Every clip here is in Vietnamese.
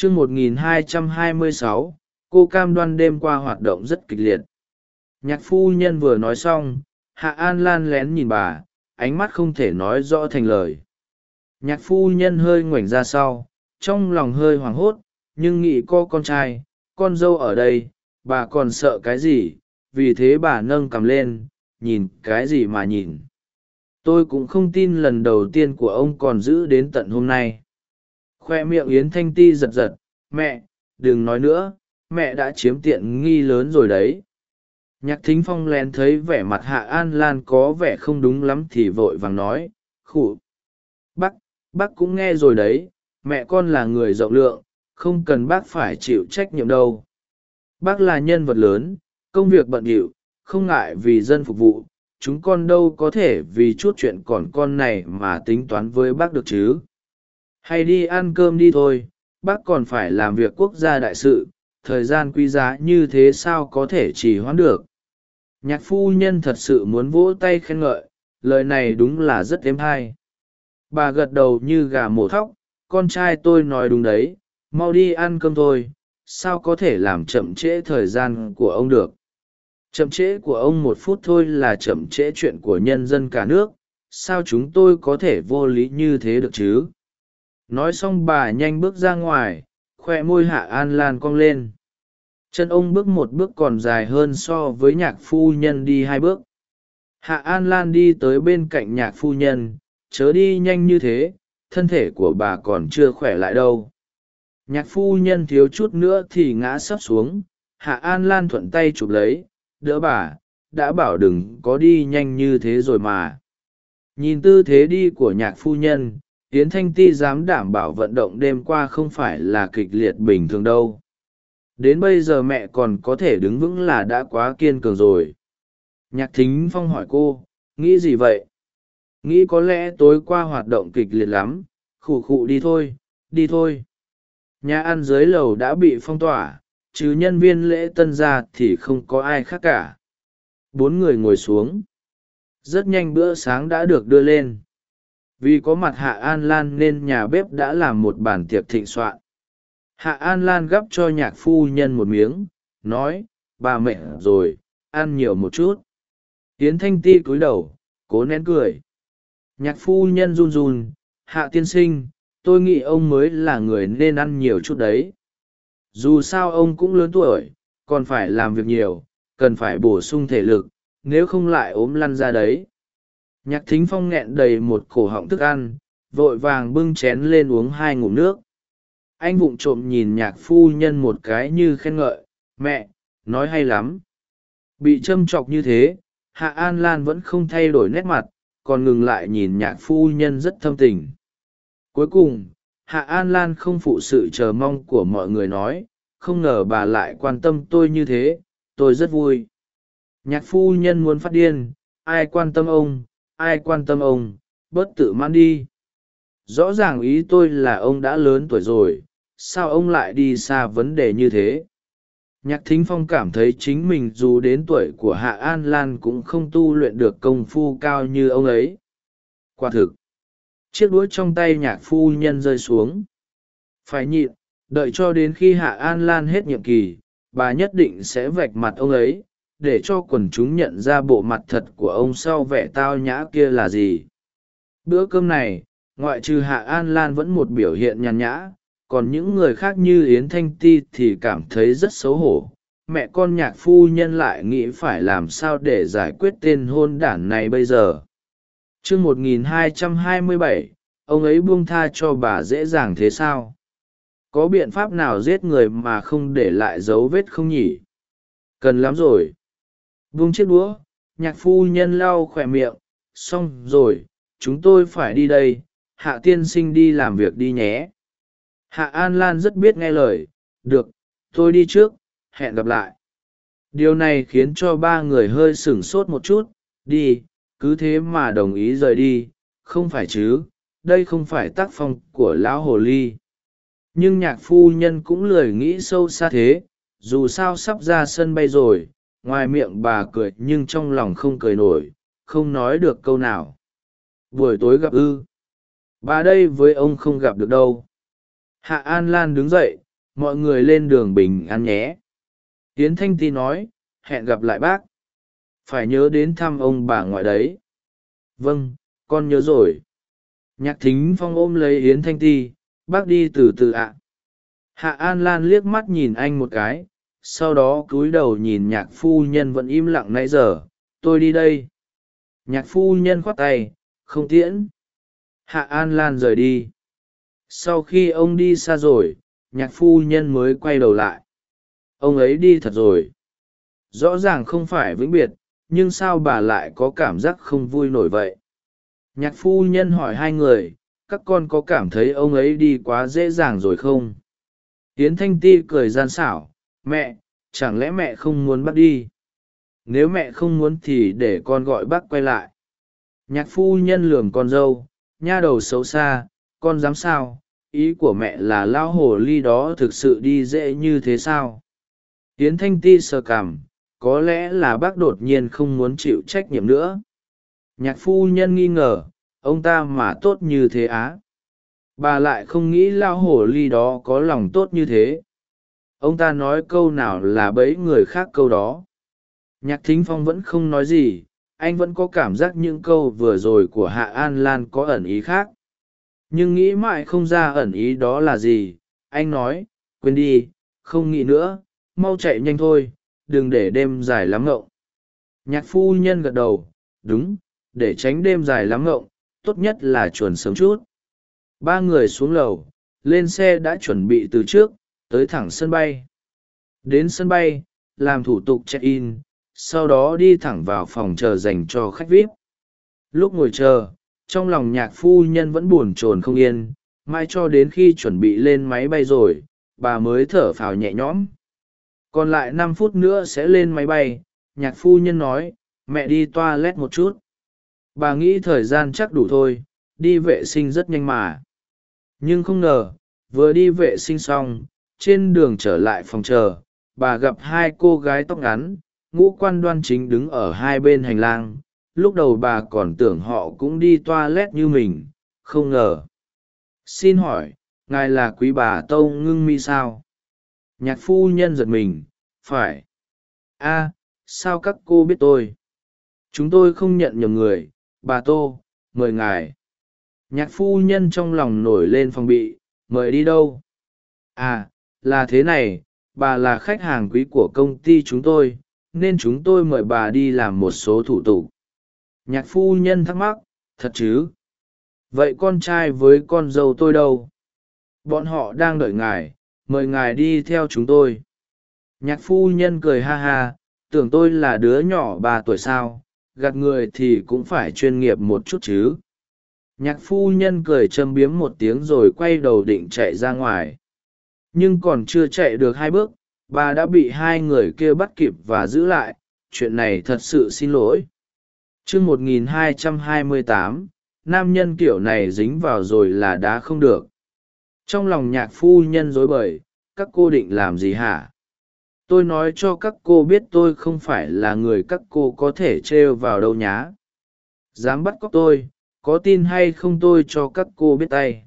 chương một nghìn hai trăm hai mươi sáu, cô cam đoan đêm qua hoạt động rất kịch liệt. Nhạc phu nhân vừa nói xong, hạ an lan lén nhìn bà, ánh mắt không thể nói rõ thành lời. Nhạc phu nhân hơi ngoảnh ra sau, trong lòng hơi hoảng hốt, nhưng nghĩ có con trai, con dâu ở đây, bà còn sợ cái gì, vì thế bà nâng cằm lên, nhìn cái gì mà nhìn. Tôi cũng không tin lần đầu tiên của ông còn giữ đến tận hôm nay khoe miệng yến thanh ti giật giật, mẹ, đừng nói nữa, mẹ đã chiếm tiện nghi lớn rồi đấy. Nhạc thính phong lén thấy vẻ mặt hạ an lan có vẻ không đúng lắm thì vội vàng nói, khụ, bác bác cũng nghe rồi đấy, mẹ con là người rộng lượng, không cần bác phải chịu trách nhiệm đâu. Bác là nhân vật lớn, công việc bận rộn không ngại vì dân phục vụ, chúng con đâu có thể vì chút chuyện còn con này mà tính toán với bác được chứ hay đi ăn cơm đi thôi, bác còn phải làm việc quốc gia đại sự, thời gian quý giá như thế sao có thể trì hoãn được? Nhạc phu nhân thật sự muốn vỗ tay khen ngợi, lời này đúng là rất êm hay. Bà gật đầu như gà mổ thóc, con trai tôi nói đúng đấy, mau đi ăn cơm thôi, sao có thể làm chậm trễ thời gian của ông được? Chậm trễ của ông một phút thôi là chậm trễ chuyện của nhân dân cả nước, sao chúng tôi có thể vô lý như thế được chứ? Nói xong bà nhanh bước ra ngoài khoe môi hạ an lan cong lên. Chân ông bước một bước còn dài hơn so với nhạc phu nhân đi hai bước. Hạ an lan đi tới bên cạnh nhạc phu nhân, chớ đi nhanh như thế, thân thể của bà còn chưa khỏe lại đâu. Nhạc phu nhân thiếu chút nữa thì ngã sấp xuống, hạ an lan thuận tay chụp lấy, đỡ bà, đã bảo đừng có đi nhanh như thế rồi mà. Nhìn tư thế đi của nhạc phu nhân yến thanh ti dám đảm bảo vận động đêm qua không phải là kịch liệt bình thường đâu. Đến bây giờ mẹ còn có thể đứng vững là đã quá kiên cường rồi. Nhạc thính phong hỏi cô, nghĩ gì vậy? Nghĩ có lẽ tối qua hoạt động kịch liệt lắm. Khụ khụ đi thôi đi thôi. Nhà ăn dưới lầu đã bị phong tỏa, trừ nhân viên lễ tân ra thì không có ai khác cả. Bốn người ngồi xuống. Rất nhanh bữa sáng đã được đưa lên vì có mặt hạ an lan nên nhà bếp đã làm một bàn tiệc thịnh soạn. Hạ an lan gắp cho nhạc phu nhân một miếng, nói, bà mẹ rồi, ăn nhiều một chút. Tiến thanh ti cúi đầu, cố nén cười. Nhạc phu nhân run run, hạ tiên sinh, tôi nghĩ ông mới là người nên ăn nhiều chút đấy. Dù sao ông cũng lớn tuổi, còn phải làm việc nhiều, cần phải bổ sung thể lực, nếu không lại ốm lăn ra đấy nhạc thính phong nghẹn đầy một cổ họng thức ăn, vội vàng bưng chén lên uống hai ngụm nước. Anh vụng trộm nhìn nhạc phu nhân một cái như khen ngợi, mẹ, nói hay lắm. Bị châm chọc như thế, hạ an lan vẫn không thay đổi nét mặt, còn ngừng lại nhìn nhạc phu nhân rất thâm tình. Cuối cùng, hạ an lan không phụ sự chờ mong của mọi người nói, không ngờ bà lại quan tâm tôi như thế, tôi rất vui. Nhạc phu nhân muốn phát điên, ai quan tâm ông? Ai quan tâm ông, bớt tự mãn đi. Rõ ràng ý tôi là ông đã lớn tuổi rồi, sao ông lại đi xa vấn đề như thế? Nhạc thính phong cảm thấy chính mình dù đến tuổi của hạ an lan cũng không tu luyện được công phu cao như ông ấy. Quả thực, chiếc đuối trong tay nhạc phu nhân rơi xuống. Phải nhịn, đợi cho đến khi hạ an lan hết nhiệm kỳ, bà nhất định sẽ vạch mặt ông ấy để cho quần chúng nhận ra bộ mặt thật của ông sau vẻ tao nhã kia là gì. Bữa cơm này, ngoại trừ hạ an lan vẫn một biểu hiện nhàn nhã, còn những người khác như yến thanh ti thì cảm thấy rất xấu hổ. Mẹ con nhạc phu nhân lại nghĩ phải làm sao để giải quyết tên hôn đản này bây giờ. Chương một nghìn hai trăm hai mươi bảy, ông ấy buông tha cho bà dễ dàng thế sao? Có biện pháp nào giết người mà không để lại dấu vết không nhỉ? Cần lắm rồi buông chiếc đũa, nhạc phu nhân lau khỏe miệng, xong rồi, chúng tôi phải đi đây, hạ tiên sinh đi làm việc đi nhé. Hạ an lan rất biết nghe lời, được, tôi đi trước, hẹn gặp lại. Điều này khiến cho ba người hơi sửng sốt một chút, đi, cứ thế mà đồng ý rời đi, không phải chứ, đây không phải tác phong của lão hồ ly. Nhưng nhạc phu nhân cũng lười nghĩ sâu xa thế, dù sao sắp ra sân bay rồi ngoài miệng bà cười nhưng trong lòng không cười nổi, không nói được câu nào. Buổi tối gặp ư? Bà đây với ông không gặp được đâu. Hạ an lan đứng dậy, mọi người lên đường bình an nhé. Tiến thanh ti nói, hẹn gặp lại bác. Phải nhớ đến thăm ông bà ngoại đấy. Vâng con nhớ rồi. Nhạc thính phong ôm lấy yến thanh ti, bác đi từ từ ạ. Hạ an lan liếc mắt nhìn anh một cái sau đó cúi đầu nhìn nhạc phu nhân vẫn im lặng nãy giờ, tôi đi đây. Nhạc phu nhân khoác tay, không tiễn. Hạ an lan rời đi. Sau khi ông đi xa rồi, nhạc phu nhân mới quay đầu lại. Ông ấy đi thật rồi. Rõ ràng không phải vĩnh biệt, nhưng sao bà lại có cảm giác không vui nổi vậy? Nhạc phu nhân hỏi hai người, các con có cảm thấy ông ấy đi quá dễ dàng rồi không? Hiến thanh ti cười gian xảo mẹ, chẳng lẽ mẹ không muốn bắt đi? Nếu mẹ không muốn thì để con gọi bác quay lại. Nhạc phu nhân lườm con dâu, nha đầu xấu xa, con dám sao? Ý của mẹ là lão hồ ly đó thực sự đi dễ như thế sao? Tiến thanh ti sờ cảm có lẽ là bác đột nhiên không muốn chịu trách nhiệm nữa. Nhạc phu nhân nghi ngờ, ông ta mà tốt như thế á? Bà lại không nghĩ lão hồ ly đó có lòng tốt như thế ông ta nói câu nào là bẫy người khác câu đó. Nhạc thính phong vẫn không nói gì, anh vẫn có cảm giác những câu vừa rồi của hạ an lan có ẩn ý khác. Nhưng nghĩ mãi không ra ẩn ý đó là gì, anh nói, quên đi, không nghĩ nữa, mau chạy nhanh thôi, đừng để đêm dài lắm ngộng nhạc phu nhân gật đầu, đúng, để tránh đêm dài lắm ngộng tốt nhất là chuồn sớm chút. Ba người xuống lầu, lên xe đã chuẩn bị từ trước tới thẳng sân bay. Đến sân bay, làm thủ tục check in sau đó đi thẳng vào phòng chờ dành cho khách vip lúc ngồi chờ, trong lòng nhạc phu nhân vẫn buồn chồn không yên, mai cho đến khi chuẩn bị lên máy bay rồi, bà mới thở phào nhẹ nhõm. Còn lại năm phút nữa sẽ lên máy bay, nhạc phu nhân nói, mẹ đi toa lét một chút. Bà nghĩ thời gian chắc đủ thôi, đi vệ sinh rất nhanh mà. Nhưng không ngờ, vừa đi vệ sinh xong trên đường trở lại phòng chờ, bà gặp hai cô gái tóc ngắn, ngũ quan đoan chính đứng ở hai bên hành lang. Lúc đầu bà còn tưởng họ cũng đi toa lét như mình, không ngờ. Xin hỏi, ngài là quý bà tâu ngưng mi sao? Nhạc phu nhân giật mình, phải. A, sao các cô biết tôi? Chúng tôi không nhận nhầm người. Bà tô, mời ngài. Nhạc phu nhân trong lòng nổi lên phòng bị, mời đi đâu? À là thế này, bà là khách hàng quý của công ty chúng tôi, nên chúng tôi mời bà đi làm một số thủ tục. Nhạc phu nhân thắc mắc, thật chứ? Vậy con trai với con dâu tôi đâu? Bọn họ đang đợi ngài, mời ngài đi theo chúng tôi. Nhạc phu nhân cười ha ha, tưởng tôi là đứa nhỏ ba tuổi sao, gạt người thì cũng phải chuyên nghiệp một chút chứ. Nhạc phu nhân cười châm biếm một tiếng rồi quay đầu định chạy ra ngoài nhưng còn chưa chạy được hai bước, bà đã bị hai người kia bắt kịp và giữ lại, chuyện này thật sự xin lỗi. Chương một nghìn hai trăm hai mươi tám, nam nhân kiểu này dính vào rồi là đá không được. Trong lòng nhạc phu nhân dối bời, các cô định làm gì hả? Tôi nói cho các cô biết tôi không phải là người các cô có thể trêu vào đâu nhá. Dám bắt cóc tôi, có tin hay không tôi cho các cô biết tay.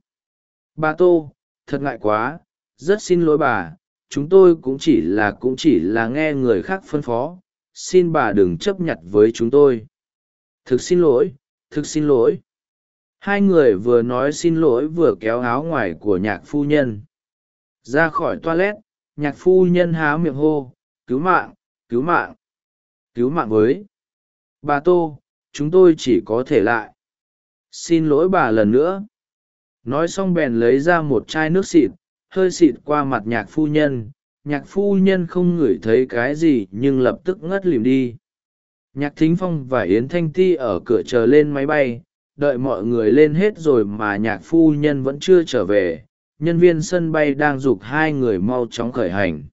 Bà tô, thật ngại quá rất xin lỗi bà, chúng tôi cũng chỉ là, cũng chỉ là nghe người khác phân phó. Xin bà đừng chấp nhận với chúng tôi. Thực xin lỗi, thực xin lỗi. Hai người vừa nói xin lỗi vừa kéo áo ngoài của nhạc phu nhân. Ra khỏi toilet, nhạc phu nhân há miệng hô, cứu mạng cứu mạng cứu mạng với. Bà tô, chúng tôi chỉ có thể lại. Xin lỗi bà lần nữa. Nói xong bèn lấy ra một chai nước xịt hơi xịt qua mặt nhạc phu nhân, nhạc phu nhân không ngửi thấy cái gì nhưng lập tức ngất lìm đi. Nhạc thính phong và yến thanh ti ở cửa chờ lên máy bay, đợi mọi người lên hết rồi mà nhạc phu nhân vẫn chưa trở về, nhân viên sân bay đang giục hai người mau chóng khởi hành.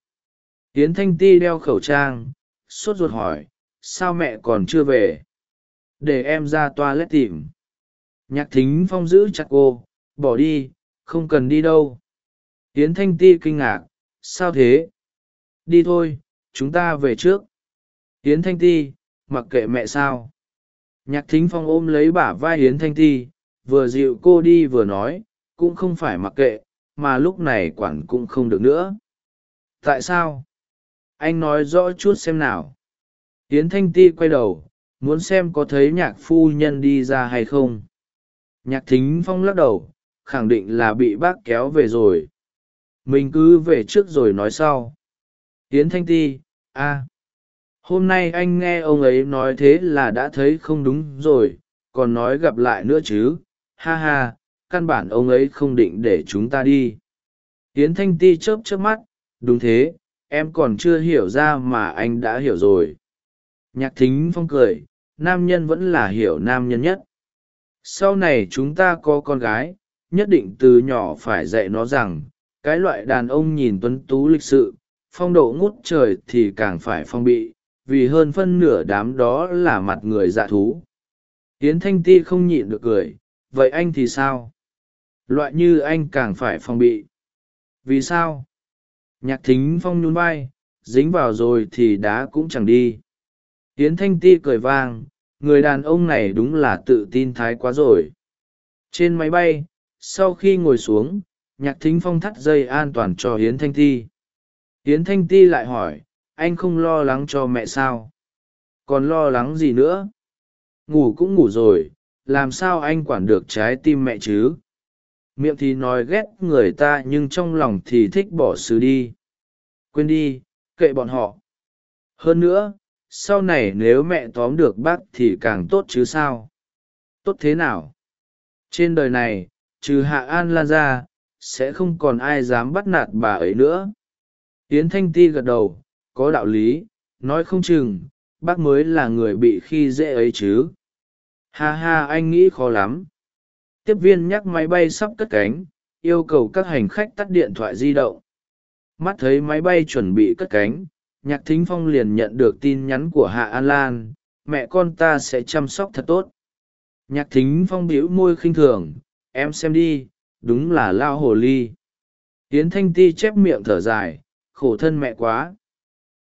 Yến thanh ti đeo khẩu trang, sốt ruột hỏi, sao mẹ còn chưa về? Để em ra toa lét tìm. Nhạc thính phong giữ chặt cô, bỏ đi, không cần đi đâu yến thanh ti kinh ngạc, sao thế? Đi thôi, chúng ta về trước. Yến thanh ti, mặc kệ mẹ sao. Nhạc thính phong ôm lấy bả vai yến thanh ti, vừa dịu cô đi vừa nói, cũng không phải mặc kệ, mà lúc này quản cũng không được nữa. Tại sao? Anh nói rõ chút xem nào. Yến thanh ti quay đầu, muốn xem có thấy nhạc phu nhân đi ra hay không. Nhạc thính phong lắc đầu, khẳng định là bị bác kéo về rồi mình cứ về trước rồi nói sau. Yến thanh ti, a, hôm nay anh nghe ông ấy nói thế là đã thấy không đúng rồi, còn nói gặp lại nữa chứ. Ha ha, căn bản ông ấy không định để chúng ta đi. Yến thanh ti chớp chớp mắt, đúng thế, em còn chưa hiểu ra mà anh đã hiểu rồi. Nhạc thính phong cười, nam nhân vẫn là hiểu nam nhân nhất. Sau này chúng ta có con gái, nhất định từ nhỏ phải dạy nó rằng cái loại đàn ông nhìn tuấn tú lịch sự, phong độ ngút trời thì càng phải phong bị, vì hơn phân nửa đám đó là mặt người dạ thú. Yến thanh ti không nhịn được cười, vậy anh thì sao? Loại như anh càng phải phong bị. Vì sao? Nhạc thính phong nhún vai, dính vào rồi thì đá cũng chẳng đi. Yến thanh ti cười vang, người đàn ông này đúng là tự tin thái quá rồi. Trên máy bay, sau khi ngồi xuống nhạc thính phong thắt dây an toàn cho hiến thanh ti. Hiến thanh ti lại hỏi, anh không lo lắng cho mẹ sao? Còn lo lắng gì nữa? Ngủ cũng ngủ rồi, làm sao anh quản được trái tim mẹ chứ? Miệng thì nói ghét người ta nhưng trong lòng thì thích bỏ xứ đi. Quên đi, kệ bọn họ. Hơn nữa, sau này nếu mẹ tóm được bác thì càng tốt chứ sao? Tốt thế nào? Trên đời này, trừ hạ an lan ra sẽ không còn ai dám bắt nạt bà ấy nữa. Yến thanh ti gật đầu, có đạo lý, nói không chừng, bác mới là người bị khi dễ ấy chứ. Ha ha, anh nghĩ khó lắm. Tiếp viên nhắc máy bay sắp cất cánh, yêu cầu các hành khách tắt điện thoại di động. Mắt thấy máy bay chuẩn bị cất cánh, nhạc thính phong liền nhận được tin nhắn của hạ an lan, mẹ con ta sẽ chăm sóc thật tốt. Nhạc thính phong bĩu môi khinh thường, em xem đi đúng là lao hồ ly. Yến thanh ti chép miệng thở dài, khổ thân mẹ quá.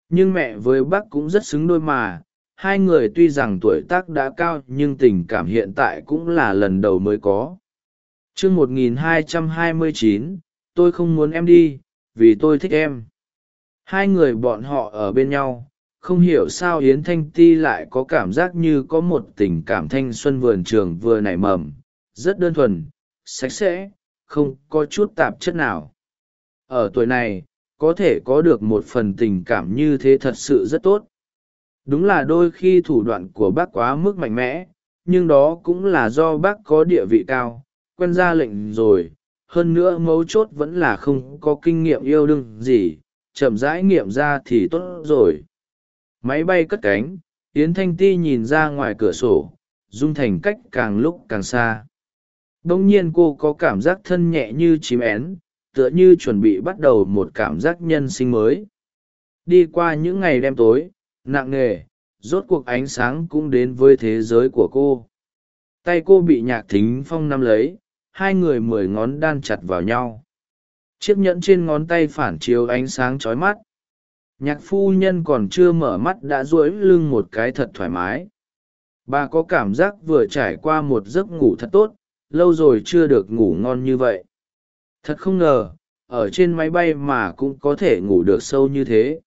Nhưng mẹ với bác cũng rất xứng đôi mà, hai người tuy rằng tuổi tác đã cao nhưng tình cảm hiện tại cũng là lần đầu mới có. T r ư ơ n g một nghìn hai trăm hai mươi chín, tôi không muốn em đi, vì tôi thích em. Hai người bọn họ ở bên nhau, không hiểu sao yến thanh ti lại có cảm giác như có một tình cảm thanh xuân vườn trường vừa nảy mầm, rất đơn thuần, sạch sẽ không có chút tạp chất nào. Ở tuổi này, có thể có được một phần tình cảm như thế thật sự rất tốt. Đúng là đôi khi thủ đoạn của bác quá mức mạnh mẽ, nhưng đó cũng là do bác có địa vị cao, quen ra lệnh rồi. Hơn nữa mấu chốt vẫn là không có kinh nghiệm yêu đương gì, chậm rãi nghiệm ra thì tốt rồi. Máy bay cất cánh, yến thanh ti nhìn ra ngoài cửa sổ, dung thành cách càng lúc càng xa. Đông nhiên cô có cảm giác thân nhẹ như chim én, tựa như chuẩn bị bắt đầu một cảm giác nhân sinh mới. Đi qua những ngày đêm tối, nặng nề, rốt cuộc ánh sáng cũng đến với thế giới của cô. Tay cô bị nhạc thính phong nắm lấy, hai người mười ngón đan chặt vào nhau. Chiếc nhẫn trên ngón tay phản chiếu ánh sáng chói mắt. Nhạc phu nhân còn chưa mở mắt đã duỗi lưng một cái thật thoải mái. Bà có cảm giác vừa trải qua một giấc ngủ thật tốt lâu rồi chưa được ngủ ngon như vậy. Thật không ngờ, ở trên máy bay mà cũng có thể ngủ được sâu như thế.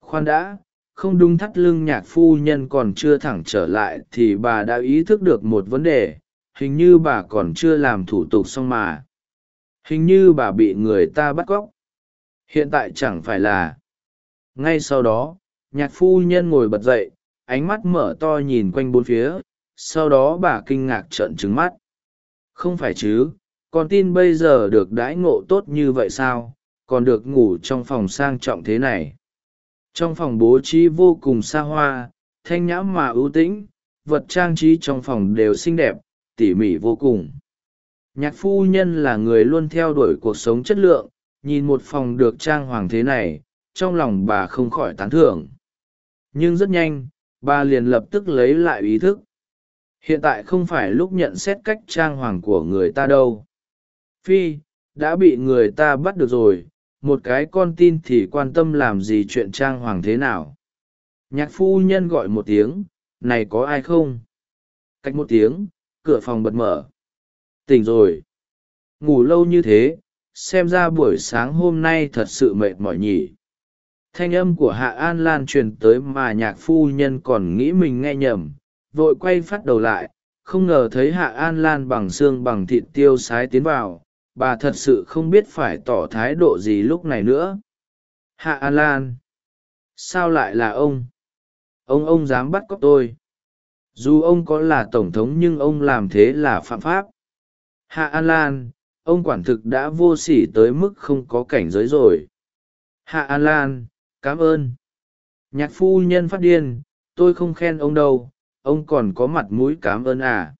Khoan đã, không đúng thắt lưng nhạc phu nhân còn chưa thẳng trở lại thì bà đã ý thức được một vấn đề, hình như bà còn chưa làm thủ tục xong mà. Hình như bà bị người ta bắt cóc. Hiện tại chẳng phải là. Ngay sau đó, nhạc phu nhân ngồi bật dậy, ánh mắt mở to nhìn quanh bốn phía, sau đó bà kinh ngạc trợn trứng mắt không phải chứ, con tin bây giờ được đãi ngộ tốt như vậy sao? Còn được ngủ trong phòng sang trọng thế này. Trong phòng bố trí vô cùng xa hoa, thanh nhã mà ưu tĩnh, vật trang trí trong phòng đều xinh đẹp, tỉ mỉ vô cùng. Nhạc phu nhân là người luôn theo đuổi cuộc sống chất lượng, nhìn một phòng được trang hoàng thế này, trong lòng bà không khỏi tán thưởng. Nhưng rất nhanh, bà liền lập tức lấy lại ý thức hiện tại không phải lúc nhận xét cách trang hoàng của người ta đâu. Phi, đã bị người ta bắt được rồi, một cái con tin thì quan tâm làm gì chuyện trang hoàng thế nào? Nhạc phu nhân gọi một tiếng, này có ai không? Cách một tiếng, cửa phòng bật mở. Tỉnh rồi. Ngủ lâu như thế, xem ra buổi sáng hôm nay thật sự mệt mỏi nhỉ. Thanh âm của hạ an lan truyền tới mà nhạc phu nhân còn nghĩ mình nghe nhầm vội quay phát đầu lại, không ngờ thấy hạ an lan bằng xương bằng thịt tiêu sái tiến vào, bà thật sự không biết phải tỏ thái độ gì lúc này nữa. Hạ an lan, sao lại là ông? Ông ông dám bắt cóc tôi. Dù ông có là tổng thống nhưng ông làm thế là phạm pháp. Hạ an lan, ông quản thực đã vô sỉ tới mức không có cảnh giới rồi. Hạ an lan, cảm ơn. Nhạc phu nhân phát điên, tôi không khen ông đâu ông còn có mặt mũi cảm ơn à.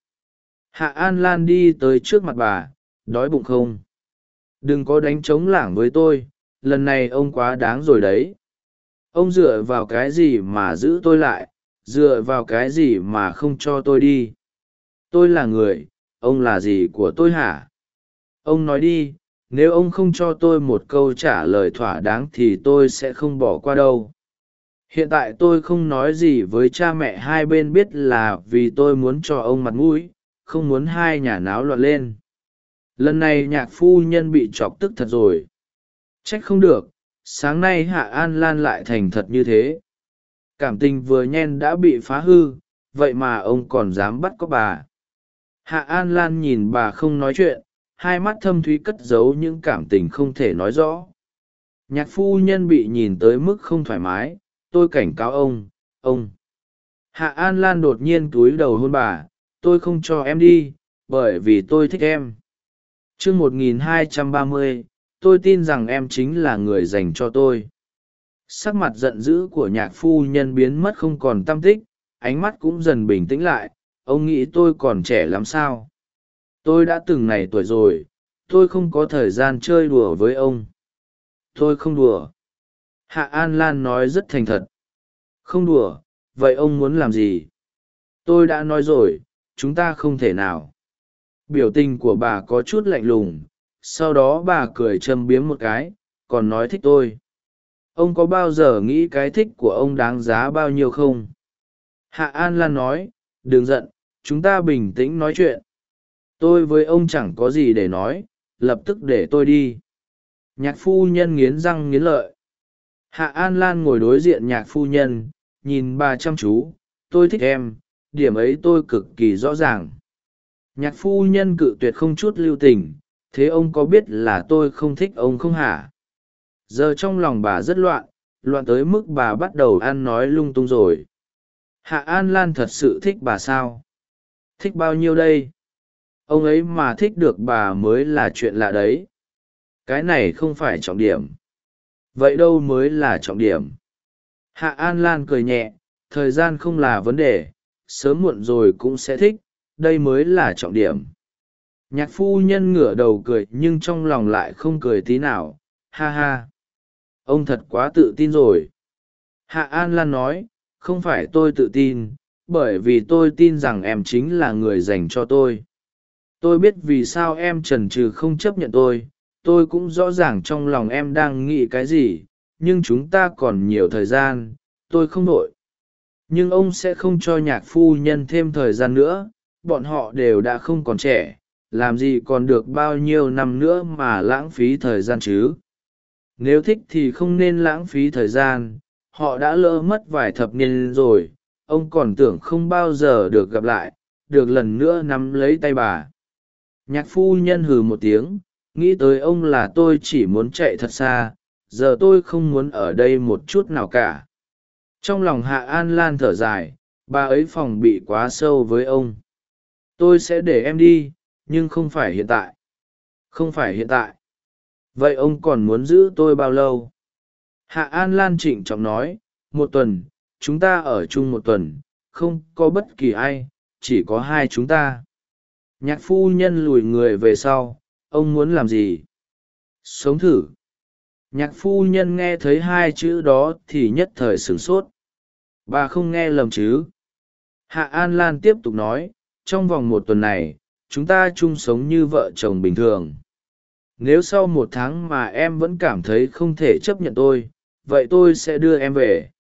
Hạ an lan đi tới trước mặt bà, đói bụng không? Đừng có đánh trống lảng với tôi, lần này ông quá đáng rồi đấy. Ông dựa vào cái gì mà giữ tôi lại, dựa vào cái gì mà không cho tôi đi? Tôi là người, ông là gì của tôi hả? Ông nói đi, nếu ông không cho tôi một câu trả lời thỏa đáng thì tôi sẽ không bỏ qua đâu hiện tại tôi không nói gì với cha mẹ hai bên biết là vì tôi muốn cho ông mặt mũi, không muốn hai nhà náo loạn lên. Lần này nhạc phu nhân bị chọc tức thật rồi. Trách không được, sáng nay hạ an lan lại thành thật như thế. Cảm tình vừa nhen đã bị phá hư, vậy mà ông còn dám bắt có bà. Hạ an lan nhìn bà không nói chuyện, hai mắt thâm thúy cất giấu những cảm tình không thể nói rõ. Nhạc phu nhân bị nhìn tới mức không thoải mái tôi cảnh cáo ông ông. Hạ an lan đột nhiên túi đầu hôn bà, tôi không cho em đi, bởi vì tôi thích em. T r ư ơ n g một nghìn hai trăm ba mươi, tôi tin rằng em chính là người dành cho tôi. Sắc mặt giận dữ của nhạc phu nhân biến mất không còn tâm tích, ánh mắt cũng dần bình tĩnh lại, ông nghĩ tôi còn trẻ lắm sao? Tôi đã từng này tuổi rồi, tôi không có thời gian chơi đùa với ông. Tôi không đùa hạ an lan nói rất thành thật. Không đùa, vậy ông muốn làm gì? Tôi đã nói rồi, chúng ta không thể nào. Biểu tình của bà có chút lạnh lùng, sau đó bà cười châm biếm một cái, còn nói thích tôi. Ông có bao giờ nghĩ cái thích của ông đáng giá bao nhiêu không? Hạ an lan nói, đừng giận, chúng ta bình tĩnh nói chuyện. Tôi với ông chẳng có gì để nói, lập tức để tôi đi. Nhạc phu nhân nghiến răng nghiến lợi hạ an lan ngồi đối diện nhạc phu nhân, nhìn bà chăm chú, tôi thích em, điểm ấy tôi cực kỳ rõ ràng. Nhạc phu nhân cự tuyệt không chút lưu tình, thế ông có biết là tôi không thích ông không hả? Giờ trong lòng bà rất loạn loạn tới mức bà bắt đầu ăn nói lung tung rồi. Hạ an lan thật sự thích bà sao? Thích bao nhiêu đây? Ông ấy mà thích được bà mới là chuyện lạ đấy. Cái này không phải trọng điểm vậy đâu mới là trọng điểm. Hạ an lan cười nhẹ, thời gian không là vấn đề, sớm muộn rồi cũng sẽ thích, đây mới là trọng điểm. Nhạc phu nhân ngửa đầu cười nhưng trong lòng lại không cười tí nào, ha ha. Ông thật quá tự tin rồi. Hạ an lan nói, không phải tôi tự tin, bởi vì tôi tin rằng em chính là người dành cho tôi. Tôi biết vì sao em trần trừ không chấp nhận tôi tôi cũng rõ ràng trong lòng em đang nghĩ cái gì, nhưng chúng ta còn nhiều thời gian, tôi không đội nhưng ông sẽ không cho nhạc phu nhân thêm thời gian nữa, bọn họ đều đã không còn trẻ, làm gì còn được bao nhiêu năm nữa mà lãng phí thời gian chứ? Nếu thích thì không nên lãng phí thời gian, họ đã lỡ mất vài thập niên rồi, ông còn tưởng không bao giờ được gặp lại, được lần nữa nắm lấy tay bà. Nhạc phu nhân hừ một tiếng nghĩ tới ông là tôi chỉ muốn chạy thật xa, giờ tôi không muốn ở đây một chút nào cả. Trong lòng hạ an lan thở dài, bà ấy phòng bị quá sâu với ông. Tôi sẽ để em đi, nhưng không phải hiện tại. Không phải hiện tại. Vậy ông còn muốn giữ tôi bao lâu? Hạ an lan trịnh trọng nói, một tuần, chúng ta ở chung một tuần, không có bất kỳ ai, chỉ có hai chúng ta. Nhạc phu nhân lùi người về sau ông muốn làm gì? Sống thử. Nhạc phu nhân nghe thấy hai chữ đó thì nhất thời sửng sốt. Bà không nghe lầm chứ? Hạ an lan tiếp tục nói, trong vòng một tuần này, chúng ta chung sống như vợ chồng bình thường. Nếu sau một tháng mà em vẫn cảm thấy không thể chấp nhận tôi, vậy tôi sẽ đưa em về.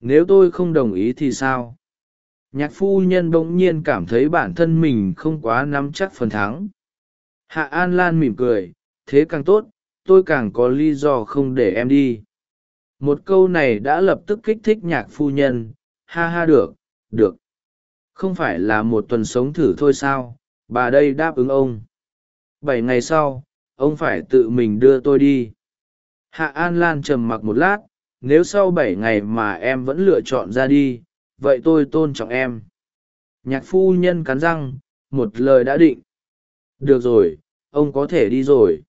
Nếu tôi không đồng ý thì sao? Nhạc phu nhân bỗng nhiên cảm thấy bản thân mình không quá nắm chắc phần thắng hạ an lan mỉm cười, thế càng tốt, tôi càng có lý do không để em đi. Một câu này đã lập tức kích thích nhạc phu nhân. Ha ha, được được. Không phải là một tuần sống thử thôi sao? Bà đây đáp ứng ông. Bảy ngày sau, ông phải tự mình đưa tôi đi. Hạ an lan trầm mặc một lát, nếu sau bảy ngày mà em vẫn lựa chọn ra đi, vậy tôi tôn trọng em. Nhạc phu nhân cắn răng, một lời đã định. Được rồi ông có thể đi rồi.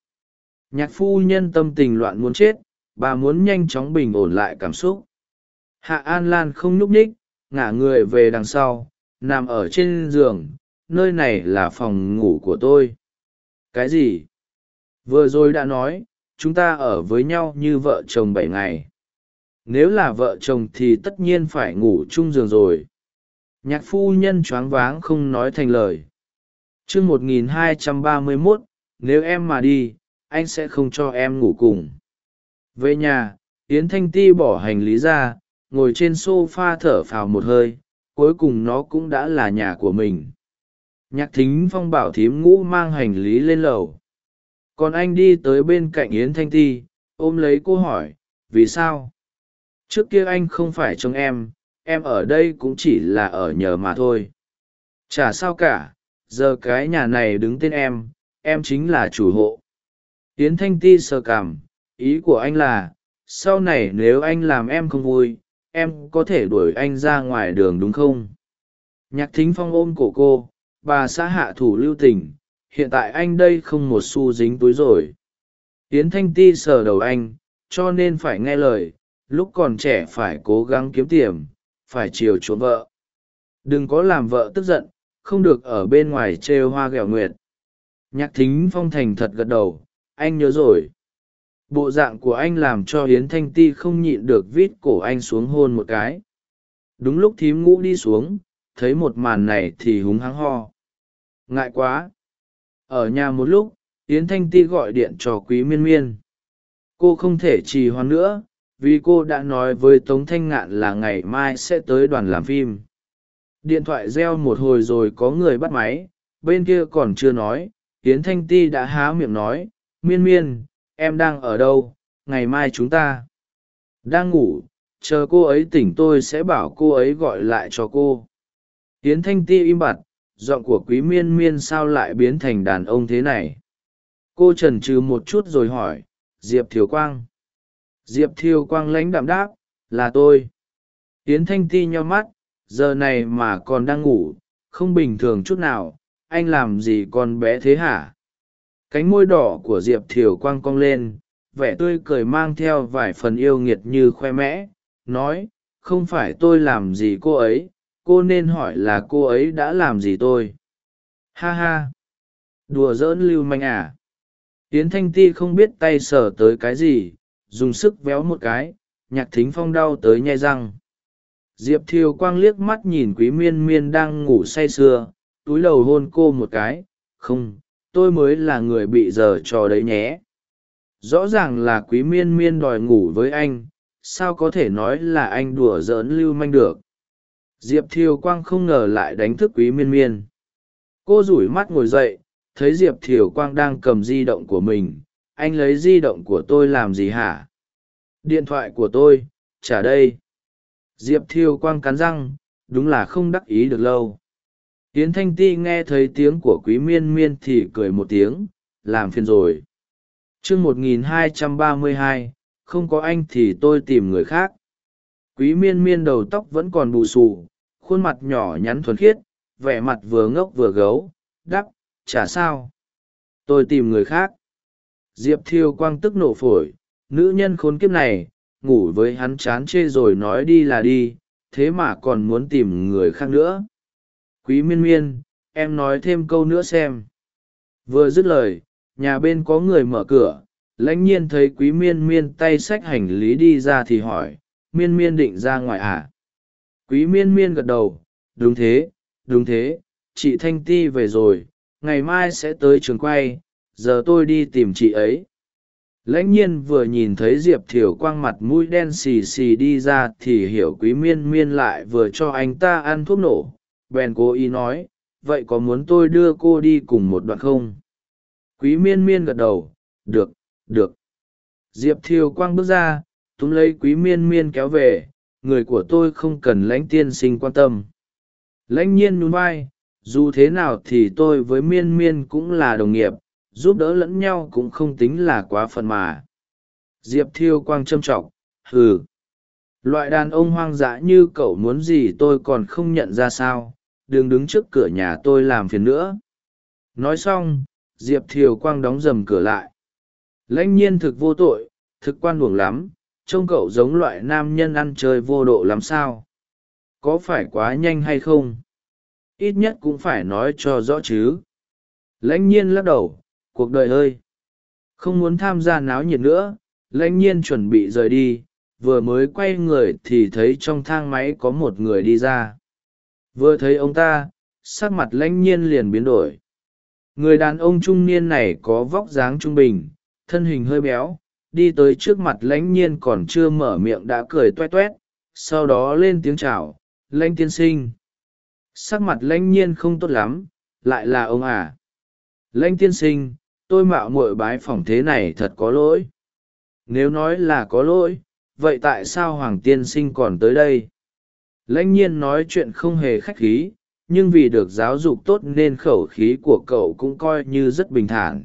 Nhạc phu nhân tâm tình loạn muốn chết, bà muốn nhanh chóng bình ổn lại cảm xúc. Hạ an lan không nhúc nhích, ngả người về đằng sau, nằm ở trên giường, nơi này là phòng ngủ của tôi. Cái gì? Vừa rồi đã nói, chúng ta ở với nhau như vợ chồng bảy ngày. Nếu là vợ chồng thì tất nhiên phải ngủ chung giường rồi. Nhạc phu nhân choáng váng không nói thành lời. Chương một nghìn hai trăm ba mươi mốt nếu em mà đi, anh sẽ không cho em ngủ cùng. Về nhà, yến thanh ti bỏ hành lý ra, ngồi trên s o f a thở phào một hơi, cuối cùng nó cũng đã là nhà của mình. Nhạc thính phong bảo thím ngũ mang hành lý lên lầu. Còn anh đi tới bên cạnh yến thanh ti, ôm lấy cô hỏi, vì sao? Trước kia anh không phải trông em em ở đây cũng chỉ là ở nhờ mà thôi. Chả sao cả, giờ cái nhà này đứng tên em em chính là chủ hộ. Tiến thanh ti sờ cảm, ý của anh là, sau này nếu anh làm em không vui, em có thể đuổi anh ra ngoài đường đúng không? Nhạc thính phong ôm cổ cô, bà xã hạ thủ lưu tình, hiện tại anh đây không một xu dính túi rồi. Tiến thanh ti sờ đầu anh, cho nên phải nghe lời, lúc còn trẻ phải cố gắng kiếm tiền, phải chiều chuộng vợ. Đừng có làm vợ tức giận, không được ở bên ngoài trêu hoa ghẹo nguyệt nhạc thính phong thành thật gật đầu, anh nhớ rồi. Bộ dạng của anh làm cho hiến thanh ti không nhịn được vít cổ anh xuống hôn một cái. Đúng lúc thím ngũ đi xuống, thấy một màn này thì húng hắng ho. Ngại quá. Ở nhà một lúc, yến thanh ti gọi điện cho quý miên miên. Cô không thể trì hoãn nữa, vì cô đã nói với tống thanh ngạn là ngày mai sẽ tới đoàn làm phim. Điện thoại reo một hồi rồi có người bắt máy, bên kia còn chưa nói yến thanh ti đã há miệng nói, miên miên, em đang ở đâu? Ngày mai chúng ta đang ngủ, chờ cô ấy tỉnh tôi sẽ bảo cô ấy gọi lại cho cô. Yến thanh ti im bặt, giọng của quý miên miên sao lại biến thành đàn ông thế này? Cô trần trừ một chút rồi hỏi, diệp thiều quang. Diệp thiều quang lãnh đạm đáp, là tôi. Yến thanh ti nho mắt, giờ này mà còn đang ngủ, không bình thường chút nào anh làm gì con bé thế hả? Cánh môi đỏ của diệp thiều quang cong lên, vẻ tươi cười mang theo vài phần yêu nghiệt như khoe mẽ, nói, không phải tôi làm gì cô ấy, cô nên hỏi là cô ấy đã làm gì tôi? Ha ha. Đùa giỡn lưu manh à? Tiến thanh ti không biết tay sờ tới cái gì, dùng sức véo một cái, nhạc thính phong đau tới nhai răng. Diệp thiều quang liếc mắt nhìn quý miên miên đang ngủ say sưa túi đầu hôn cô một cái, không, tôi mới là người bị giờ trò đấy nhé. Rõ ràng là quý miên miên đòi ngủ với anh, sao có thể nói là anh đùa giỡn lưu manh được? Diệp thiều quang không ngờ lại đánh thức quý miên miên. Cô rủi mắt ngồi dậy, thấy diệp thiều quang đang cầm di động của mình. Anh lấy di động của tôi làm gì hả? Điện thoại của tôi, trả đây. Diệp thiêu quang cắn răng, đúng là không đắc ý được lâu yến thanh ti nghe thấy tiếng của quý miên miên thì cười một tiếng, làm phiền rồi. T r ư ơ n g một nghìn hai trăm ba mươi hai, không có anh thì tôi tìm người khác. Quý miên miên đầu tóc vẫn còn bù xù, khuôn mặt nhỏ nhắn thuần khiết, vẻ mặt vừa ngốc vừa gấu, đắp, chả sao. Tôi tìm người khác. Diệp thiêu quang tức nổ phổi, nữ nhân khốn kiếp này, ngủ với hắn chán chê rồi nói đi là đi, thế mà còn muốn tìm người khác nữa quý miên miên, em nói thêm câu nữa xem. Vừa dứt lời, nhà bên có người mở cửa, lãnh nhiên thấy quý miên miên tay xách hành lý đi ra thì hỏi, miên miên định ra ngoài à? quý miên miên gật đầu, đúng thế đúng thế, chị thanh ti về rồi, ngày mai sẽ tới trường quay, giờ tôi đi tìm chị ấy. Lãnh nhiên vừa nhìn thấy diệp thiều quang mặt mũi đen xì xì đi ra thì hiểu quý miên miên lại vừa cho anh ta ăn thuốc nổ bèn cố ý nói, vậy có muốn tôi đưa cô đi cùng một đoạn không? Quý miên miên gật đầu, được được. Diệp thiều quang bước ra, túm lấy quý miên miên kéo về, người của tôi không cần lãnh tiên sinh quan tâm. Lãnh nhiên nhún vai, dù thế nào thì tôi với miên miên cũng là đồng nghiệp, giúp đỡ lẫn nhau cũng không tính là quá phần mà. Diệp thiêu quang trâm trọng hừ loại đàn ông hoang dã như cậu muốn gì tôi còn không nhận ra sao? Đừng đứng trước cửa nhà tôi làm phiền nữa. Nói xong, diệp thiều quang đóng dầm cửa lại. Lãnh nhiên thực vô tội, thực quan luồng lắm, trông cậu giống loại nam nhân ăn chơi vô độ lắm sao? Có phải quá nhanh hay không? Ít nhất cũng phải nói cho rõ chứ. Lãnh nhiên lắc đầu, cuộc đời ơi, không muốn tham gia náo nhiệt nữa. Lãnh nhiên chuẩn bị rời đi vừa mới quay người thì thấy trong thang máy có một người đi ra. Vừa thấy ông ta, sắc mặt lãnh nhiên liền biến đổi. Người đàn ông trung niên này có vóc dáng trung bình, thân hình hơi béo, đi tới trước mặt lãnh nhiên còn chưa mở miệng đã cười toét toét sau đó lên tiếng chào, lãnh tiên sinh. Sắc mặt lãnh nhiên không tốt lắm, lại là ông à. Lãnh tiên sinh, tôi mạo muội bái phỏng thế này thật có lỗi. Nếu nói là có lỗi vậy tại sao hoàng tiên sinh còn tới đây? Lãnh nhiên nói chuyện không hề khách khí, nhưng vì được giáo dục tốt nên khẩu khí của cậu cũng coi như rất bình thản.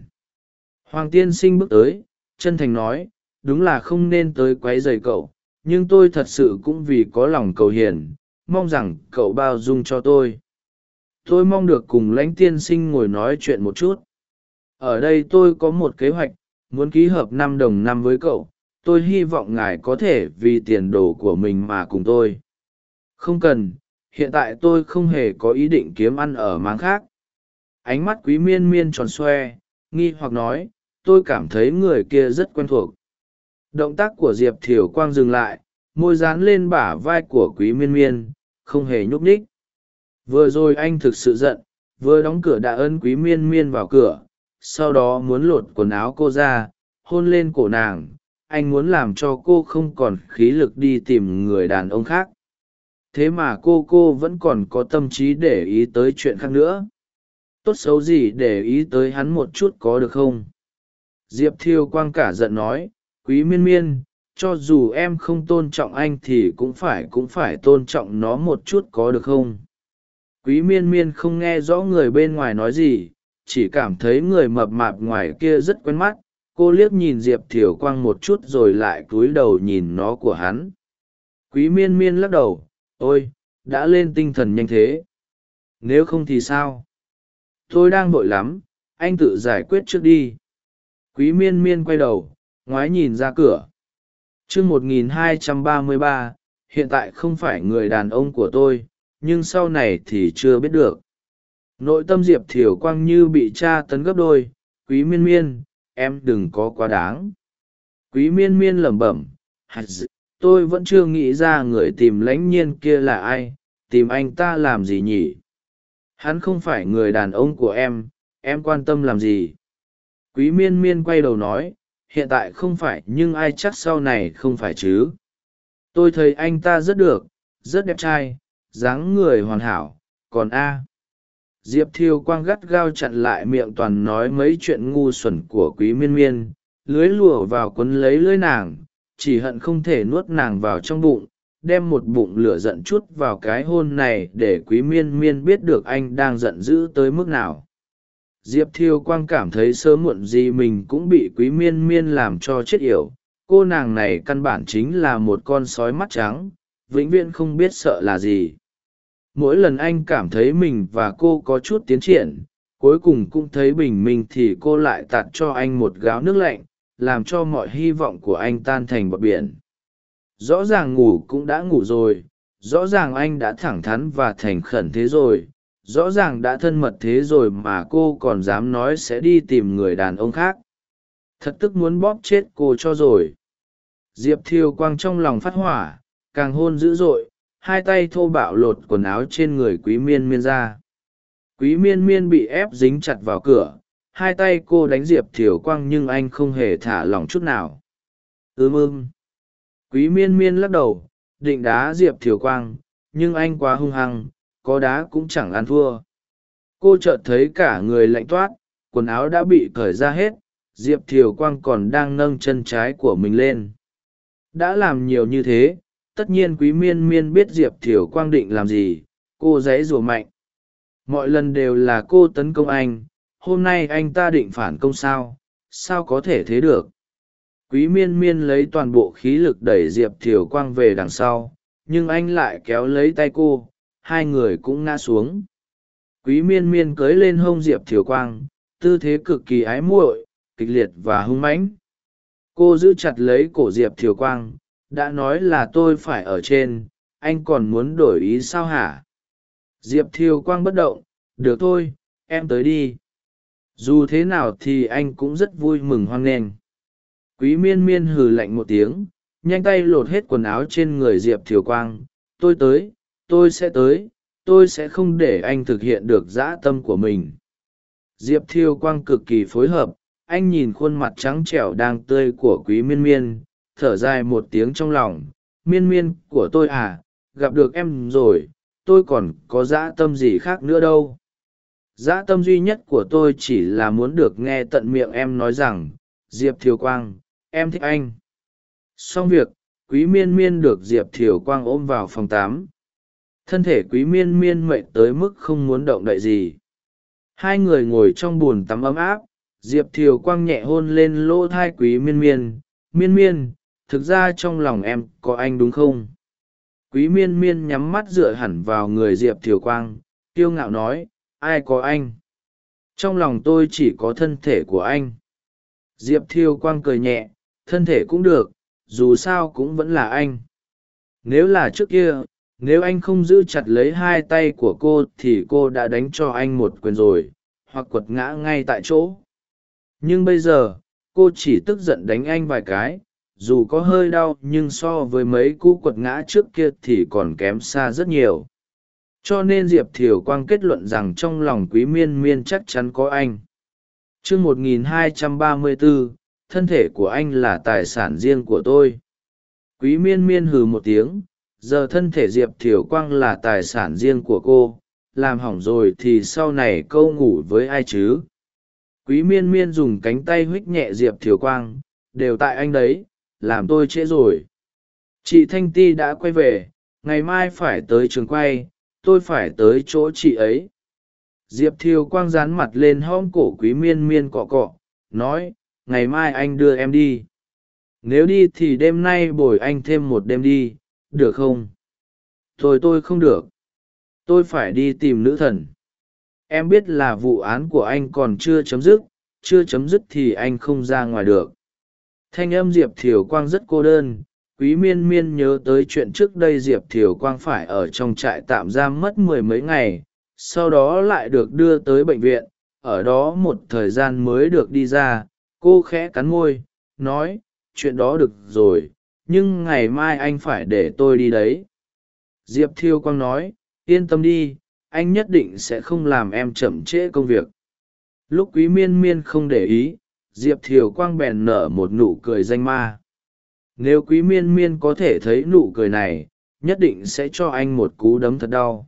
Hoàng tiên sinh bước tới, chân thành nói, đúng là không nên tới q u ấ y dày cậu, nhưng tôi thật sự cũng vì có lòng cầu hiền, mong rằng cậu bao dung cho tôi. Tôi mong được cùng lãnh tiên sinh ngồi nói chuyện một chút. Ở đây tôi có một kế hoạch, muốn ký hợp năm đồng năm với cậu tôi hy vọng ngài có thể vì tiền đồ của mình mà cùng tôi. Không cần, hiện tại tôi không hề có ý định kiếm ăn ở máng khác. Ánh mắt quý miên miên tròn xoe, nghi hoặc nói, tôi cảm thấy người kia rất quen thuộc. Động tác của diệp thiều quang dừng lại, môi dán lên bả vai của quý miên miên, không hề nhúc nhích. Vừa rồi anh thực sự giận, vừa đóng cửa đã ân quý miên miên vào cửa, sau đó muốn lột quần áo cô ra, hôn lên cổ nàng anh muốn làm cho cô không còn khí lực đi tìm người đàn ông khác. Thế mà cô cô vẫn còn có tâm trí để ý tới chuyện khác nữa. Tốt xấu gì để ý tới hắn một chút có được không? Diệp thiêu quang cả giận nói, quý miên miên, cho dù em không tôn trọng anh thì cũng phải cũng phải tôn trọng nó một chút có được không? Quý miên miên không nghe rõ người bên ngoài nói gì, chỉ cảm thấy người mập mạp ngoài kia rất quen mắt cô liếc nhìn diệp thiều quang một chút rồi lại cúi đầu nhìn nó của hắn. Quý miên miên lắc đầu, ôi, đã lên tinh thần nhanh thế. Nếu không thì sao? Tôi đang vội lắm, anh tự giải quyết trước đi. Quý miên miên quay đầu, ngoái nhìn ra cửa. T một nghìn hai trăm ba mươi ba, hiện tại không phải người đàn ông của tôi, nhưng sau này thì chưa biết được. Nội tâm diệp thiều quang như bị tra tấn gấp đôi. Quý miên miên em đừng có quá đáng. Quý miên miên lẩm bẩm tôi vẫn chưa nghĩ ra người tìm lãnh nhiên kia là ai, tìm anh ta làm gì nhỉ? Hắn không phải người đàn ông của em em quan tâm làm gì? Quý miên miên quay đầu nói, hiện tại không phải, nhưng ai chắc sau này không phải chứ? Tôi thấy anh ta rất được, rất đẹp trai, dáng người hoàn hảo, còn a diệp thiêu quang gắt gao chặn lại miệng toàn nói mấy chuyện ngu xuẩn của quý miên miên, lưới lùa vào quấn lấy lưới nàng, chỉ hận không thể nuốt nàng vào trong bụng, đem một bụng lửa giận chút vào cái hôn này để quý miên miên biết được anh đang giận dữ tới mức nào. Diệp thiêu quang cảm thấy sớm muộn gì mình cũng bị quý miên miên làm cho chết yểu, cô nàng này căn bản chính là một con sói mắt trắng, vĩnh viễn không biết sợ là gì mỗi lần anh cảm thấy mình và cô có chút tiến triển, cuối cùng cũng thấy bình minh thì cô lại tạt cho anh một gáo nước lạnh, làm cho mọi hy vọng của anh tan thành bọt biển. Rõ ràng ngủ cũng đã ngủ rồi, rõ ràng anh đã thẳng thắn và thành khẩn thế rồi, rõ ràng đã thân mật thế rồi mà cô còn dám nói sẽ đi tìm người đàn ông khác. Thật tức muốn bóp chết cô cho rồi. Diệp thiêu quang trong lòng phát hỏa, càng hôn dữ dội hai tay thô bạo lột quần áo trên người quý miên miên ra. Quý miên miên bị ép dính chặt vào cửa, hai tay cô đánh diệp thiều quang nhưng anh không hề thả lỏng chút nào. Ừ ưm ưm quý miên miên lắc đầu, định đá diệp thiều quang, nhưng anh quá hung hăng, có đá cũng chẳng ăn thua. Cô chợt thấy cả người lạnh toát, quần áo đã bị cởi ra hết, diệp thiều quang còn đang nâng chân trái của mình lên. Đã làm nhiều như thế tất nhiên quý miên miên biết diệp thiều quang định làm gì, cô dãy rủa mạnh. Mọi lần đều là cô tấn công anh, hôm nay anh ta định phản công sao sao có thể thế được? Quý miên miên lấy toàn bộ khí lực đẩy diệp thiều quang về đằng sau, nhưng anh lại kéo lấy tay cô, hai người cũng ngã xuống. Quý miên miên cưới lên hông diệp thiều quang, tư thế cực kỳ ái muội, kịch liệt và hung mãnh. Cô giữ chặt lấy cổ diệp thiều quang đã nói là tôi phải ở trên, anh còn muốn đổi ý sao hả? Diệp thiều quang bất động, được thôi, em tới đi. Dù thế nào thì anh cũng rất vui mừng hoan nghênh. Quý miên miên hừ lạnh một tiếng, nhanh tay lột hết quần áo trên người diệp thiều quang. Tôi tới, tôi sẽ tới, tôi sẽ không để anh thực hiện được dã tâm của mình. Diệp thiều quang cực kỳ phối hợp, anh nhìn khuôn mặt trắng trẻo đang tươi của quý miên miên thở dài một tiếng trong lòng, miên miên của tôi à gặp được em rồi, tôi còn có dã tâm gì khác nữa đâu. Dã tâm duy nhất của tôi chỉ là muốn được nghe tận miệng em nói rằng, diệp thiều quang, em thích anh. Xong việc, quý miên miên được diệp thiều quang ôm vào phòng tám. Thân thể quý miên miên mệnh tới mức không muốn động đậy gì. Hai người ngồi trong b ồ n tắm ấm áp, diệp thiều quang nhẹ hôn lên lỗ thai quý miên miên. Miên miên thực ra trong lòng em có anh đúng không? Quý miên miên nhắm mắt dựa hẳn vào người diệp thiều quang, kiêu ngạo nói, ai có anh? Trong lòng tôi chỉ có thân thể của anh. Diệp thiều quang cười nhẹ, thân thể cũng được, dù sao cũng vẫn là anh. Nếu là trước kia, nếu anh không giữ chặt lấy hai tay của cô thì cô đã đánh cho anh một quyền rồi, hoặc quật ngã ngay tại chỗ. Nhưng bây giờ, cô chỉ tức giận đánh anh vài cái dù có hơi đau nhưng so với mấy cú quật ngã trước kia thì còn kém xa rất nhiều. Cho nên diệp thiều quang kết luận rằng trong lòng quý miên miên chắc chắn có anh. T r ư ơ n g 1234, thân thể của anh là tài sản riêng của tôi. Quý miên miên hừ một tiếng giờ thân thể diệp thiều quang là tài sản riêng của cô làm hỏng rồi thì sau này câu ngủ với ai chứ? Quý miên miên dùng cánh tay huých nhẹ diệp thiều quang đều tại anh đấy làm tôi trễ rồi. Chị thanh ti đã quay về, ngày mai phải tới trường quay, tôi phải tới chỗ chị ấy. Diệp thiều quang dán mặt lên hom cổ quý miên miên cọ cọ, nói, ngày mai anh đưa em đi. Nếu đi thì đêm nay bồi anh thêm một đêm đi, được không? Thôi tôi không được. Tôi phải đi tìm nữ thần. Em biết là vụ án của anh còn chưa chấm dứt, chưa chấm dứt thì anh không ra ngoài được thanh âm diệp thiều quang rất cô đơn, quý miên miên nhớ tới chuyện trước đây diệp thiều quang phải ở trong trại tạm giam mất mười mấy ngày, sau đó lại được đưa tới bệnh viện, ở đó một thời gian mới được đi ra, cô khẽ cắn môi, nói, chuyện đó được rồi, nhưng ngày mai anh phải để tôi đi đấy. Diệp thiêu quang nói, yên tâm đi, anh nhất định sẽ không làm em chậm trễ công việc. Lúc quý miên miên không để ý diệp thiều quang bèn nở một nụ cười danh ma. Nếu quý miên miên có thể thấy nụ cười này, nhất định sẽ cho anh một cú đấm thật đau.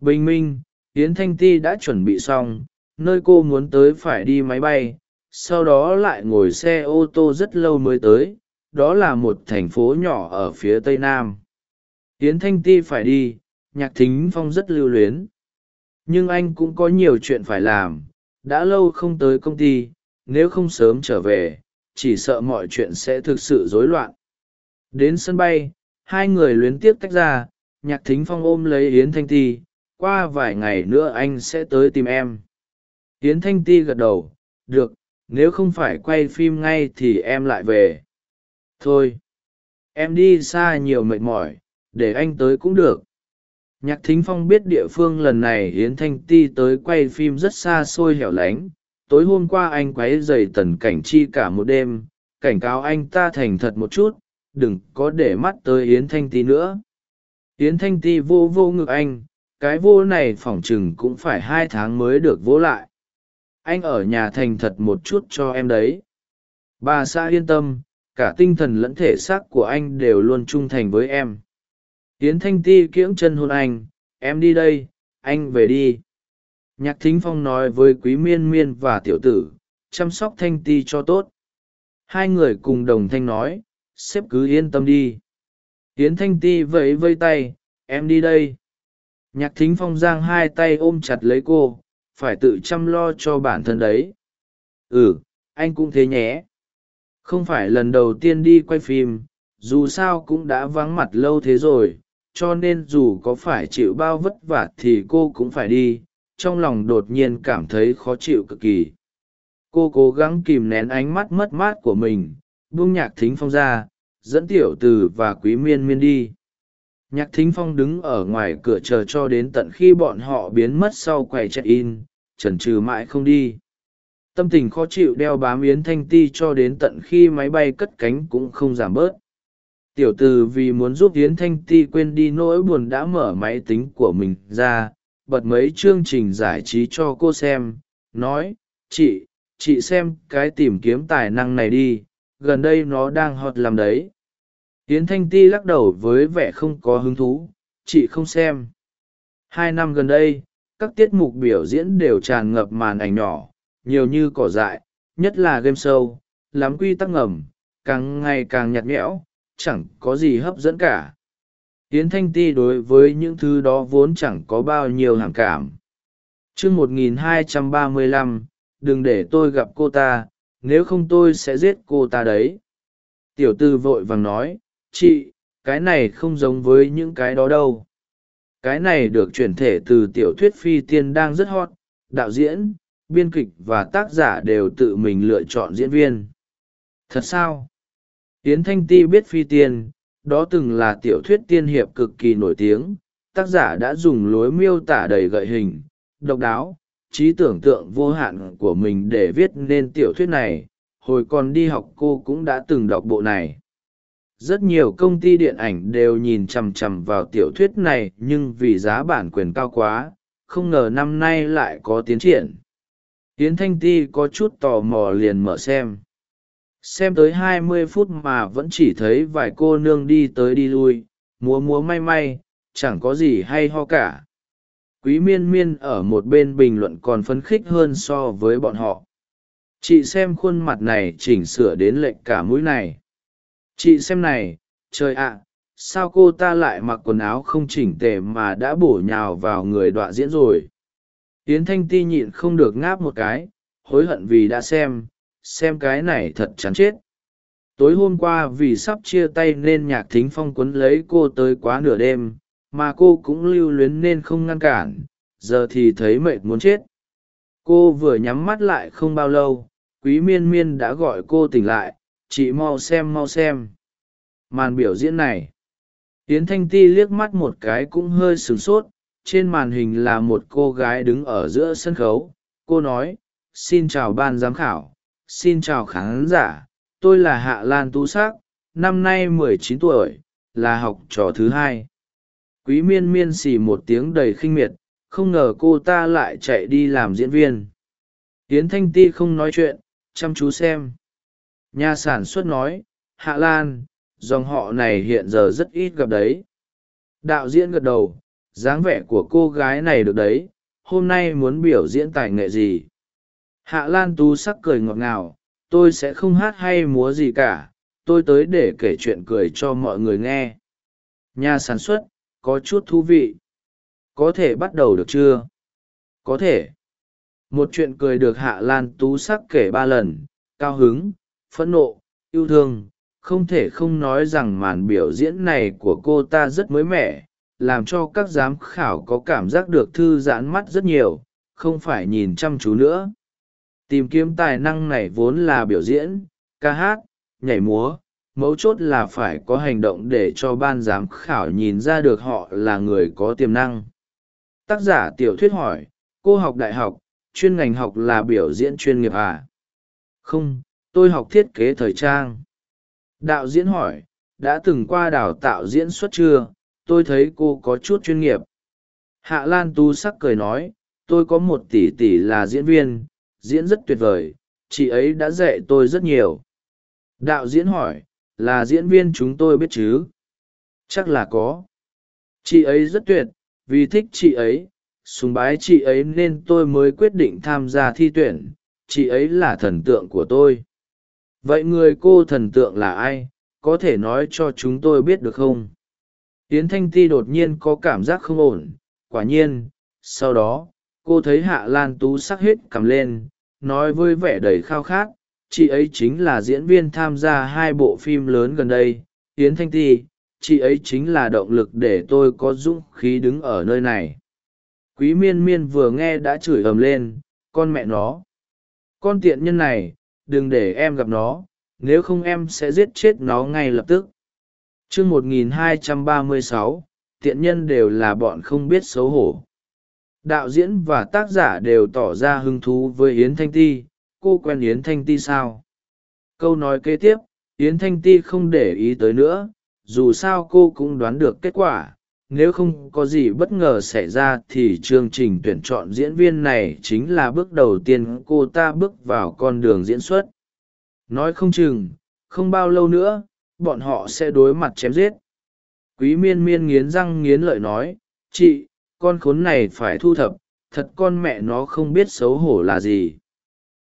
Bình minh, yến thanh ti đã chuẩn bị xong, nơi cô muốn tới phải đi máy bay, sau đó lại ngồi xe ô tô rất lâu mới tới, đó là một thành phố nhỏ ở phía tây nam. Tiến thanh ti phải đi, nhạc thính phong rất lưu luyến. Nhưng anh cũng có nhiều chuyện phải làm, đã lâu không tới công ty nếu không sớm trở về, chỉ sợ mọi chuyện sẽ thực sự rối loạn. Đến sân bay, hai người luyến tiếc tách ra, nhạc thính phong ôm lấy yến thanh ti, qua vài ngày nữa anh sẽ tới tìm em. Yến thanh ti gật đầu, được, nếu không phải quay phim ngay thì em lại về. Thôi, em đi xa nhiều mệt mỏi, để anh tới cũng được. Nhạc thính phong biết địa phương lần này hiến thanh ti tới quay phim rất xa xôi hẻo lánh tối hôm qua anh quấy dày tần cảnh chi cả một đêm, cảnh cáo anh ta thành thật một chút, đừng có để mắt tới yến thanh ti nữa. Yến thanh ti vô vô ngực anh, cái vô này phỏng chừng cũng phải hai tháng mới được vỗ lại. Anh ở nhà thành thật một chút cho em đấy. Bà xã yên tâm, cả tinh thần lẫn thể xác của anh đều luôn trung thành với em. Yến thanh ti kiễng chân hôn anh, em đi đây, anh về đi nhạc thính phong nói với quý miên miên và tiểu tử, chăm sóc thanh ti cho tốt. Hai người cùng đồng thanh nói, sếp cứ yên tâm đi. Yến thanh ti vẫy vây tay, em đi đây. Nhạc thính phong giang hai tay ôm chặt lấy cô, phải tự chăm lo cho bản thân đấy. Ừ anh cũng thế nhé. Không phải lần đầu tiên đi quay phim, dù sao cũng đã vắng mặt lâu thế rồi, cho nên dù có phải chịu bao vất vả thì cô cũng phải đi trong lòng đột nhiên cảm thấy khó chịu cực kỳ. Cô cố gắng kìm nén ánh mắt mất mát của mình, buông nhạc thính phong ra, dẫn tiểu từ và quý miên miên đi. Nhạc thính phong đứng ở ngoài cửa chờ cho đến tận khi bọn họ biến mất sau quầy check in chần chừ mãi không đi. Tâm tình khó chịu đeo bám yến thanh ti cho đến tận khi máy bay cất cánh cũng không giảm bớt. Tiểu từ vì muốn giúp yến thanh ti quên đi nỗi buồn đã mở máy tính của mình ra bật mấy chương trình giải trí cho cô xem, nói, chị chị xem cái tìm kiếm tài năng này đi, gần đây nó đang hot làm đấy. Yến thanh ti lắc đầu với vẻ không có hứng thú, chị không xem. Hai năm gần đây, các tiết mục biểu diễn đều tràn ngập màn ảnh nhỏ, nhiều như cỏ dại, nhất là game show, lắm quy tắc ngầm, càng ngày càng nhạt nhẽo, chẳng có gì hấp dẫn cả yến thanh ti đối với những thứ đó vốn chẳng có bao nhiêu hàm cảm. Chương một nghìn hai trăm ba mươi lăm, đừng để tôi gặp cô ta, nếu không tôi sẽ giết cô ta đấy. Tiểu tư vội vàng nói, chị, cái này không giống với những cái đó đâu. Cái này được chuyển thể từ tiểu thuyết phi tiên đang rất hot, đạo diễn, biên kịch và tác giả đều tự mình lựa chọn diễn viên. Thật sao? Yến thanh ti biết phi tiên đó từng là tiểu thuyết tiên hiệp cực kỳ nổi tiếng, tác giả đã dùng lối miêu tả đầy gợi hình, độc đáo, trí tưởng tượng vô hạn của mình để viết nên tiểu thuyết này, hồi còn đi học cô cũng đã từng đọc bộ này. Rất nhiều công ty điện ảnh đều nhìn chằm chằm vào tiểu thuyết này nhưng vì giá bản quyền cao quá, không ngờ năm nay lại có tiến triển. Tiến thanh ti có chút tò mò liền mở xem xem tới hai mươi phút mà vẫn chỉ thấy vài cô nương đi tới đi lui, múa múa may may, chẳng có gì hay ho cả. Quý miên miên ở một bên bình luận còn phấn khích hơn so với bọn họ. Chị xem khuôn mặt này chỉnh sửa đến lệnh cả mũi này. Chị xem này, trời ạ, sao cô ta lại mặc quần áo không chỉnh tề mà đã bổ nhào vào người đọa diễn rồi? Yến thanh ti nhịn không được ngáp một cái, hối hận vì đã xem xem cái này thật chán chết. Tối hôm qua vì sắp chia tay nên nhạc thính phong quấn lấy cô tới quá nửa đêm, mà cô cũng lưu luyến nên không ngăn cản, giờ thì thấy mệt muốn chết. Cô vừa nhắm mắt lại không bao lâu, quý miên miên đã gọi cô tỉnh lại, chị mau xem mau xem. Màn biểu diễn này tiến thanh ti liếc mắt một cái cũng hơi sửng sốt, trên màn hình là một cô gái đứng ở giữa sân khấu. Cô nói, xin chào ban giám khảo xin chào khán giả, tôi là hạ lan tú s ắ c năm nay mười chín tuổi, là học trò thứ hai. Quý miên miên xì một tiếng đầy khinh miệt, không ngờ cô ta lại chạy đi làm diễn viên. Tiến thanh ti không nói chuyện, chăm chú xem. Nhà sản xuất nói, hạ lan, dòng họ này hiện giờ rất ít gặp đấy. Đạo diễn gật đầu, dáng vẻ của cô gái này được đấy, hôm nay muốn biểu diễn tài nghệ gì? Hạ lan tú sắc cười ngọt ngào, tôi sẽ không hát hay múa gì cả, tôi tới để kể chuyện cười cho mọi người nghe. Nhà sản xuất, có chút thú vị. Có thể bắt đầu được chưa? Có thể. Một chuyện cười được hạ lan tú sắc kể ba lần, cao hứng, phẫn nộ, yêu thương. Không thể không nói rằng màn biểu diễn này của cô ta rất mới mẻ, làm cho các giám khảo có cảm giác được thư giãn mắt rất nhiều, không phải nhìn chăm chú nữa tìm kiếm tài năng này vốn là biểu diễn, ca hát, nhảy múa, mấu chốt là phải có hành động để cho ban giám khảo nhìn ra được họ là người có tiềm năng. Tác giả tiểu thuyết hỏi, cô học đại học, chuyên ngành học là biểu diễn chuyên nghiệp à? Không, tôi học thiết kế thời trang. Đạo diễn hỏi, đã từng qua đào tạo diễn xuất chưa? Tôi thấy cô có chút chuyên nghiệp. Hạ lan tu sắc cười nói, tôi có một tỷ tỷ là diễn viên diễn rất tuyệt vời, chị ấy đã dạy tôi rất nhiều. Đạo diễn hỏi, là diễn viên chúng tôi biết chứ? Chắc là có. Chị ấy rất tuyệt, vì thích chị ấy, sùng bái chị ấy nên tôi mới quyết định tham gia thi tuyển, chị ấy là thần tượng của tôi. Vậy người cô thần tượng là ai? Có thể nói cho chúng tôi biết được không? Yến thanh ti đột nhiên có cảm giác không ổn, quả nhiên, sau đó, cô thấy hạ lan tú sắc hết cầm lên nói với vẻ đầy khao khát, chị ấy chính là diễn viên tham gia hai bộ phim lớn gần đây, yến thanh ti, chị ấy chính là động lực để tôi có dũng khí đứng ở nơi này. Quý miên miên vừa nghe đã chửi ầm lên, con mẹ nó. Con tiện nhân này, đừng để em gặp nó, nếu không em sẽ giết chết nó ngay lập tức. Chương một nghìn hai trăm ba mươi sáu, tiện nhân đều là bọn không biết xấu hổ đạo diễn và tác giả đều tỏ ra hứng thú với yến thanh ti. Cô quen yến thanh ti sao? Câu nói kế tiếp, yến thanh ti không để ý tới nữa. Dù sao cô cũng đoán được kết quả. Nếu không có gì bất ngờ xảy ra thì chương trình tuyển chọn diễn viên này chính là bước đầu tiên cô ta bước vào con đường diễn xuất. Nói không chừng, không bao lâu nữa, bọn họ sẽ đối mặt chém giết. Quý miên miên nghiến răng nghiến lợi nói, chị con khốn này phải thu thập, thật con mẹ nó không biết xấu hổ là gì.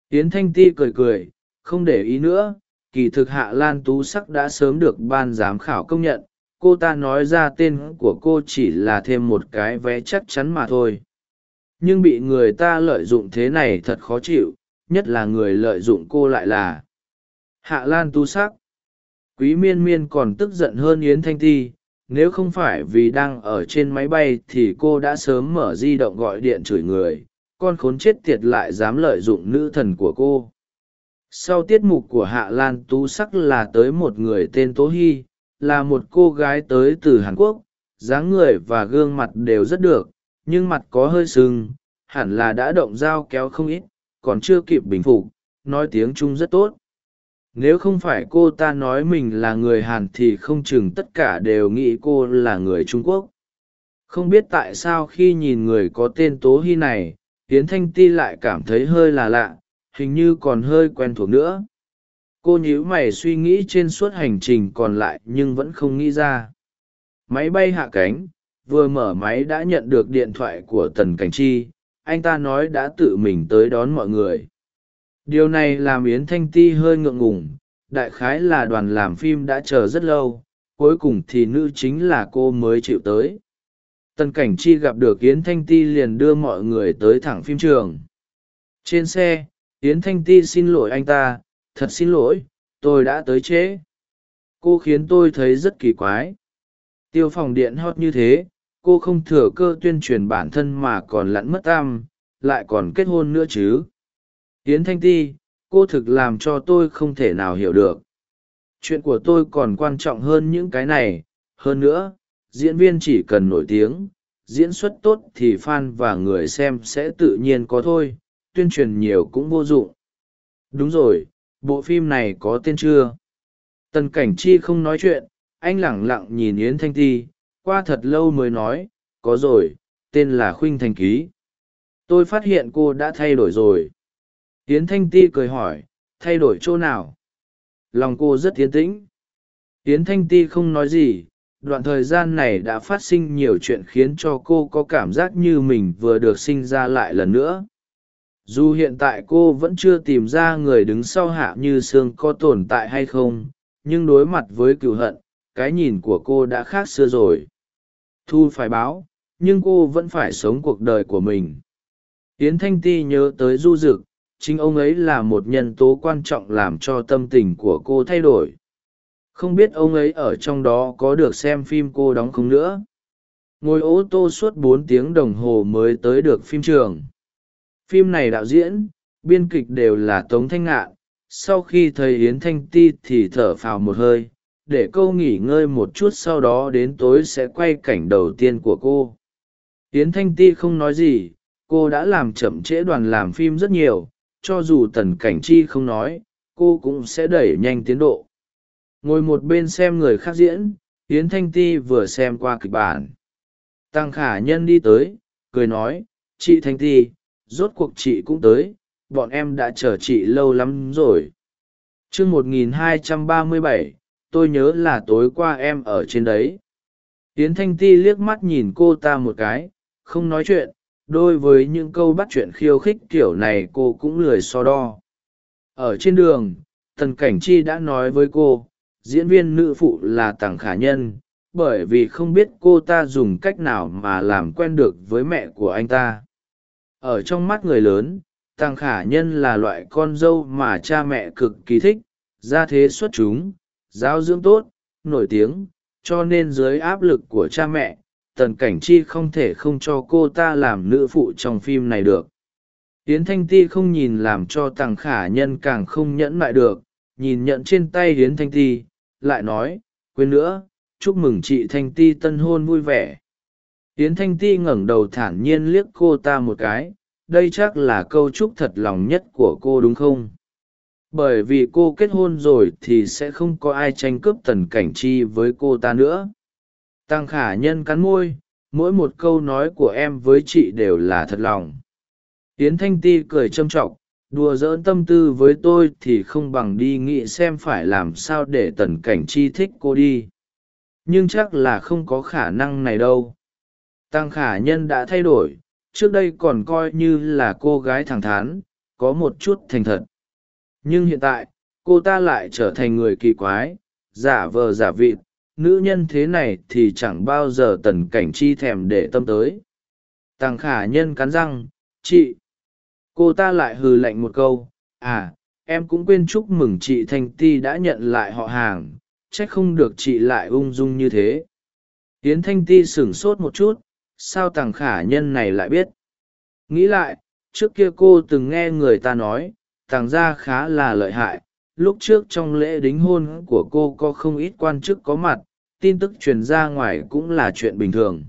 Yến thanh ti cười cười, không để ý nữa, kỳ thực hạ lan tú sắc đã sớm được ban giám khảo công nhận, cô ta nói ra tên của cô chỉ là thêm một cái vé chắc chắn mà thôi. Nhưng bị người ta lợi dụng thế này thật khó chịu, nhất là người lợi dụng cô lại là hạ lan tú sắc. Quý miên miên còn tức giận hơn yến thanh ti nếu không phải vì đang ở trên máy bay thì cô đã sớm mở di động gọi điện chửi người, con khốn chết tiệt lại dám lợi dụng nữ thần của cô. Sau tiết mục của hạ lan tú sắc là tới một người tên tố hy là một cô gái tới từ hàn quốc, dáng người và gương mặt đều rất được, nhưng mặt có hơi sưng, hẳn là đã động dao kéo không ít, còn chưa kịp bình phục, nói tiếng trung rất tốt nếu không phải cô ta nói mình là người hàn thì không chừng tất cả đều nghĩ cô là người trung quốc. Không biết tại sao khi nhìn người có tên tố hy này hiến thanh ti lại cảm thấy hơi là lạ, hình như còn hơi quen thuộc nữa. Cô nhíu mày suy nghĩ trên suốt hành trình còn lại nhưng vẫn không nghĩ ra. Máy bay hạ cánh, vừa mở máy đã nhận được điện thoại của tần cảnh chi, anh ta nói đã tự mình tới đón mọi người điều này làm yến thanh ti hơi ngượng ngùng, đại khái là đoàn làm phim đã chờ rất lâu, cuối cùng thì nữ chính là cô mới chịu tới. Tần cảnh chi gặp được yến thanh ti liền đưa mọi người tới thẳng phim trường. Trên xe, yến thanh ti xin lỗi anh ta, thật xin lỗi, tôi đã tới trễ. Cô khiến tôi thấy rất kỳ quái. Tiêu phòng điện hot như thế, cô không thừa cơ tuyên truyền bản thân mà còn lặn mất tam lại còn kết hôn nữa chứ yến thanh ti, cô thực làm cho tôi không thể nào hiểu được. Chuyện của tôi còn quan trọng hơn những cái này. Hơn nữa, diễn viên chỉ cần nổi tiếng, diễn xuất tốt thì f a n và người xem sẽ tự nhiên có thôi, tuyên truyền nhiều cũng vô dụng. Đúng rồi, bộ phim này có tên chưa? Tần cảnh chi không nói chuyện, anh lẳng lặng nhìn yến thanh ti, qua thật lâu mới nói, có rồi, tên là khuynh thành ký. Tôi phát hiện cô đã thay đổi rồi yến thanh ti cười hỏi, thay đổi chỗ nào? Lòng cô rất tiến tĩnh. Yến thanh ti không nói gì, đoạn thời gian này đã phát sinh nhiều chuyện khiến cho cô có cảm giác như mình vừa được sinh ra lại lần nữa. Dù hiện tại cô vẫn chưa tìm ra người đứng sau hạ như sương có tồn tại hay không, nhưng đối mặt với cựu hận, cái nhìn của cô đã khác xưa rồi. Thu phải báo, nhưng cô vẫn phải sống cuộc đời của mình. Yến thanh ti nhớ tới du d ự c chính ông ấy là một nhân tố quan trọng làm cho tâm tình của cô thay đổi. Không biết ông ấy ở trong đó có được xem phim cô đóng không nữa. Ngồi ô tô suốt bốn tiếng đồng hồ mới tới được phim trường. Phim này đạo diễn, biên kịch đều là tống thanh ngạn. Sau khi thấy yến thanh ti thì thở phào một hơi, để câu nghỉ ngơi một chút sau đó đến tối sẽ quay cảnh đầu tiên của cô. Yến thanh ti không nói gì, cô đã làm chậm trễ đoàn làm phim rất nhiều cho dù tần cảnh chi không nói, cô cũng sẽ đẩy nhanh tiến độ. Ngồi một bên xem người khác diễn, yến thanh ti vừa xem qua kịch bản. Tăng khả nhân đi tới, cười nói, chị thanh ti, rốt cuộc chị cũng tới, bọn em đã chờ chị lâu lắm rồi. T r ư ơ n g một nghìn hai trăm ba mươi bảy, tôi nhớ là tối qua em ở trên đấy. Yến thanh ti liếc mắt nhìn cô ta một cái, không nói chuyện đôi với những câu bắt chuyện khiêu khích kiểu này cô cũng lười so đo. Ở trên đường, tần cảnh chi đã nói với cô, diễn viên nữ phụ là tằng khả nhân, bởi vì không biết cô ta dùng cách nào mà làm quen được với mẹ của anh ta. Ở trong mắt người lớn, tằng khả nhân là loại con dâu mà cha mẹ cực kỳ thích, gia thế xuất chúng, giáo dưỡng tốt, nổi tiếng, cho nên dưới áp lực của cha mẹ tần cảnh chi không thể không cho cô ta làm nữ phụ trong phim này được. Yến thanh ti không nhìn làm cho tằng khả nhân càng không nhẫn lại được, nhìn nhận trên tay yến thanh ti, lại nói, quên nữa, chúc mừng chị thanh ti tân hôn vui vẻ. Yến thanh ti ngẩng đầu thản nhiên liếc cô ta một cái, đây chắc là câu chúc thật lòng nhất của cô đúng không? Bởi vì cô kết hôn rồi thì sẽ không có ai tranh cướp tần cảnh chi với cô ta nữa tăng khả nhân cắn môi mỗi một câu nói của em với chị đều là thật lòng. Yến thanh ti cười châm trọng, đùa giỡn tâm tư với tôi thì không bằng đi nghĩ xem phải làm sao để tần cảnh chi thích cô đi. Nhưng chắc là không có khả năng này đâu. Tăng khả nhân đã thay đổi trước đây còn coi như là cô gái thẳng thắn có một chút thành thật. Nhưng hiện tại cô ta lại trở thành người kỳ quái giả vờ giả vịt nữ nhân thế này thì chẳng bao giờ tần cảnh chi thèm để tâm tới. Tàng khả nhân cắn răng, chị, cô ta lại hừ lạnh một câu à em cũng quên chúc mừng chị thanh ti đã nhận lại họ hàng c h ắ c không được chị lại ung dung như thế. Tiến thanh ti sửng sốt một chút, sao tàng khả nhân này lại biết? Nghĩ lại, trước kia cô từng nghe người ta nói, tàng gia khá là lợi hại lúc trước trong lễ đính hôn của cô có không ít quan chức có mặt, tin tức truyền ra ngoài cũng là chuyện bình thường.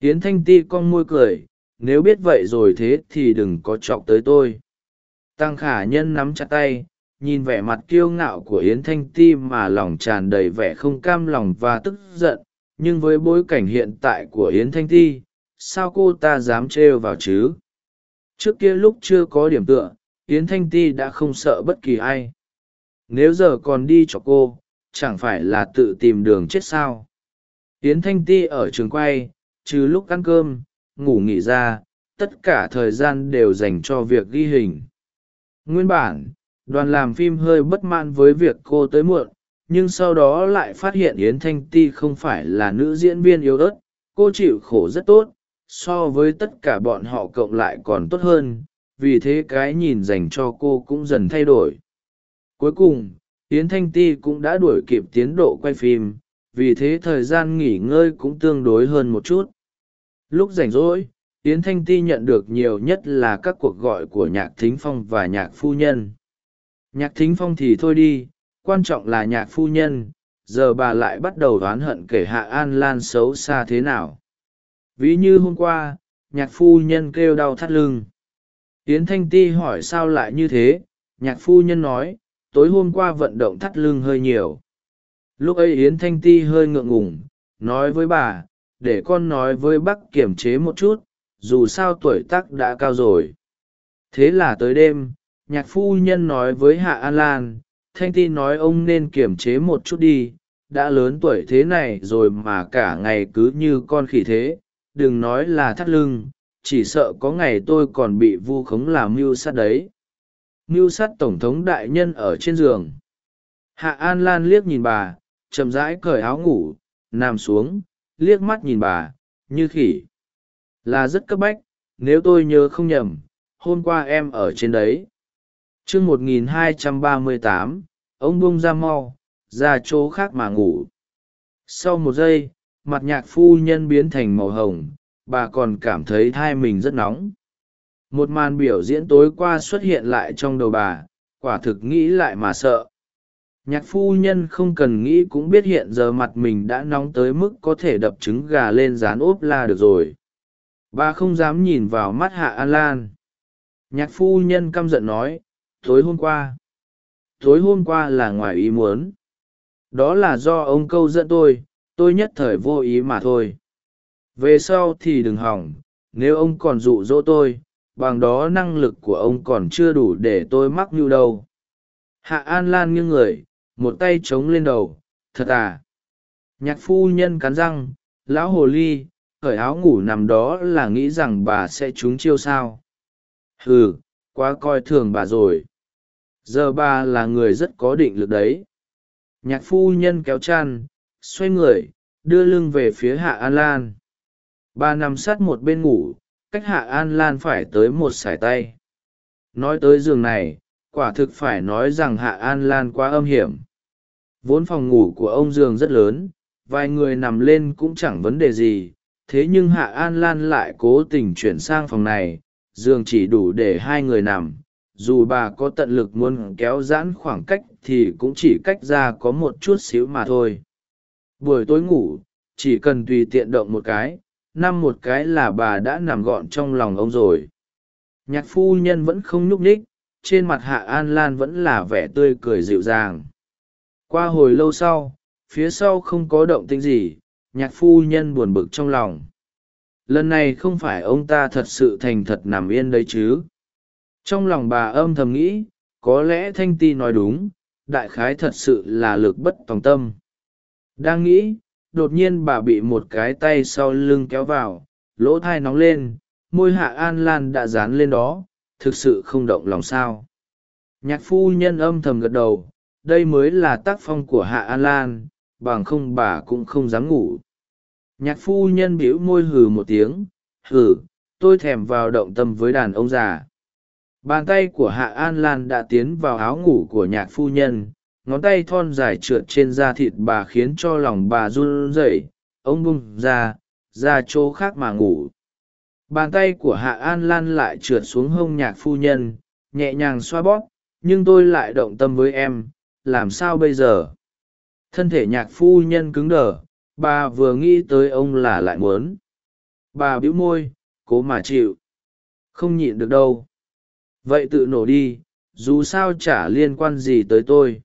Tiến thanh ti con môi cười, nếu biết vậy rồi thế thì đừng có chọc tới tôi. Tăng khả nhân nắm chặt tay, nhìn vẻ mặt kiêu ngạo của yến thanh ti mà lòng tràn đầy vẻ không cam lòng và tức giận, nhưng với bối cảnh hiện tại của yến thanh ti, sao cô ta dám trêu vào chứ? Trước kia lúc chưa có điểm tựa, yến thanh ti đã không sợ bất kỳ ai nếu giờ còn đi cho cô, chẳng phải là tự tìm đường chết sao? Yến thanh ti ở trường quay, trừ lúc ăn cơm, ngủ nghỉ ra, tất cả thời gian đều dành cho việc ghi hình. Nguyên bản, đoàn làm phim hơi bất mãn với việc cô tới muộn, nhưng sau đó lại phát hiện yến thanh ti không phải là nữ diễn viên yếu ớt, cô chịu khổ rất tốt, so với tất cả bọn họ cộng lại còn tốt hơn, vì thế cái nhìn dành cho cô cũng dần thay đổi cuối cùng, yến thanh ti cũng đã đuổi kịp tiến độ quay phim, vì thế thời gian nghỉ ngơi cũng tương đối hơn một chút. Lúc rảnh rỗi, yến thanh ti nhận được nhiều nhất là các cuộc gọi của nhạc thính phong và nhạc phu nhân. Nhạc thính phong thì thôi đi, quan trọng là nhạc phu nhân, giờ bà lại bắt đầu oán hận kể hạ an lan xấu xa thế nào. Ví như hôm qua, nhạc phu nhân kêu đau thắt lưng. Yến thanh ti hỏi sao lại như thế, nhạc phu nhân nói tối hôm qua vận động thắt lưng hơi nhiều. Lúc ấy yến thanh ti hơi ngượng ngùng, nói với bà, để con nói với bác kiềm chế một chút, dù sao tuổi tắc đã cao rồi. Thế là tới đêm, nhạc phu nhân nói với hạ an lan, thanh ti nói ông nên kiềm chế một chút đi, đã lớn tuổi thế này rồi mà cả ngày cứ như con khỉ thế, đừng nói là thắt lưng, chỉ sợ có ngày tôi còn bị vu khống làm mưu sát đấy mưu sát tổng thống đại nhân ở trên giường. Hạ an lan liếc nhìn bà, chậm rãi cởi áo ngủ, nằm xuống, liếc mắt nhìn bà, như khỉ. Là rất cấp bách, nếu tôi nhớ không nhầm, hôm qua em ở trên đấy. T r ư ơ n g một nghìn hai trăm ba mươi tám, ông bông ra mau, ra chỗ khác mà ngủ. Sau một giây, mặt nhạc phu nhân biến thành màu hồng, bà còn cảm thấy thai mình rất nóng một màn biểu diễn tối qua xuất hiện lại trong đầu bà, quả thực nghĩ lại mà sợ. Nhạc phu nhân không cần nghĩ cũng biết hiện giờ mặt mình đã nóng tới mức có thể đập trứng gà lên rán ốp la được rồi. Bà không dám nhìn vào mắt hạ an lan. Nhạc phu nhân căm giận nói, tối hôm qua, tối hôm qua là ngoài ý muốn. Đó là do ông câu dẫn tôi tôi nhất thời vô ý mà thôi. Về sau thì đừng hỏng, nếu ông còn dụ dỗ tôi bằng đó năng lực của ông còn chưa đủ để tôi mắc mưu đâu. Hạ an lan nghiêng người, một tay chống lên đầu, thật à? Nhạc phu nhân cắn răng, lão hồ ly khởi áo ngủ nằm đó là nghĩ rằng bà sẽ trúng chiêu sao? Ừ quá coi thường bà rồi. Giờ bà là người rất có định lực đấy. Nhạc phu nhân kéo chăn, xoay người, đưa lưng về phía hạ an lan. Bà nằm sát một bên ngủ cách hạ an lan phải tới một sải tay. Nói tới giường này, quả thực phải nói rằng hạ an lan quá âm hiểm. Vốn phòng ngủ của ông giường rất lớn, vài người nằm lên cũng chẳng vấn đề gì, thế nhưng hạ an lan lại cố tình chuyển sang phòng này, giường chỉ đủ để hai người nằm. Dù bà có tận lực muốn kéo giãn khoảng cách thì cũng chỉ cách ra có một chút xíu mà thôi. Buổi tối ngủ, chỉ cần tùy tiện động một cái năm một cái là bà đã nằm gọn trong lòng ông rồi. Nhạc phu nhân vẫn không nhúc nhích, trên mặt hạ an lan vẫn là vẻ tươi cười dịu dàng. Qua hồi lâu sau, phía sau không có động tĩnh gì, nhạc phu nhân buồn bực trong lòng. Lần này không phải ông ta thật sự thành thật nằm yên đấy chứ. Trong lòng bà âm thầm nghĩ, có lẽ thanh ti nói đúng, đại khái thật sự là lực bất tòng tâm. Đang nghĩ đột nhiên bà bị một cái tay sau lưng kéo vào, lỗ thai nóng lên, môi hạ an lan đã dán lên đó, thực sự không động lòng sao. Nhạc phu nhân âm thầm gật đầu, đây mới là tác phong của hạ an lan, bằng không bà cũng không dám ngủ. Nhạc phu nhân bĩu môi hừ một tiếng, hừ, tôi thèm vào động tâm với đàn ông già. Bàn tay của hạ an lan đã tiến vào áo ngủ của nhạc phu nhân ngón tay thon dài trượt trên da thịt bà khiến cho lòng bà run rẩy, ông bung ra ra chỗ khác mà ngủ. Bàn tay của hạ an lan lại trượt xuống hông nhạc phu nhân, nhẹ nhàng xoa bóp, nhưng tôi lại động tâm với em, làm sao bây giờ? Thân thể nhạc phu nhân cứng đờ, bà vừa nghĩ tới ông là lại muốn. Bà bĩu môi, cố mà chịu. Không nhịn được đâu. Vậy tự nổ đi, dù sao chả liên quan gì tới tôi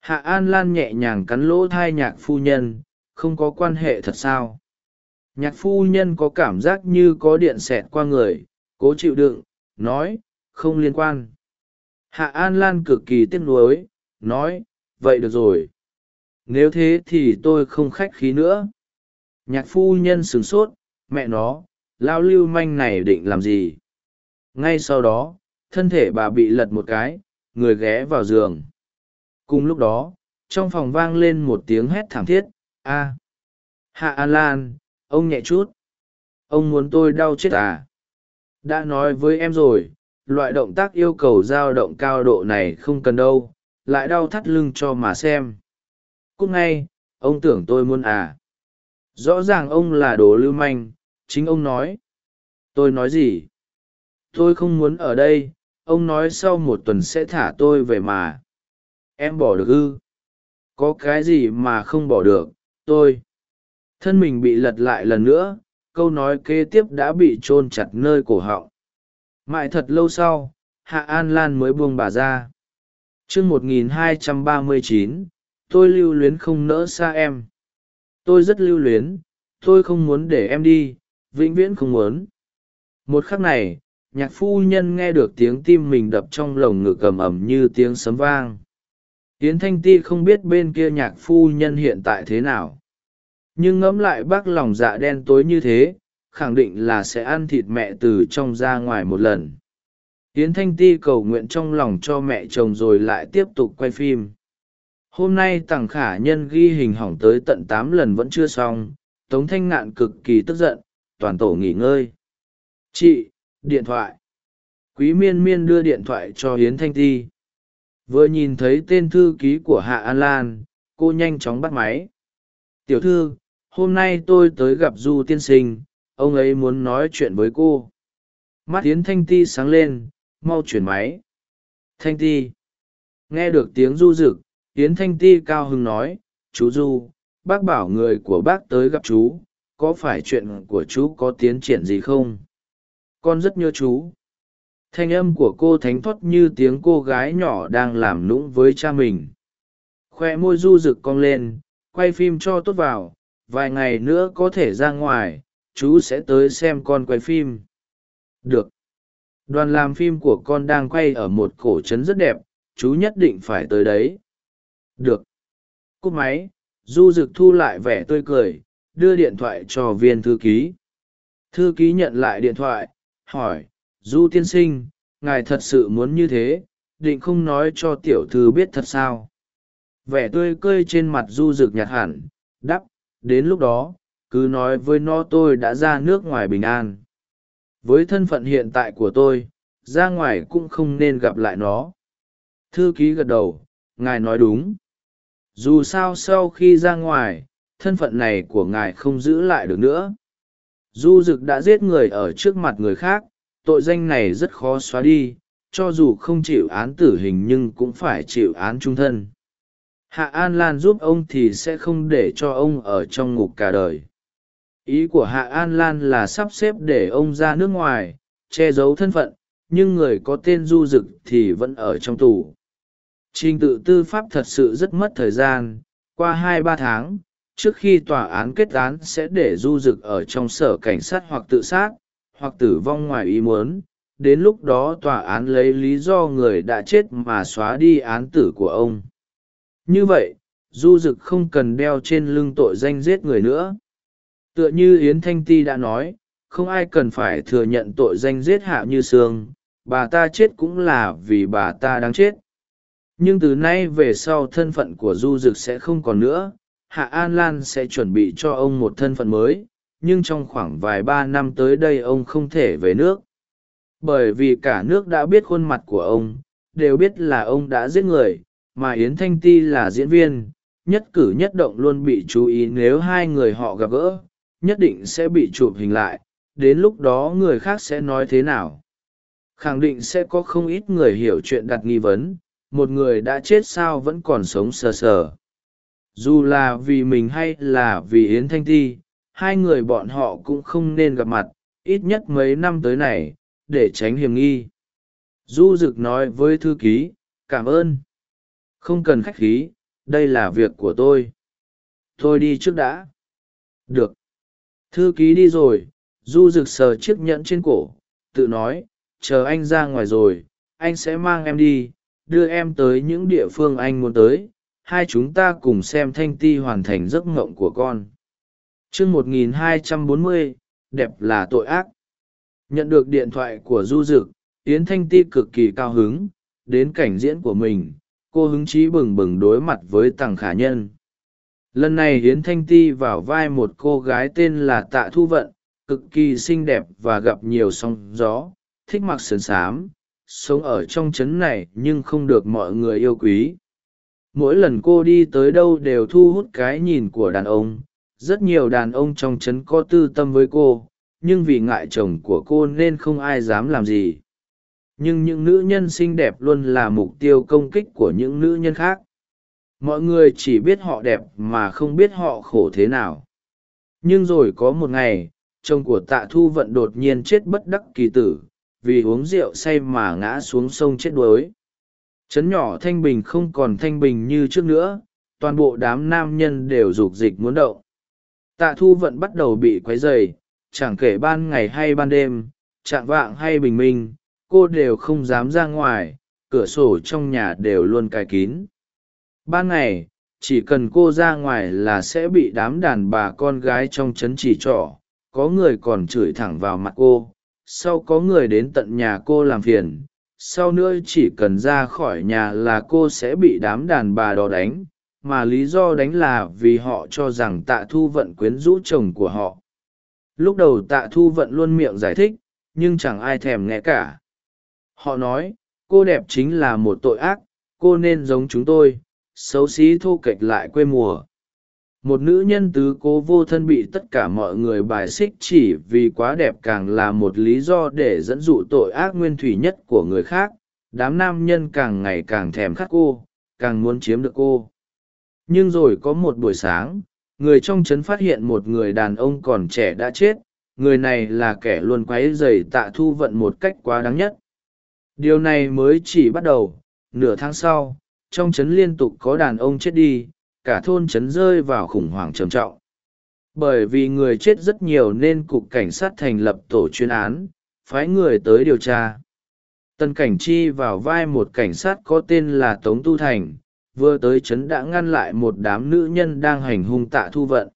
hạ an lan nhẹ nhàng cắn lỗ thai nhạc phu nhân, không có quan hệ thật sao? Nhạc phu nhân có cảm giác như có điện xẹt qua người, cố chịu đựng, nói, không liên quan. Hạ an lan cực kỳ tiếc nuối, nói, vậy được rồi. Nếu thế thì tôi không khách khí nữa. Nhạc phu nhân sửng sốt, mẹ nó, lao lưu manh này định làm gì? Ngay sau đó, thân thể bà bị lật một cái, người ghé vào giường cùng lúc đó, trong phòng vang lên một tiếng hét thảm thiết, a, hạ an lan, ông nhẹ chút. Ông muốn tôi đau chết à? Đã nói với em rồi, loại động tác yêu cầu dao động cao độ này không cần đâu, lại đau thắt lưng cho mà xem. Cúc ngay, ông tưởng tôi muốn à? Rõ ràng ông là đồ lưu manh, chính ông nói. Tôi nói gì? Tôi không muốn ở đây, ông nói sau một tuần sẽ thả tôi về mà em bỏ được ư? Có cái gì mà không bỏ được? Tôi. Thân mình bị lật lại lần nữa, câu nói kế tiếp đã bị t r ô n chặt nơi cổ họng. Mãi thật lâu sau, hạ an lan mới buông bà ra. Chương một nghìn hai trăm ba mươi chín, tôi lưu luyến không nỡ xa em. Tôi rất lưu luyến, tôi không muốn để em đi, vĩnh viễn không muốn. Một khắc này, nhạc phu nhân nghe được tiếng tim mình đập trong lồng ngực ầm ầm như tiếng sấm vang yến thanh ti không biết bên kia nhạc phu nhân hiện tại thế nào. Nhưng ngẫm lại bác lòng dạ đen tối như thế, khẳng định là sẽ ăn thịt mẹ từ trong ra ngoài một lần. Yến thanh ti cầu nguyện trong lòng cho mẹ chồng rồi lại tiếp tục quay phim. Hôm nay tằng khả nhân ghi hình hỏng tới tận tám lần vẫn chưa xong, tống thanh ngạn cực kỳ tức giận, toàn tổ nghỉ ngơi. Chị, điện thoại. Quý miên miên đưa điện thoại cho hiến thanh ti vừa nhìn thấy tên thư ký của hạ an lan, cô nhanh chóng bắt máy. Tiểu thư, hôm nay tôi tới gặp du tiên sinh, ông ấy muốn nói chuyện với cô. Mắt tiến thanh ti sáng lên, mau chuyển máy. Thanh ti. Nghe được tiếng du rực tiến thanh ti cao hưng nói, chú du, bác bảo người của bác tới gặp chú, có phải chuyện của chú có tiến triển gì không? Con rất nhớ chú thanh âm của cô thánh thoát như tiếng cô gái nhỏ đang làm nũng với cha mình. Khoe môi du rực cong lên, quay phim cho tốt vào, vài ngày nữa có thể ra ngoài, chú sẽ tới xem con quay phim. Được. Đoàn làm phim của con đang quay ở một cổ trấn rất đẹp, chú nhất định phải tới đấy. Được. Cúp máy, du rực thu lại vẻ tươi cười, đưa điện thoại cho viên thư ký. Thư ký nhận lại điện thoại, hỏi du tiên sinh, ngài thật sự muốn như thế, định không nói cho tiểu thư biết thật sao? Vẻ tươi cơi trên mặt du rực nhạt hẳn đắp đến lúc đó, cứ nói với nó tôi đã ra nước ngoài bình an. Với thân phận hiện tại của tôi, ra ngoài cũng không nên gặp lại nó. Thư ký gật đầu, ngài nói đúng. Dù sao sau khi ra ngoài, thân phận này của ngài không giữ lại được nữa. Du dực đã giết người ở trước mặt người khác tội danh này rất khó xóa đi, cho dù không chịu án tử hình nhưng cũng phải chịu án trung thân. Hạ an lan giúp ông thì sẽ không để cho ông ở trong ngục cả đời. Ý của hạ an lan là sắp xếp để ông ra nước ngoài, che giấu thân phận, nhưng người có tên du d ự c thì vẫn ở trong tù. Trình tự tư pháp thật sự rất mất thời gian, qua hai ba tháng, trước khi tòa án kết án sẽ để du d ự c ở trong sở cảnh sát hoặc tự sát hoặc tử vong ngoài ý muốn, đến lúc đó tòa án lấy lý do người đã chết mà xóa đi án tử của ông. Như vậy, du Dực không cần đeo trên lưng tội danh giết người nữa. Tựa như yến thanh ti đã nói, không ai cần phải thừa nhận tội danh giết hạ như sương bà ta chết cũng là vì bà ta đang chết. Nhưng từ nay về sau thân phận của du dực sẽ không còn nữa, hạ an lan sẽ chuẩn bị cho ông một thân phận mới nhưng trong khoảng vài ba năm tới đây ông không thể về nước. Bởi vì cả nước đã biết khuôn mặt của ông, đều biết là ông đã giết người, mà yến thanh ti là diễn viên, nhất cử nhất động luôn bị chú ý nếu hai người họ gặp gỡ, nhất định sẽ bị chụp hình lại, đến lúc đó người khác sẽ nói thế nào. Khẳng định sẽ có không ít người hiểu chuyện đặt nghi vấn, một người đã chết sao vẫn còn sống sờ sờ. Dù là vì mình hay là vì yến thanh ti hai người bọn họ cũng không nên gặp mặt, ít nhất mấy năm tới này, để tránh hiểm nghi. Du rực nói với thư ký, cảm ơn. Không cần khách khí, đây là việc của tôi. Tôi đi trước đã. Được. Thư ký đi rồi, du rực sờ chiếc nhẫn trên cổ, tự nói, chờ anh ra ngoài rồi, anh sẽ mang em đi, đưa em tới những địa phương anh muốn tới, hai chúng ta cùng xem thanh ti hoàn thành giấc mộng của con chương một nghìn hai trăm bốn mươi, đẹp là tội ác. Nhận được điện thoại của du dực, yến thanh ti cực kỳ cao hứng, đến cảnh diễn của mình, cô hứng chí bừng bừng đối mặt với tằng khả nhân. Lần này hiến thanh ti vào vai một cô gái tên là tạ thu vận, cực kỳ xinh đẹp và gặp nhiều sóng gió, thích mặc sườn xám, sống ở trong trấn này nhưng không được mọi người yêu quý. Mỗi lần cô đi tới đâu đều thu hút cái nhìn của đàn ông rất nhiều đàn ông trong trấn có tư tâm với cô, nhưng vì ngại chồng của cô nên không ai dám làm gì. Nhưng những nữ nhân xinh đẹp luôn là mục tiêu công kích của những nữ nhân khác. Mọi người chỉ biết họ đẹp mà không biết họ khổ thế nào. Nhưng rồi có một ngày, chồng của tạ thu vận đột nhiên chết bất đắc kỳ tử, vì uống rượu say mà ngã xuống sông chết đuối. Trấn nhỏ thanh bình không còn thanh bình như trước nữa, toàn bộ đám nam nhân đều rục dịch muốn đậu tạ thu vận bắt đầu bị quấy dày chẳng kể ban ngày hay ban đêm chạng vạng hay bình minh, cô đều không dám ra ngoài, cửa sổ trong nhà đều luôn cài kín. Ban ngày, chỉ cần cô ra ngoài là sẽ bị đám đàn bà con gái trong trấn chỉ trỏ, có người còn chửi thẳng vào mặt cô, sau có người đến tận nhà cô làm phiền, sau nữa chỉ cần ra khỏi nhà là cô sẽ bị đám đàn bà đó đánh mà lý do đánh là vì họ cho rằng tạ thu vận quyến rũ chồng của họ. Lúc đầu tạ thu vận luôn miệng giải thích, nhưng chẳng ai thèm nghe cả. Họ nói, cô đẹp chính là một tội ác, cô nên giống chúng tôi, xấu xí thô kệch lại quê mùa. Một nữ nhân tứ cố vô thân bị tất cả mọi người bài xích chỉ vì quá đẹp càng là một lý do để dẫn dụ tội ác nguyên thủy nhất của người khác. Đám nam nhân càng ngày càng thèm khát cô, càng muốn chiếm được cô nhưng rồi có một buổi sáng, người trong trấn phát hiện một người đàn ông còn trẻ đã chết, người này là kẻ luôn quáy dày tạ thu vận một cách quá đáng nhất. Điều này mới chỉ bắt đầu, nửa tháng sau, trong trấn liên tục có đàn ông chết đi, cả thôn trấn rơi vào khủng hoảng trầm trọng. Bởi vì người chết rất nhiều nên cục cảnh sát thành lập tổ chuyên án, phái người tới điều tra. Tần cảnh chi vào vai một cảnh sát có tên là tống tu thành vừa tới trấn đã ngăn lại một đám nữ nhân đang hành hung tạ thu vận.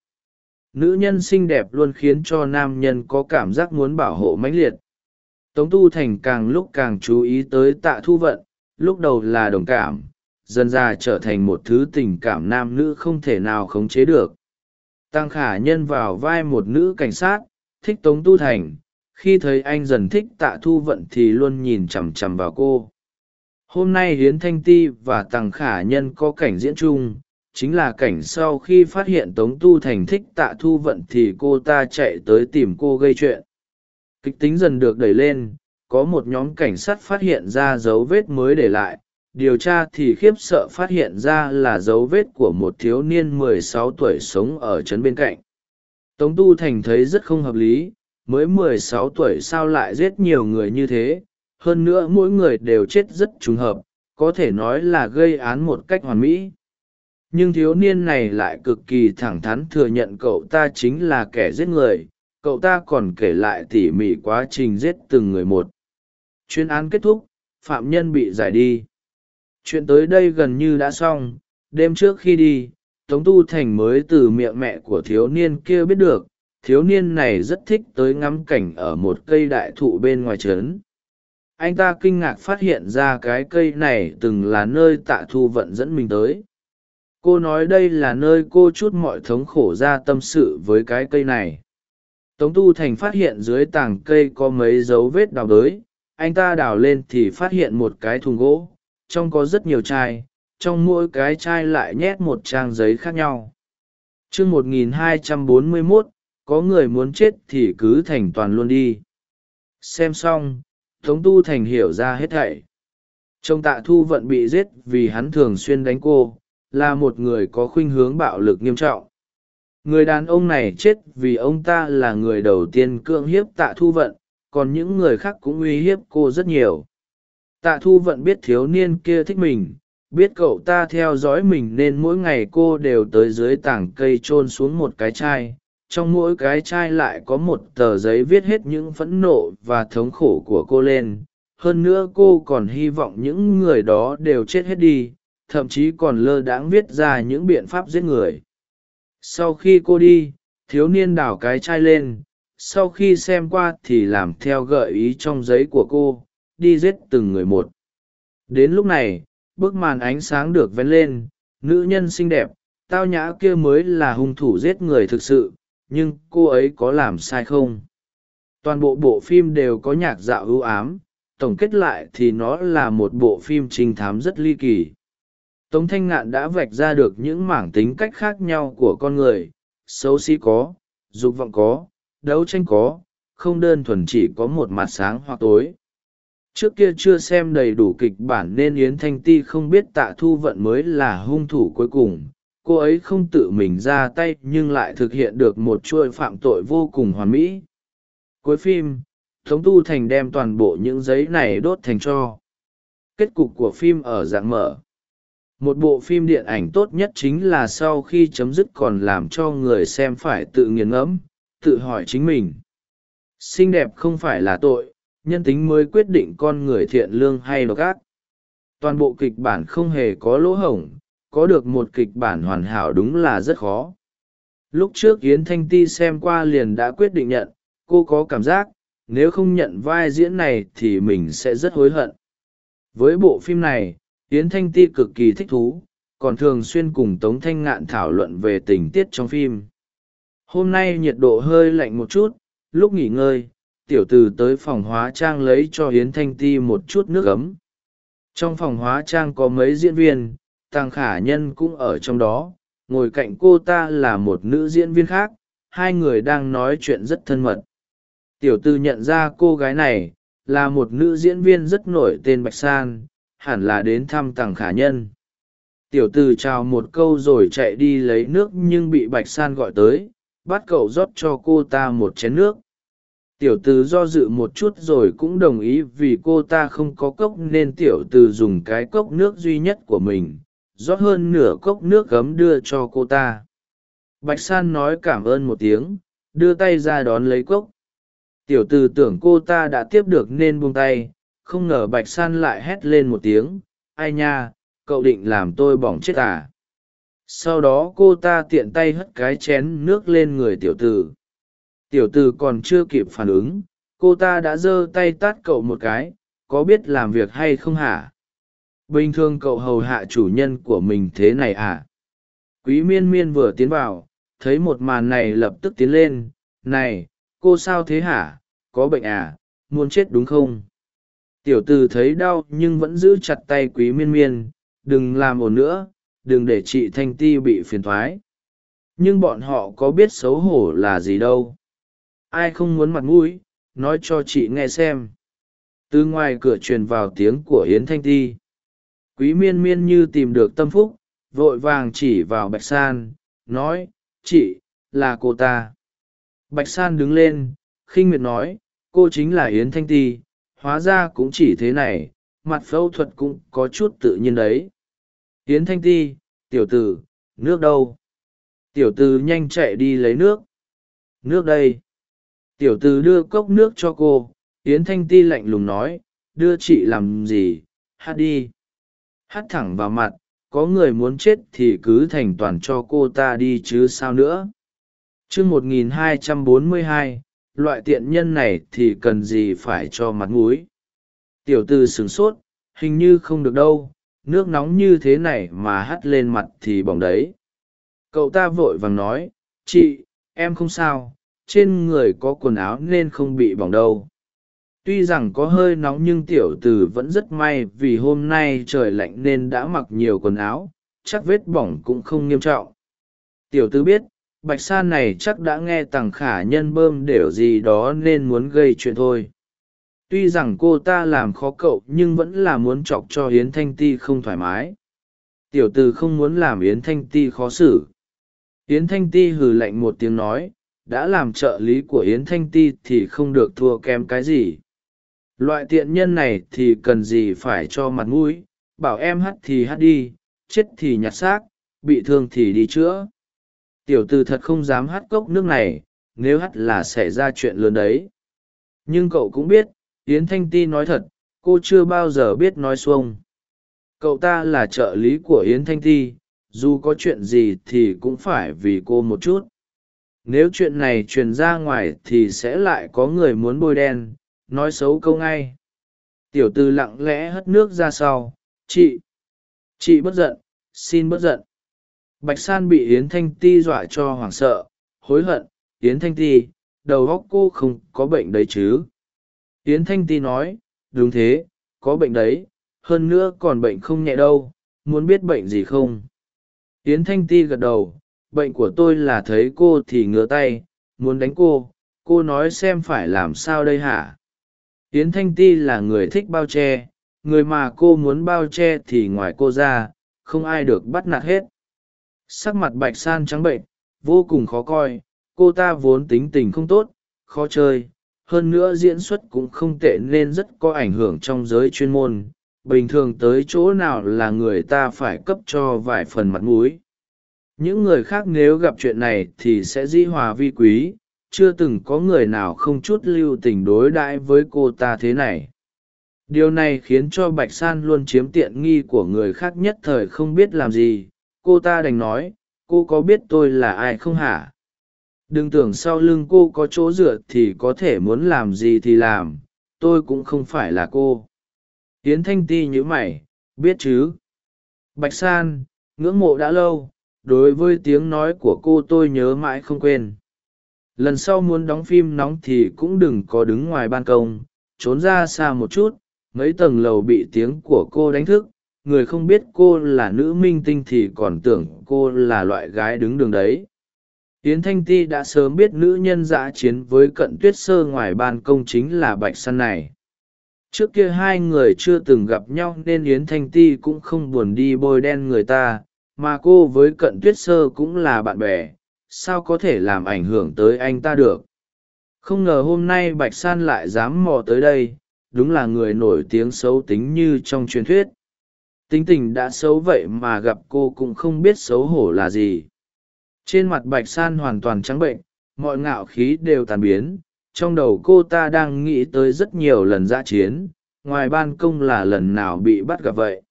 Nữ nhân xinh đẹp luôn khiến cho nam nhân có cảm giác muốn bảo hộ mãnh liệt. Tống tu thành càng lúc càng chú ý tới tạ thu vận, lúc đầu là đồng cảm, dần ra trở thành một thứ tình cảm nam nữ không thể nào khống chế được. Tăng khả nhân vào vai một nữ cảnh sát, thích tống tu thành, khi thấy anh dần thích tạ thu vận thì luôn nhìn chằm chằm vào cô hôm nay hiến thanh ti và Tằng khả nhân có cảnh diễn chung, chính là cảnh sau khi phát hiện tống tu thành thích tạ thu vận thì cô ta chạy tới tìm cô gây chuyện. Kịch tính dần được đẩy lên, có một nhóm cảnh sát phát hiện ra dấu vết mới để lại. Điều tra thì khiếp sợ phát hiện ra là dấu vết của một thiếu niên mười sáu tuổi sống ở trấn bên cạnh. Tống tu thành thấy rất không hợp lý, mới mười sáu tuổi sao lại giết nhiều người như thế? Hơn nữa mỗi người đều chết rất trùng hợp, có thể nói là gây án một cách hoàn mỹ. Nhưng thiếu niên này lại cực kỳ thẳng thắn thừa nhận cậu ta chính là kẻ giết người, cậu ta còn kể lại tỉ mỉ quá trình giết từng người một. Chuyên án kết thúc, phạm nhân bị giải đi. Chuyện tới đây gần như đã xong, đêm trước khi đi, tống tu thành mới từ miệng mẹ của thiếu niên kia biết được, thiếu niên này rất thích tới ngắm cảnh ở một cây đại thụ bên ngoài trấn anh ta kinh ngạc phát hiện ra cái cây này từng là nơi tạ thu vận dẫn mình tới. Cô nói đây là nơi cô chút mọi thống khổ ra tâm sự với cái cây này. Tống tu thành phát hiện dưới tảng cây có mấy dấu vết đào đới. Anh ta đào lên thì phát hiện một cái thùng gỗ. Trong có rất nhiều chai. Trong mỗi cái chai lại nhét một trang giấy khác nhau. T r ư ớ c 1241, có người muốn chết thì cứ thành toàn luôn đi. Xem xong tống tu thành hiểu ra hết thảy. Trông tạ thu vận bị giết vì hắn thường xuyên đánh cô, là một người có khuynh hướng bạo lực nghiêm trọng. Người đàn ông này chết vì ông ta là người đầu tiên cưỡng hiếp tạ thu vận, còn những người khác cũng uy hiếp cô rất nhiều. Tạ thu vận biết thiếu niên kia thích mình, biết cậu ta theo dõi mình nên mỗi ngày cô đều tới dưới tảng cây chôn xuống một cái chai trong mỗi cái chai lại có một tờ giấy viết hết những phẫn nộ và thống khổ của cô lên. Hơn nữa cô còn hy vọng những người đó đều chết hết đi, thậm chí còn lơ đãng viết ra những biện pháp giết người. Sau khi cô đi, thiếu niên đào cái chai lên. Sau khi xem qua thì làm theo gợi ý trong giấy của cô, đi giết từng người một. Đến lúc này, bức màn ánh sáng được vén lên. Nữ nhân xinh đẹp, tao nhã kia mới là hung thủ giết người thực sự nhưng cô ấy có làm sai không? Toàn bộ bộ phim đều có nhạc dạo ưu ám, tổng kết lại thì nó là một bộ phim trinh thám rất ly kỳ. Tống thanh ngạn đã vạch ra được những mảng tính cách khác nhau của con người, xấu xí có, dục vọng có, đấu tranh có, không đơn thuần chỉ có một mặt sáng hoặc tối. Trước kia chưa xem đầy đủ kịch bản nên yến thanh ti không biết tạ thu vận mới là hung thủ cuối cùng cô ấy không tự mình ra tay nhưng lại thực hiện được một chuỗi phạm tội vô cùng hoàn mỹ. Cuối phim, tống tu thành đem toàn bộ những giấy này đốt thành cho. Kết cục của phim ở dạng mở. Một bộ phim điện ảnh tốt nhất chính là sau khi chấm dứt còn làm cho người xem phải tự nghiền ngẫm, tự hỏi chính mình. Xinh đẹp không phải là tội, nhân tính mới quyết định con người thiện lương hay độc ác. Toàn bộ kịch bản không hề có lỗ hổng có được một kịch bản hoàn hảo đúng là rất khó. Lúc trước yến thanh ti xem qua liền đã quyết định nhận, cô có cảm giác, nếu không nhận vai diễn này thì mình sẽ rất hối hận. Với bộ phim này, yến thanh ti cực kỳ thích thú, còn thường xuyên cùng tống thanh ngạn thảo luận về tình tiết trong phim. Hôm nay nhiệt độ hơi lạnh một chút, lúc nghỉ ngơi, tiểu từ tới phòng hóa trang lấy cho Yến thanh ti một chút nước ấm. Trong phòng hóa trang có mấy diễn viên Tàng khả nhân cũng ở trong đó, ngồi cạnh cô ta là một nữ diễn viên khác, hai người đang nói chuyện rất thân mật. Tiểu tư nhận ra cô gái này, là một nữ diễn viên rất nổi tên bạch san, hẳn là đến thăm Tàng khả nhân. Tiểu tư chào một câu rồi chạy đi lấy nước nhưng bị bạch san gọi tới, bắt cậu rót cho cô ta một chén nước. Tiểu từ do dự một chút rồi cũng đồng ý vì cô ta không có cốc nên tiểu từ dùng cái cốc nước duy nhất của mình rót hơn nửa cốc nước cấm đưa cho cô ta. Bạch san nói cảm ơn một tiếng, đưa tay ra đón lấy cốc. Tiểu từ tưởng cô ta đã tiếp được nên buông tay, không ngờ bạch san lại hét lên một tiếng, ai nha, cậu định làm tôi bỏng chết à? Sau đó cô ta tiện tay hất cái chén nước lên người tiểu tử. Tiểu tử còn chưa kịp phản ứng, cô ta đã giơ tay tát cậu một cái, có biết làm việc hay không hả? Bình thường cậu hầu hạ chủ nhân của mình thế này à? Quý miên miên vừa tiến vào, thấy một màn này lập tức tiến lên. Này, cô sao thế hả? Có bệnh à? Muốn chết đúng không? Tiểu t ử thấy đau nhưng vẫn giữ chặt tay quý miên miên. Đừng làm ồn nữa, đừng để chị thanh ti bị phiền thoái. Nhưng bọn họ có biết xấu hổ là gì đâu. Ai không muốn mặt mũi, nói cho chị nghe xem. Từ ngoài cửa truyền vào tiếng của yến thanh ti quý miên miên như tìm được tâm phúc, vội vàng chỉ vào bạch san, nói, chị, là cô ta. Bạch san đứng lên, khinh miệt nói, cô chính là yến thanh ti, hóa ra cũng chỉ thế này, mặt phẫu thuật cũng có chút tự nhiên đấy. Yến thanh ti, tiểu tử, nước đâu? Tiểu tử nhanh chạy đi lấy nước. Nước đây. Tiểu tử đưa cốc nước cho cô. Yến thanh ti lạnh lùng nói, đưa chị làm gì? Hát đi hát thẳng vào mặt, có người muốn chết thì cứ thành toàn cho cô ta đi chứ sao nữa. Chương một nghìn hai trăm bốn mươi hai, loại tiện nhân này thì cần gì phải cho mặt mũi? Tiểu tư sửng sốt, hình như không được đâu, nước nóng như thế này mà hắt lên mặt thì bỏng đấy. Cậu ta vội vàng nói, chị, em không sao, trên người có quần áo nên không bị bỏng đâu tuy rằng có hơi nóng nhưng tiểu t ử vẫn rất may vì hôm nay trời lạnh nên đã mặc nhiều quần áo, chắc vết bỏng cũng không nghiêm trọng. Tiểu tư biết, bạch sa này chắc đã nghe tằng khả nhân bơm đểu gì đó nên muốn gây chuyện thôi. Tuy rằng cô ta làm khó cậu nhưng vẫn là muốn chọc cho yến thanh ti không thoải mái. Tiểu từ không muốn làm yến thanh ti khó xử. Yến thanh ti hừ lạnh một tiếng nói, đã làm trợ lý của yến thanh ti thì không được thua kém cái gì loại tiện nhân này thì cần gì phải cho mặt mũi, bảo em hắt thì hắt đi, chết thì nhặt xác, bị thương thì đi chữa. Tiểu từ thật không dám hắt cốc nước này, nếu hắt là sẽ ra chuyện lớn đấy. Nhưng cậu cũng biết, yến thanh ti nói thật, cô chưa bao giờ biết nói xuông. Cậu ta là trợ lý của yến thanh ti, dù có chuyện gì thì cũng phải vì cô một chút. Nếu chuyện này truyền ra ngoài thì sẽ lại có người muốn bôi đen nói xấu câu ngay. Tiểu tư lặng lẽ hất nước ra sau. Chị chị bất giận, xin bất giận. Bạch san bị yến thanh ti dọa cho hoảng sợ, hối hận. Yến thanh ti, đầu óc cô không có bệnh đấy chứ? Yến thanh ti nói, đúng thế, có bệnh đấy. Hơn nữa còn bệnh không nhẹ đâu, muốn biết bệnh gì không? Yến thanh ti gật đầu, bệnh của tôi là thấy cô thì ngứa tay, muốn đánh cô. Cô nói xem phải làm sao đây hả? Yến thanh ti là người thích bao che, người mà cô muốn bao che thì ngoài cô ra, không ai được bắt nạt hết. Sắc mặt bạch san trắng bệnh, vô cùng khó coi, cô ta vốn tính tình không tốt, khó chơi, hơn nữa diễn xuất cũng không tệ nên rất có ảnh hưởng trong giới chuyên môn. Bình thường tới chỗ nào là người ta phải cấp cho vài phần mặt mũi. Những người khác nếu gặp chuyện này thì sẽ di hòa vi quý chưa từng có người nào không chút lưu tình đối đãi với cô ta thế này. Điều này khiến cho bạch san luôn chiếm tiện nghi của người khác nhất thời không biết làm gì. Cô ta đành nói, cô có biết tôi là ai không hả? Đừng tưởng sau lưng cô có chỗ dựa thì có thể muốn làm gì thì làm. Tôi cũng không phải là cô. Tiến thanh ti nhữ mày, biết chứ? Bạch san, ngưỡng mộ đã lâu. Đối với tiếng nói của cô tôi nhớ mãi không quên lần sau muốn đóng phim nóng thì cũng đừng có đứng ngoài ban công, trốn ra xa một chút, mấy tầng lầu bị tiếng của cô đánh thức. Người không biết cô là nữ minh tinh thì còn tưởng cô là loại gái đứng đường đấy. Yến thanh ti đã sớm biết nữ nhân giã chiến với cận tuyết sơ ngoài ban công chính là bạch săn này. Trước kia hai người chưa từng gặp nhau nên yến thanh ti cũng không buồn đi bôi đen người ta, mà cô với cận tuyết sơ cũng là bạn bè sao có thể làm ảnh hưởng tới anh ta được? Không ngờ hôm nay bạch san lại dám mò tới đây, đúng là người nổi tiếng xấu tính như trong truyền thuyết. Tính tình đã xấu vậy mà gặp cô cũng không biết xấu hổ là gì. Trên mặt bạch san hoàn toàn trắng bệnh, mọi ngạo khí đều tàn biến. Trong đầu cô ta đang nghĩ tới rất nhiều lần dã chiến, ngoài ban công là lần nào bị bắt gặp vậy?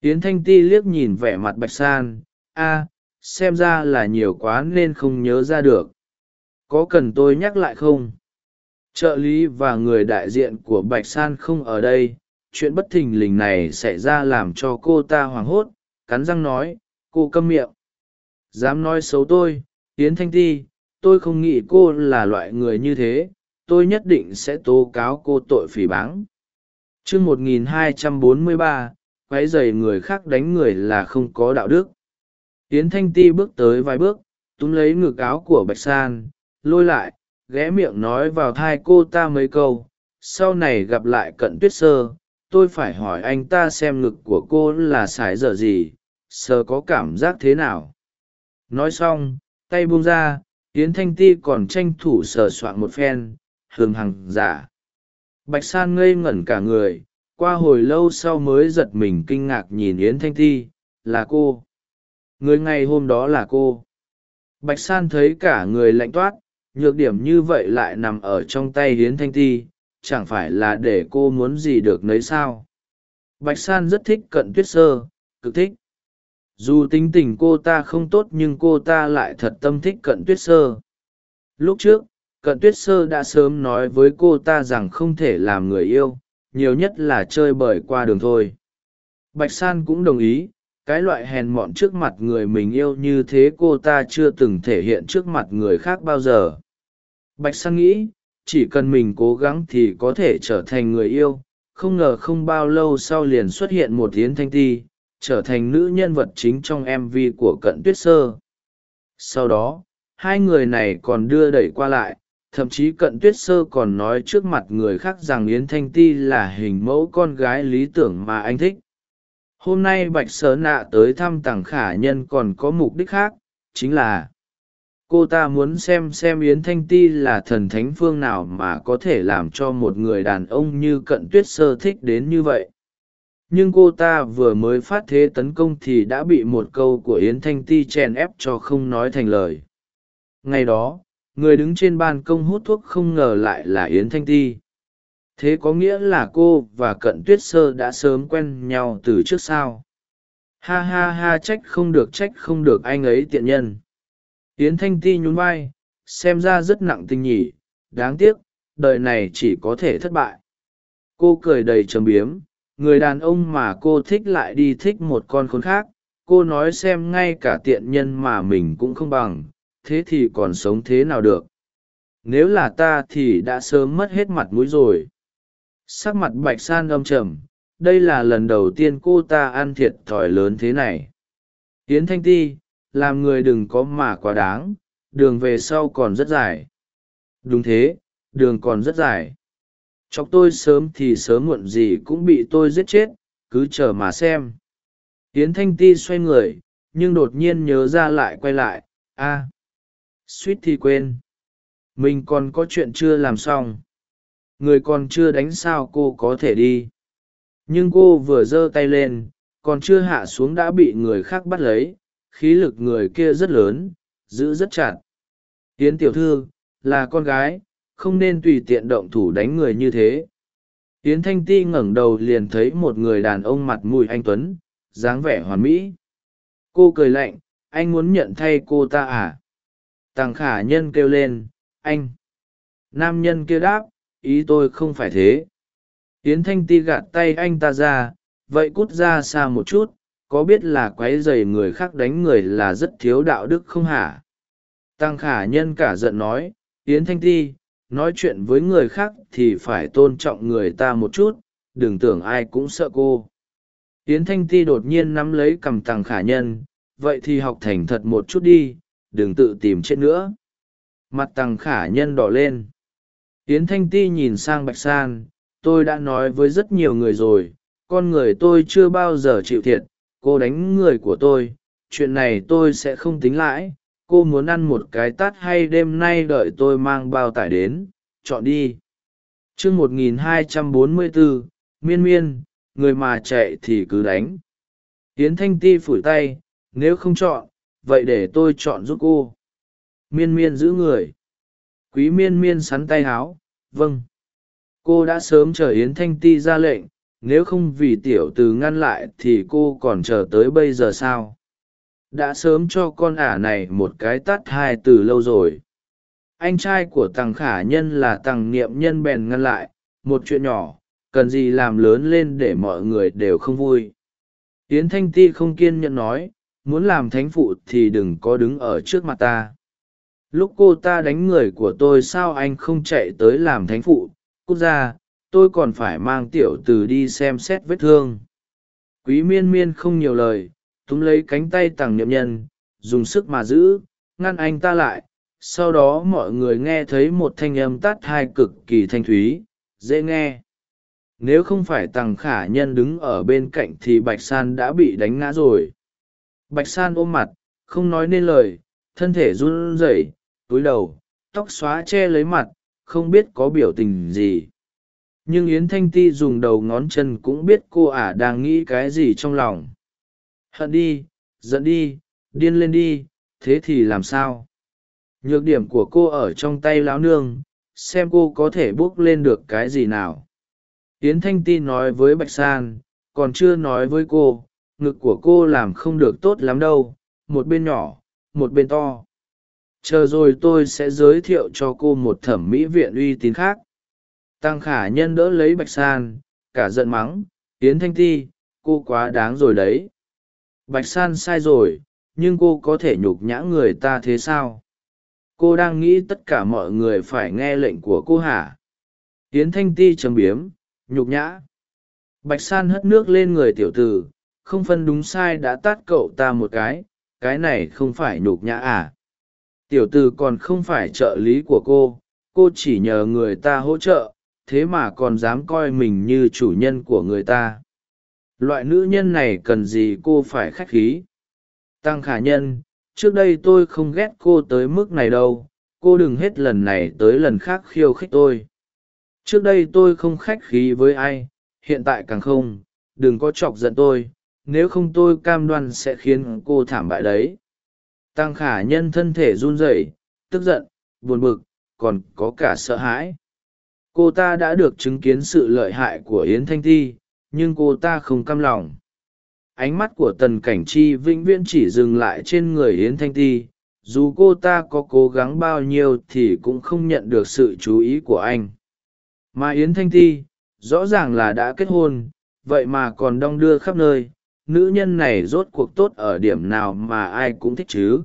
Yến thanh ti liếc nhìn vẻ mặt bạch san, a xem ra là nhiều quá nên không nhớ ra được. Có cần tôi nhắc lại không? Trợ lý và người đại diện của bạch san không ở đây. Chuyện bất thình lình này xảy ra làm cho cô ta hoảng hốt, cắn răng nói, cô câm miệng. Dám nói xấu tôi, yến thanh ti, tôi không nghĩ cô là loại người như thế. Tôi nhất định sẽ tố cáo cô tội phỉ báng. Chương một nghìn hai trăm bốn mươi ba quáy dày người khác đánh người là không có đạo đức yến thanh ti bước tới vài bước, túm lấy ngực áo của bạch san, lôi lại, ghé miệng nói vào thai cô ta mấy câu, sau này gặp lại cận tuyết sơ, tôi phải hỏi anh ta xem ngực của cô là sải dở gì, sơ có cảm giác thế nào. Nói xong, tay buông ra, yến thanh ti còn tranh thủ sờ soạn một phen hường hằng giả. Bạch san ngây ngẩn cả người, qua hồi lâu sau mới giật mình kinh ngạc nhìn yến thanh ti, là cô? Người ngày hôm đó là cô. Bạch san thấy cả người lạnh toát, nhược điểm như vậy lại nằm ở trong tay yến thanh ti, chẳng phải là để cô muốn gì được nấy sao? Bạch san rất thích cận tuyết sơ, cực thích. Dù tính tình cô ta không tốt nhưng cô ta lại thật tâm thích cận tuyết sơ. Lúc trước, cận tuyết sơ đã sớm nói với cô ta rằng không thể làm người yêu, nhiều nhất là chơi bời qua đường thôi. Bạch san cũng đồng ý cái loại hèn mọn trước mặt người mình yêu như thế cô ta chưa từng thể hiện trước mặt người khác bao giờ. Bạch Sang nghĩ, chỉ cần mình cố gắng thì có thể trở thành người yêu, không ngờ không bao lâu sau liền xuất hiện một yến thanh ti, trở thành nữ nhân vật chính trong mv của cận tuyết sơ. Sau đó, hai người này còn đưa đẩy qua lại, thậm chí cận tuyết sơ còn nói trước mặt người khác rằng yến thanh ti là hình mẫu con gái lý tưởng mà anh thích hôm nay bạch sớ nạ tới thăm tàng khả nhân còn có mục đích khác, chính là, cô ta muốn xem xem yến thanh ti là thần thánh phương nào mà có thể làm cho một người đàn ông như cận tuyết sơ thích đến như vậy. Nhưng cô ta vừa mới phát thế tấn công thì đã bị một câu của yến thanh ti chèn ép cho không nói thành lời. Ngày đó, người đứng trên ban công hút thuốc không ngờ lại là yến thanh ti thế có nghĩa là cô và cận tuyết sơ đã sớm quen nhau từ trước sao? Ha ha ha, trách không được, trách không được, anh ấy tiện nhân. Yến thanh ti nhún vai, xem ra rất nặng tình nhỉ. Đáng tiếc, đời này chỉ có thể thất bại. Cô cười đầy trầm biếm. Người đàn ông mà cô thích lại đi thích một con khốn khác. Cô nói xem ngay cả tiện nhân mà mình cũng không bằng. Thế thì còn sống thế nào được? Nếu là ta thì đã sớm mất hết mặt mũi rồi sắc mặt bạch san âm trầm, đây là lần đầu tiên cô ta ăn thiệt thòi lớn thế này. Yến thanh ti, làm người đừng có mà quá đáng, đường về sau còn rất dài. Đúng thế, đường còn rất dài. Chọc tôi sớm thì sớm muộn gì cũng bị tôi giết chết, cứ chờ mà xem. Yến thanh ti xoay người, nhưng đột nhiên nhớ ra lại quay lại, a, suýt thì quên. Mình còn có chuyện chưa làm xong người còn chưa đánh sao cô có thể đi. Nhưng cô vừa giơ tay lên, còn chưa hạ xuống đã bị người khác bắt lấy, khí lực người kia rất lớn, giữ rất chặt. Tiến tiểu thư, là con gái, không nên tùy tiện động thủ đánh người như thế. Tiến thanh ti ngẩng đầu liền thấy một người đàn ông mặt mùi anh tuấn, dáng vẻ hoàn mỹ. Cô cười lạnh, anh muốn nhận thay cô ta à? Tàng khả nhân kêu lên, anh. Nam nhân kia đáp ý tôi không phải thế. Yến thanh ti gạt tay anh ta ra, vậy cút ra xa một chút, có biết là q u ấ y dày người khác đánh người là rất thiếu đạo đức không hả? Tăng khả nhân cả giận nói, yến thanh ti, nói chuyện với người khác thì phải tôn trọng người ta một chút, đừng tưởng ai cũng sợ cô. Yến thanh ti đột nhiên nắm lấy cằm tăng khả nhân, vậy thì học thành thật một chút đi, đừng tự tìm chết nữa. Mặt tăng khả nhân đỏ lên yến thanh ti nhìn sang bạch san, tôi đã nói với rất nhiều người rồi, con người tôi chưa bao giờ chịu thiệt, cô đánh người của tôi, chuyện này tôi sẽ không tính lãi, cô muốn ăn một cái tát hay đêm nay đợi tôi mang bao tải đến, chọn đi. Chương một nghìn hai trăm bốn mươi bốn miên miên, người mà chạy thì cứ đánh. Tiến thanh ti phủi tay, nếu không chọn, vậy để tôi chọn giúp cô. Miên miên giữ người quý miên miên sắn tay háo vâng. Cô đã sớm chờ yến thanh ti ra lệnh, nếu không vì tiểu từ ngăn lại thì cô còn chờ tới bây giờ sao? Đã sớm cho con ả này một cái tắt hai từ lâu rồi. Anh trai của tằng khả nhân là tằng niệm nhân bèn ngăn lại, một chuyện nhỏ, cần gì làm lớn lên để mọi người đều không vui? Yến thanh ti không kiên nhẫn nói, muốn làm thánh phụ thì đừng có đứng ở trước mặt ta lúc cô ta đánh người của tôi sao anh không chạy tới làm thánh phụ? Cút ra, tôi còn phải mang tiểu từ đi xem xét vết thương. Quý miên miên không nhiều lời, túm lấy cánh tay tằng niệm nhân, dùng sức mà giữ, ngăn anh ta lại. Sau đó mọi người nghe thấy một thanh âm tát hai cực kỳ thanh thúy, dễ nghe. Nếu không phải tằng khả nhân đứng ở bên cạnh thì bạch san đã bị đánh ngã rồi. Bạch san ôm mặt, không nói nên lời, thân thể run rẩy túi đầu, tóc xóa che lấy mặt, không biết có biểu tình gì. Nhưng yến thanh ti dùng đầu ngón chân cũng biết cô ả đang nghĩ cái gì trong lòng. Hận đi, giận đi, điên lên đi, thế thì làm sao? Nhược điểm của cô ở trong tay lão nương, xem cô có thể buốc lên được cái gì nào. Yến thanh ti nói với bạch san, còn chưa nói với cô, ngực của cô làm không được tốt lắm đâu, một bên nhỏ, một bên to chờ rồi tôi sẽ giới thiệu cho cô một thẩm mỹ viện uy tín khác. Tăng khả nhân đỡ lấy bạch san, cả giận mắng tiến thanh ti, cô quá đáng rồi đấy. Bạch san sai rồi, nhưng cô có thể nhục nhã người ta thế sao? Cô đang nghĩ tất cả mọi người phải nghe lệnh của cô hả? Tiến thanh ti trầm biếm, nhục nhã. Bạch san hất nước lên người tiểu tử, không phân đúng sai đã tát cậu ta một cái cái này không phải nhục nhã à? Tiểu tử còn không phải trợ lý của cô cô chỉ nhờ người ta hỗ trợ, thế mà còn dám coi mình như chủ nhân của người ta. Loại nữ nhân này cần gì cô phải khách khí? Tăng khả nhân, trước đây tôi không ghét cô tới mức này đâu, cô đừng hết lần này tới lần khác khiêu khích tôi. Trước đây tôi không khách khí với ai, hiện tại càng không, đừng có chọc giận tôi, nếu không tôi cam đoan sẽ khiến cô thảm bại đấy tăng khả nhân thân thể run rẩy, tức giận, buồn bực, còn có cả sợ hãi. Cô ta đã được chứng kiến sự lợi hại của yến thanh ti nhưng cô ta không căm lòng. Ánh mắt của tần cảnh chi vĩnh viễn chỉ dừng lại trên người yến thanh ti dù cô ta có cố gắng bao nhiêu thì cũng không nhận được sự chú ý của anh. Mà yến thanh ti rõ ràng là đã kết hôn, vậy mà còn đong đưa khắp nơi nữ nhân này rốt cuộc tốt ở điểm nào mà ai cũng thích chứ?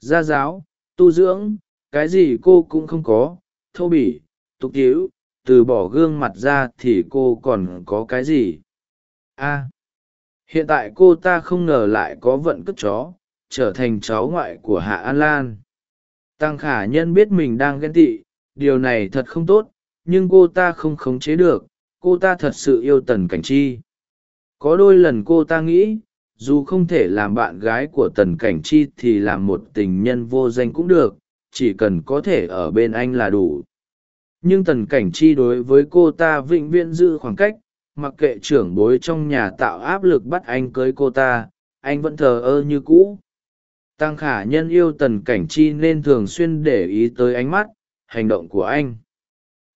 Gia giáo tu dưỡng cái gì cô cũng không có thô bỉ tục tĩu, từ bỏ gương mặt ra thì cô còn có cái gì? A hiện tại cô ta không ngờ lại có vận cất chó trở thành cháu ngoại của hạ an lan. Tăng khả nhân biết mình đang ghen tị điều này thật không tốt nhưng cô ta không khống chế được cô ta thật sự yêu tần cảnh chi có đôi lần cô ta nghĩ, dù không thể làm bạn gái của tần cảnh chi thì làm một tình nhân vô danh cũng được, chỉ cần có thể ở bên anh là đủ. Nhưng tần cảnh chi đối với cô ta vĩnh viễn giữ khoảng cách, mặc kệ trưởng bối trong nhà tạo áp lực bắt anh cưới cô ta, anh vẫn thờ ơ như cũ. Tăng khả nhân yêu tần cảnh chi nên thường xuyên để ý tới ánh mắt, hành động của anh.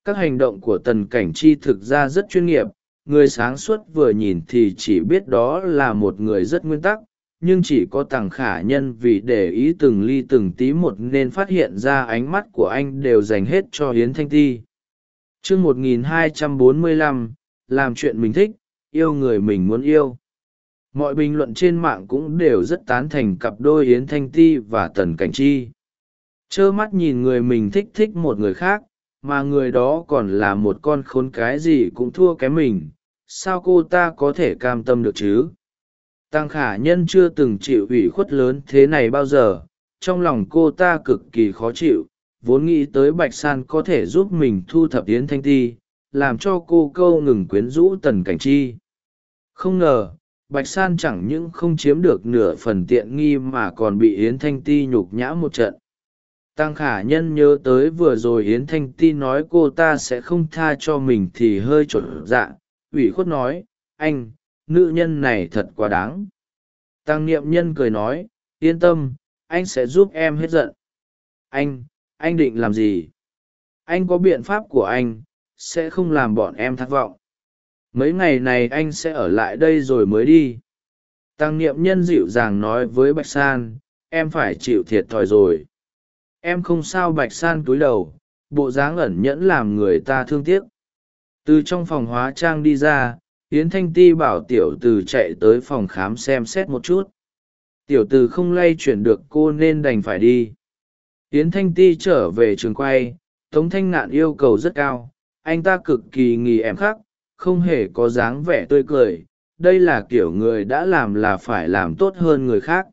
Các hành động của tần cảnh chi thực ra rất chuyên nghiệp người sáng suốt vừa nhìn thì chỉ biết đó là một người rất nguyên tắc, nhưng chỉ có tàng khả nhân vì để ý từng ly từng tí một nên phát hiện ra ánh mắt của anh đều dành hết cho hiến thanh ti. Chương một nghìn hai trăm bốn mươi lăm, làm chuyện mình thích, yêu người mình muốn yêu. Mọi bình luận trên mạng cũng đều rất tán thành cặp đôi yến thanh ti và tần cảnh chi. Trơ mắt nhìn người mình thích thích một người khác, mà người đó còn là một con khốn cái gì cũng thua kém mình sao cô ta có thể cam tâm được chứ? Tăng khả nhân chưa từng chịu ủy khuất lớn thế này bao giờ, trong lòng cô ta cực kỳ khó chịu, vốn nghĩ tới bạch san có thể giúp mình thu thập yến thanh ti, làm cho cô câu ngừng quyến rũ tần cảnh chi. Không ngờ, bạch san chẳng những không chiếm được nửa phần tiện nghi mà còn bị yến thanh ti nhục nhã một trận. Tăng khả nhân nhớ tới vừa rồi yến thanh ti nói cô ta sẽ không tha cho mình thì hơi trộn dạ ủy khuất nói, anh, nữ nhân này thật quá đáng. Tăng niệm nhân cười nói, yên tâm, anh sẽ giúp em hết giận. Anh anh định làm gì? Anh có biện pháp của anh, sẽ không làm bọn em thất vọng. Mấy ngày này anh sẽ ở lại đây rồi mới đi. Tăng niệm nhân dịu dàng nói với bạch san, em phải chịu thiệt thòi rồi. Em không sao bạch san cúi đầu, bộ dáng ẩn nhẫn làm người ta thương tiếc từ trong phòng hóa trang đi ra, yến thanh ti bảo tiểu từ chạy tới phòng khám xem xét một chút. Tiểu từ không lay chuyển được cô nên đành phải đi. Yến thanh ti trở về trường quay, tống thanh ngạn yêu cầu rất cao. Anh ta cực kỳ nghỉ em khắc, không hề có dáng vẻ tươi cười. Đây là kiểu người đã làm là phải làm tốt hơn người khác.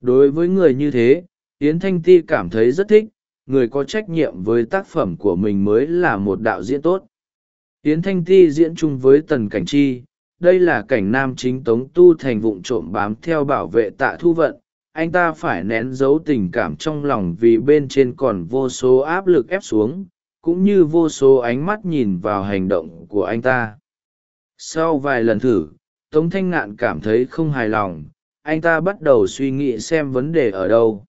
Đối với người như thế, yến thanh ti cảm thấy rất thích. Người có trách nhiệm với tác phẩm của mình mới là một đạo diễn tốt yến thanh ti diễn chung với tần cảnh chi, đây là cảnh nam chính tống tu thành vụng trộm bám theo bảo vệ tạ thu vận. Anh ta phải nén giấu tình cảm trong lòng vì bên trên còn vô số áp lực ép xuống, cũng như vô số ánh mắt nhìn vào hành động của anh ta. Sau vài lần thử, tống thanh ngạn cảm thấy không hài lòng. Anh ta bắt đầu suy nghĩ xem vấn đề ở đâu.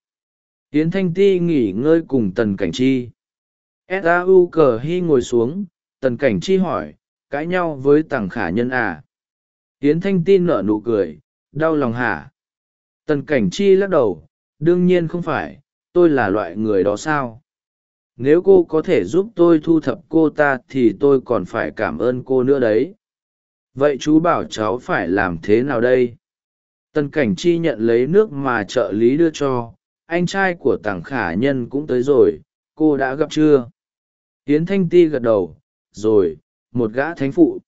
Tiến thanh ti nghỉ ngơi cùng tần cảnh chi. Sau cờ hy ngồi xuống tần cảnh chi hỏi, cãi nhau với tằng khả nhân à? Yến thanh ti nở nụ cười, đau lòng hả? Tần cảnh chi lắc đầu, đương nhiên không phải, tôi là loại người đó sao? Nếu cô có thể giúp tôi thu thập cô ta thì tôi còn phải cảm ơn cô nữa đấy. Vậy chú bảo cháu phải làm thế nào đây? Tần cảnh chi nhận lấy nước mà trợ lý đưa cho, anh trai của tàng khả nhân cũng tới rồi, cô đã gặp chưa? Tiến thanh ti gật đầu rồi, một gã thánh phụ.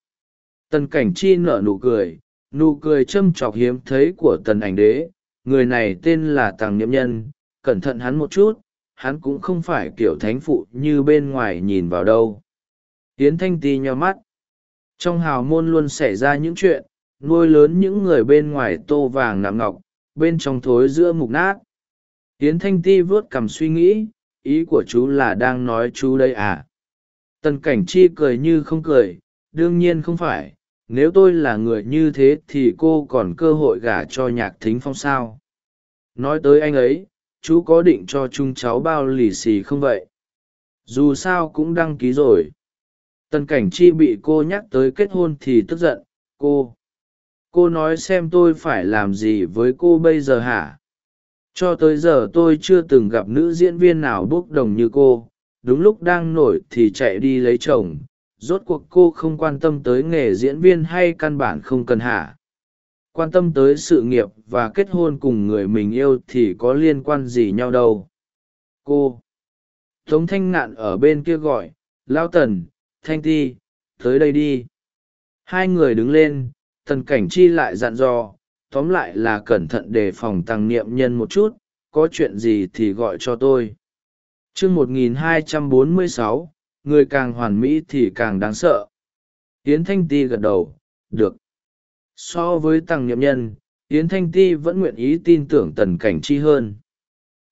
Tần cảnh chi nở nụ cười nụ cười châm chọc hiếm thấy của tần ảnh đế. Người này tên là tàng niệm nhân, cẩn thận hắn một chút, hắn cũng không phải kiểu thánh phụ như bên ngoài nhìn vào đâu. Tiến thanh ti nhó mắt. Trong hào môn luôn xảy ra những chuyện, nuôi lớn những người bên ngoài tô vàng nạm ngọc, bên trong thối giữa mục nát. Tiến thanh ti vớt cằm suy nghĩ, ý của chú là đang nói chú đây à? Tần cảnh chi cười như không cười, đương nhiên không phải, nếu tôi là người như thế thì cô còn cơ hội gả cho nhạc thính phong sao? Nói tới anh ấy, chú có định cho chúng cháu bao lì xì không vậy? Dù sao cũng đăng ký rồi. Tần cảnh chi bị cô nhắc tới kết hôn thì tức giận, cô cô nói xem tôi phải làm gì với cô bây giờ hả? Cho tới giờ tôi chưa từng gặp nữ diễn viên nào bốc đồng như cô đúng lúc đang nổi thì chạy đi lấy chồng, rốt cuộc cô không quan tâm tới nghề diễn viên hay căn bản không cần hả? Quan tâm tới sự nghiệp và kết hôn cùng người mình yêu thì có liên quan gì nhau đâu? Cô, tống thanh ngạn ở bên kia gọi lao tần, thanh ti, tới đây đi. Hai người đứng lên, tần cảnh chi lại dặn dò, tóm lại là cẩn thận đề phòng tăng niệm nhân một chút, có chuyện gì thì gọi cho tôi chương một nghìn hai trăm bốn mươi sáu, người càng hoàn mỹ thì càng đáng sợ. Yến thanh ti gật đầu, được. So với tăng niệm nhân, yến thanh ti vẫn nguyện ý tin tưởng tần cảnh chi hơn.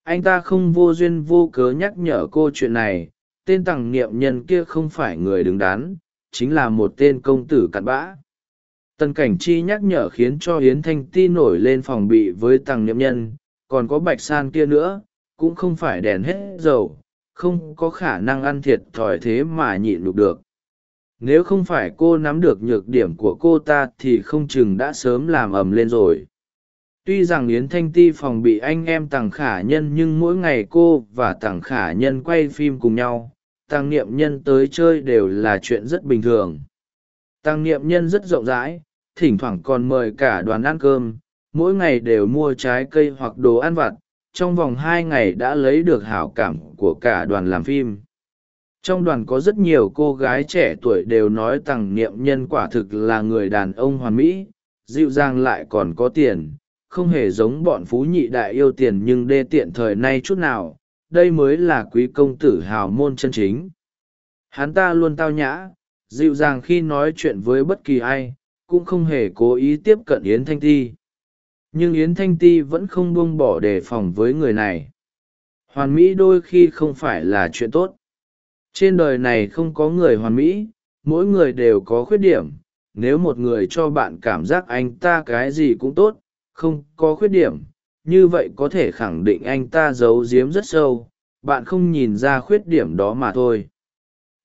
Anh ta không vô duyên vô cớ nhắc nhở cô chuyện này, tên tằng niệm nhân kia không phải người đứng đắn, chính là một tên công tử cặn bã. Tần cảnh chi nhắc nhở khiến cho yến thanh ti nổi lên phòng bị với tằng niệm nhân, còn có bạch san kia nữa cũng không phải đèn hết dầu, không có khả năng ăn thiệt thòi thế mà nhịn lục được. Nếu không phải cô nắm được nhược điểm của cô ta thì không chừng đã sớm làm ầm lên rồi. Tuy rằng yến thanh ti phòng bị anh em tằng khả nhân nhưng mỗi ngày cô và tằng khả nhân quay phim cùng nhau tăng niệm nhân tới chơi đều là chuyện rất bình thường. Tăng niệm nhân rất rộng rãi, thỉnh thoảng còn mời cả đoàn ăn cơm, mỗi ngày đều mua trái cây hoặc đồ ăn vặt trong vòng hai ngày đã lấy được hảo cảm của cả đoàn làm phim. Trong đoàn có rất nhiều cô gái trẻ tuổi đều nói tằng niệm nhân quả thực là người đàn ông hoàn mỹ, dịu dàng lại còn có tiền, không hề giống bọn phú nhị đại yêu tiền nhưng đê tiện thời nay chút nào, đây mới là quý công tử hào môn chân chính. Hắn ta luôn tao nhã, dịu dàng khi nói chuyện với bất kỳ ai, cũng không hề cố ý tiếp cận yến thanh ti nhưng yến thanh ti vẫn không buông bỏ đề phòng với người này. Hoàn mỹ đôi khi không phải là chuyện tốt. Trên đời này không có người hoàn mỹ, mỗi người đều có khuyết điểm. Nếu một người cho bạn cảm giác anh ta cái gì cũng tốt, không có khuyết điểm, như vậy có thể khẳng định anh ta giấu giếm rất sâu, bạn không nhìn ra khuyết điểm đó mà thôi.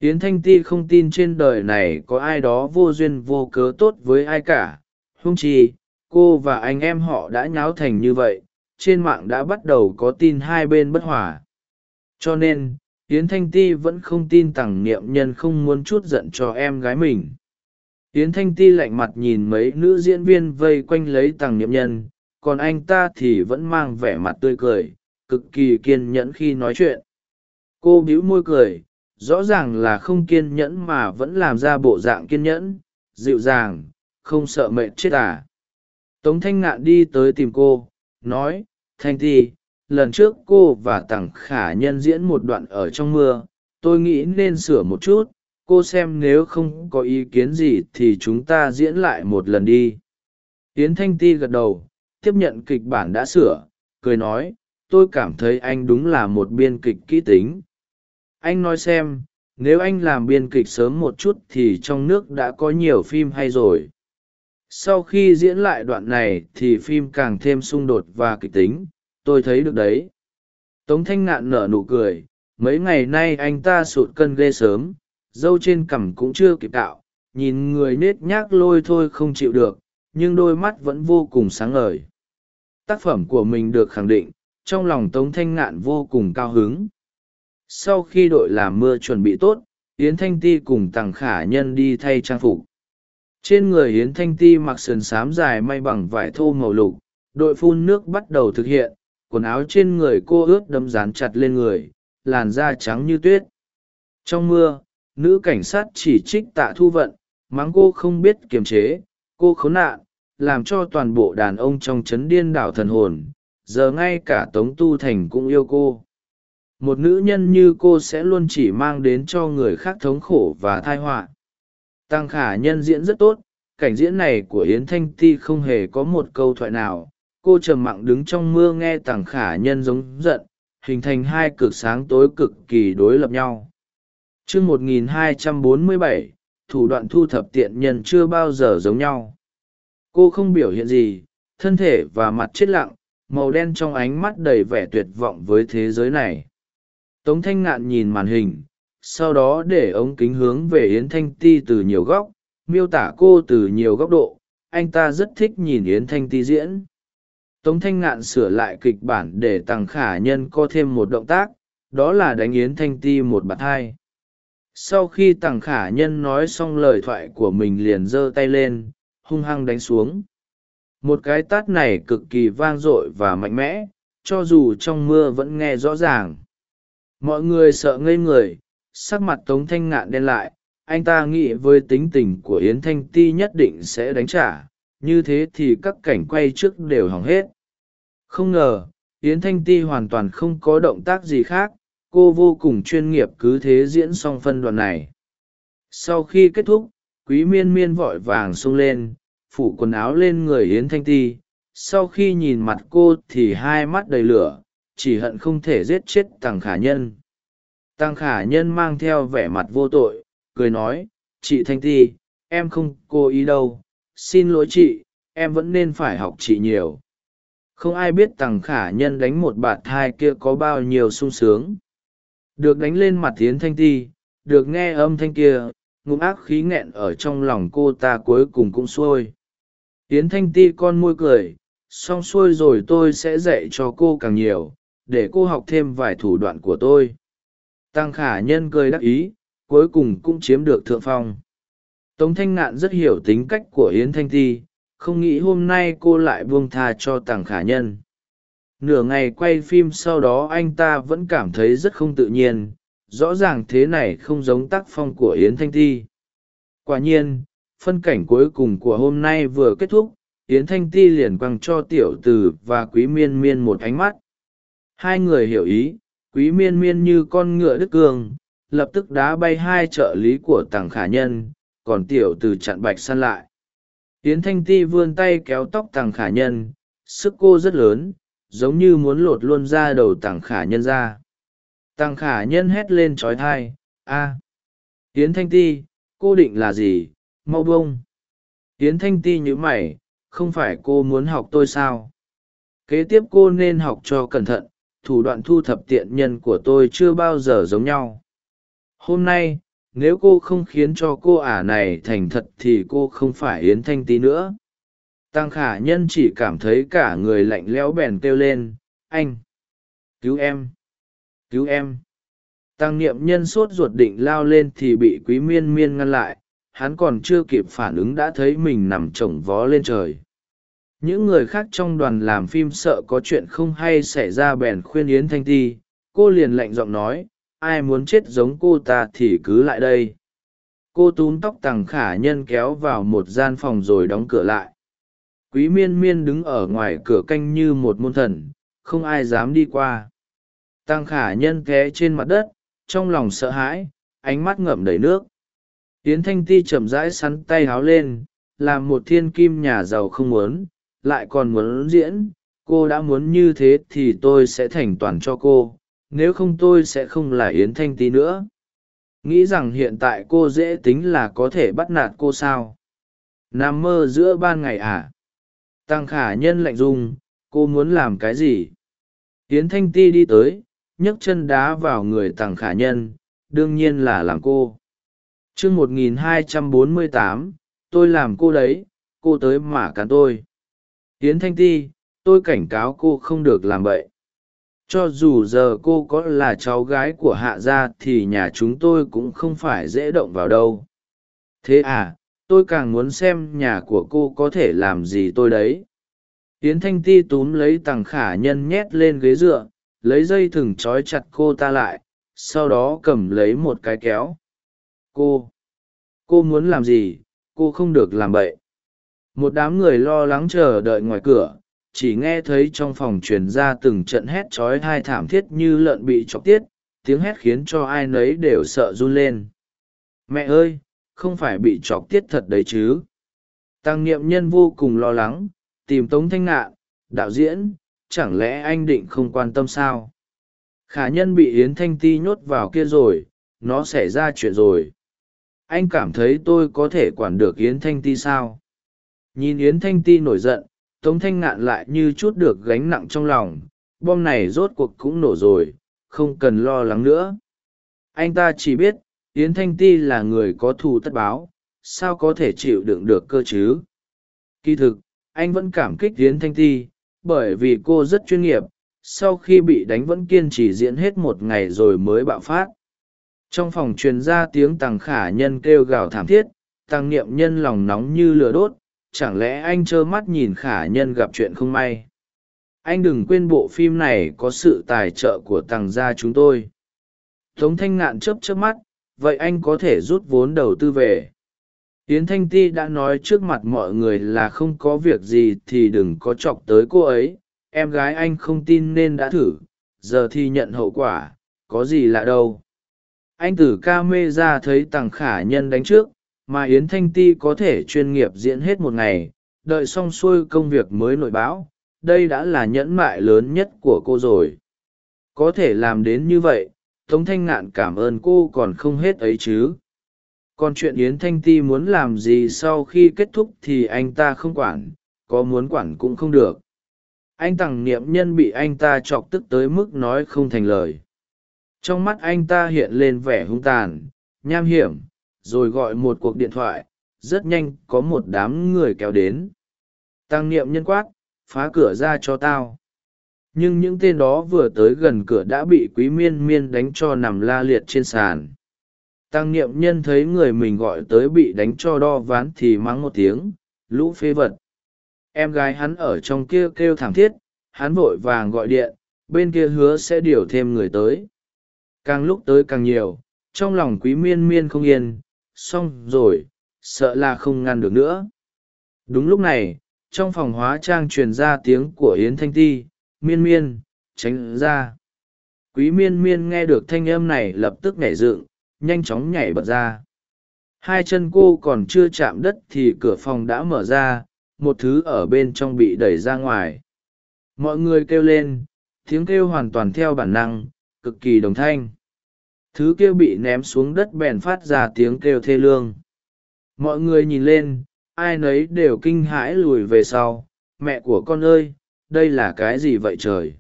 Yến thanh ti không tin trên đời này có ai đó vô duyên vô cớ tốt với ai cả. Hung chi cô và anh em họ đã nháo thành như vậy, trên mạng đã bắt đầu có tin hai bên bất hòa. Cho nên, yến thanh ti vẫn không tin tằng niệm nhân không muốn chút giận cho em gái mình. Yến thanh ti lạnh mặt nhìn mấy nữ diễn viên vây quanh lấy tằng niệm nhân, còn anh ta thì vẫn mang vẻ mặt tươi cười, cực kỳ kiên nhẫn khi nói chuyện. Cô bĩu môi cười, rõ ràng là không kiên nhẫn mà vẫn làm ra bộ dạng kiên nhẫn, dịu dàng, không sợ mệt chết à tống thanh ngạn đi tới tìm cô, nói, thanh ti, lần trước cô và tằng khả nhân diễn một đoạn ở trong mưa, tôi nghĩ nên sửa một chút, cô xem nếu không có ý kiến gì thì chúng ta diễn lại một lần đi. Yến thanh ti gật đầu, tiếp nhận kịch bản đã sửa, cười nói, tôi cảm thấy anh đúng là một biên kịch kỹ tính. Anh nói xem, nếu anh làm biên kịch sớm một chút thì trong nước đã có nhiều phim hay rồi sau khi diễn lại đoạn này thì phim càng thêm xung đột và kịch tính, tôi thấy được đấy. Tống thanh ngạn nở nụ cười, mấy ngày nay anh ta sụt cân ghê sớm, dâu trên cằm cũng chưa kịp tạo nhìn người nết nhác lôi thôi không chịu được, nhưng đôi mắt vẫn vô cùng sáng ngời. Tác phẩm của mình được khẳng định, trong lòng tống thanh ngạn vô cùng cao hứng. Sau khi đội làm mưa chuẩn bị tốt, yến thanh ti cùng tằng khả nhân đi thay trang phục trên người hiến thanh ti mặc sườn xám dài may bằng vải thô màu lục, đội phun nước bắt đầu thực hiện, quần áo trên người cô ướt đâm dán chặt lên người, làn da trắng như tuyết. Trong mưa, nữ cảnh sát chỉ trích tạ thu vận, mắng cô không biết kiềm chế, cô khốn nạn, làm cho toàn bộ đàn ông trong trấn điên đảo thần hồn, giờ ngay cả tống tu thành cũng yêu cô. Một nữ nhân như cô sẽ luôn chỉ mang đến cho người khác thống khổ và thai họa tăng khả nhân diễn rất tốt, cảnh diễn này của yến thanh ti không hề có một câu thoại nào. Cô trầm mặng đứng trong mưa nghe tàng khả nhân giống giận, hình thành hai cực sáng tối cực kỳ đối lập nhau. Chương một nghìn hai trăm bốn mươi bảy, thủ đoạn thu thập tiện nhân chưa bao giờ giống nhau. Cô không biểu hiện gì, thân thể và mặt chết lặng, màu đen trong ánh mắt đầy vẻ tuyệt vọng với thế giới này. Tống thanh ngạn nhìn màn hình sau đó để ống kính hướng về yến thanh ti từ nhiều góc, miêu tả cô từ nhiều góc độ, anh ta rất thích nhìn yến thanh ti diễn. Tống thanh ngạn sửa lại kịch bản để tằng khả nhân có thêm một động tác, đó là đánh yến thanh ti một bạt hai. Sau khi tằng khả nhân nói xong lời thoại của mình liền giơ tay lên, hung hăng đánh xuống. Một cái tát này cực kỳ vang dội và mạnh mẽ, cho dù trong mưa vẫn nghe rõ ràng. Mọi người sợ ngây người sắc mặt tống thanh ngạn đen lại, anh ta nghĩ với tính tình của yến thanh ti nhất định sẽ đánh trả, như thế thì các cảnh quay trước đều hỏng hết. Không ngờ, yến thanh ti hoàn toàn không có động tác gì khác, cô vô cùng chuyên nghiệp cứ thế diễn xong phân đoạn này. Sau khi kết thúc, quý miên miên vội vàng xông lên, phủ quần áo lên người yến thanh ti. Sau khi nhìn mặt cô thì hai mắt đầy lửa, chỉ hận không thể giết chết tằng khả nhân tăng khả nhân mang theo vẻ mặt vô tội, cười nói, chị thanh ti, em không cố ý đâu. Xin lỗi chị, em vẫn nên phải học chị nhiều. Không ai biết tằng khả nhân đánh một bạt thai kia có bao nhiêu sung sướng. Được đánh lên mặt tiến thanh ti, được nghe âm thanh kia, ngụm ác khí nghẹn ở trong lòng cô ta cuối cùng cũng xuôi. Tiến thanh ti con môi cười, xong xuôi rồi tôi sẽ dạy cho cô càng nhiều, để cô học thêm vài thủ đoạn của tôi tăng khả nhân cười đắc ý, cuối cùng cũng chiếm được thượng phong. Tống thanh ngạn rất hiểu tính cách của yến thanh ti, không nghĩ hôm nay cô lại buông tha cho tàng khả nhân. Nửa ngày quay phim sau đó anh ta vẫn cảm thấy rất không tự nhiên, rõ ràng thế này không giống tác phong của yến thanh ti. Quả nhiên, phân cảnh cuối cùng của hôm nay vừa kết thúc, yến thanh ti liền quăng cho tiểu t ử và quý miên miên một ánh mắt. Hai người hiểu ý quý miên miên như con ngựa đức cương lập tức đá bay hai trợ lý của tàng khả nhân, còn tiểu từ chặn bạch săn lại. Yến thanh ti vươn tay kéo tóc tàng khả nhân, sức cô rất lớn, giống như muốn lột luôn ra đầu tàng khả nhân ra. Tàng khả nhân hét lên trói thai, a, yến thanh ti, cô định là gì? Mau bông yến thanh ti nhữ mày, không phải cô muốn học tôi sao? Kế tiếp cô nên học cho cẩn thận thủ đoạn thu thập tiện nhân của tôi chưa bao giờ giống nhau. Hôm nay, nếu cô không khiến cho cô ả này thành thật thì cô không phải yến thanh tí nữa. Tăng khả nhân chỉ cảm thấy cả người lạnh lẽo bèn kêu lên, anh, cứu em cứu em. Tăng niệm nhân sốt ruột định lao lên thì bị quý miên miên ngăn lại, hắn còn chưa kịp phản ứng đã thấy mình nằm chồng vó lên trời những người khác trong đoàn làm phim sợ có chuyện không hay xảy ra bèn khuyên yến thanh ti, cô liền lạnh giọng nói, ai muốn chết giống cô ta thì cứ lại đây. Cô túm tóc tằng khả nhân kéo vào một gian phòng rồi đóng cửa lại. Quý miên miên đứng ở ngoài cửa canh như một môn thần, không ai dám đi qua. Tăng khả nhân té trên mặt đất, trong lòng sợ hãi, ánh mắt ngậm đầy nước. Yến thanh ti chậm rãi sắn tay háo lên, làm một thiên kim nhà giàu không muốn lại còn muốn diễn, cô đã muốn như thế thì tôi sẽ thành toàn cho cô, nếu không tôi sẽ không là yến thanh ti nữa. Nghĩ rằng hiện tại cô dễ tính là có thể bắt nạt cô sao? Nằm mơ giữa ban ngày à? Tăng khả nhân lạnh dung cô muốn làm cái gì? Yến thanh ti đi tới, nhấc chân đá vào người tăng khả nhân, đương nhiên là làm cô. T r ư ơ n g một nghìn hai trăm bốn mươi tám, tôi làm cô đấy, cô tới mà cắn tôi yến thanh ti, tôi cảnh cáo cô không được làm vậy. Cho dù giờ cô có là cháu gái của hạ gia thì nhà chúng tôi cũng không phải dễ động vào đâu. Thế à tôi càng muốn xem nhà của cô có thể làm gì tôi đấy. Yến thanh ti túm lấy tằng khả nhân nhét lên ghế dựa, lấy dây thừng trói chặt cô ta lại, sau đó cầm lấy một cái kéo. Cô cô muốn làm gì? Cô không được làm bậy một đám người lo lắng chờ đợi ngoài cửa, chỉ nghe thấy trong phòng truyền ra từng trận hét trói thai thảm thiết như lợn bị chọc tiết, tiếng hét khiến cho ai nấy đều sợ run lên. Mẹ ơi, không phải bị chọc tiết thật đấy chứ? Tăng niệm nhân vô cùng lo lắng, tìm tống thanh ngạn đạo diễn, chẳng lẽ anh định không quan tâm sao? Khả nhân bị yến thanh ti nhốt vào kia rồi, nó xảy ra chuyện rồi. Anh cảm thấy tôi có thể quản được yến thanh ti sao? Nhìn yến thanh ti nổi giận, tống thanh ngạn lại như chút được gánh nặng trong lòng, bom này rốt cuộc cũng nổ rồi, không cần lo lắng nữa. Anh ta chỉ biết, yến thanh ti là người có thù tất báo, sao có thể chịu đựng được cơ chứ? Kỳ thực, anh vẫn cảm kích yến thanh ti, bởi vì cô rất chuyên nghiệp, sau khi bị đánh vẫn kiên trì diễn hết một ngày rồi mới bạo phát. Trong phòng truyền ra tiếng tằng khả nhân kêu gào thảm thiết tăng niệm nhân lòng nóng như lửa đốt chẳng lẽ anh trơ mắt nhìn khả nhân gặp chuyện không may? Anh đừng quên bộ phim này có sự tài trợ của tàng gia chúng tôi. Tống thanh ngạn chớp chớp mắt, vậy anh có thể rút vốn đầu tư về. Yến thanh ti đã nói trước mặt mọi người là không có việc gì thì đừng có chọc tới cô ấy. Em gái anh không tin nên đã thử, giờ thì nhận hậu quả, có gì lạ đâu. Anh từ ca mê ra thấy tằng khả nhân đánh trước mà yến thanh ti có thể chuyên nghiệp diễn hết một ngày, đợi xong xuôi công việc mới nội báo, đây đã là nhẫn mại lớn nhất của cô rồi. Có thể làm đến như vậy, tống thanh ngạn cảm ơn cô còn không hết ấy chứ. Còn chuyện yến thanh ti muốn làm gì sau khi kết thúc thì anh ta không quản, có muốn quản cũng không được. Anh tằng niệm nhân bị anh ta chọc tức tới mức nói không thành lời. Trong mắt anh ta hiện lên vẻ hung tàn, nham hiểm rồi gọi một cuộc điện thoại, rất nhanh có một đám người kéo đến. Tăng niệm nhân quát, phá cửa ra cho tao. Nhưng những tên đó vừa tới gần cửa đã bị quý miên miên đánh cho nằm la liệt trên sàn. Tăng niệm nhân thấy người mình gọi tới bị đánh cho đo ván thì mắng một tiếng, lũ phế vật. Em gái hắn ở trong kia kêu thảm thiết, hắn vội vàng gọi điện, bên kia hứa sẽ điều thêm người tới. Càng lúc tới càng nhiều, trong lòng quý miên miên không yên xong rồi, sợ là không ngăn được nữa. Đúng lúc này, trong phòng hóa trang truyền ra tiếng của yến thanh ti, miên miên, tránh ra. Quý miên miên nghe được thanh âm này lập tức nhảy dựng, nhanh chóng nhảy bật ra. Hai chân cô còn chưa chạm đất thì cửa phòng đã mở ra, một thứ ở bên trong bị đẩy ra ngoài. Mọi người kêu lên, tiếng kêu hoàn toàn theo bản năng, cực kỳ đồng thanh thứ kia bị ném xuống đất bèn phát ra tiếng kêu thê lương. Mọi người nhìn lên, ai nấy đều kinh hãi lùi về sau. Mẹ của con ơi, đây là cái gì vậy trời?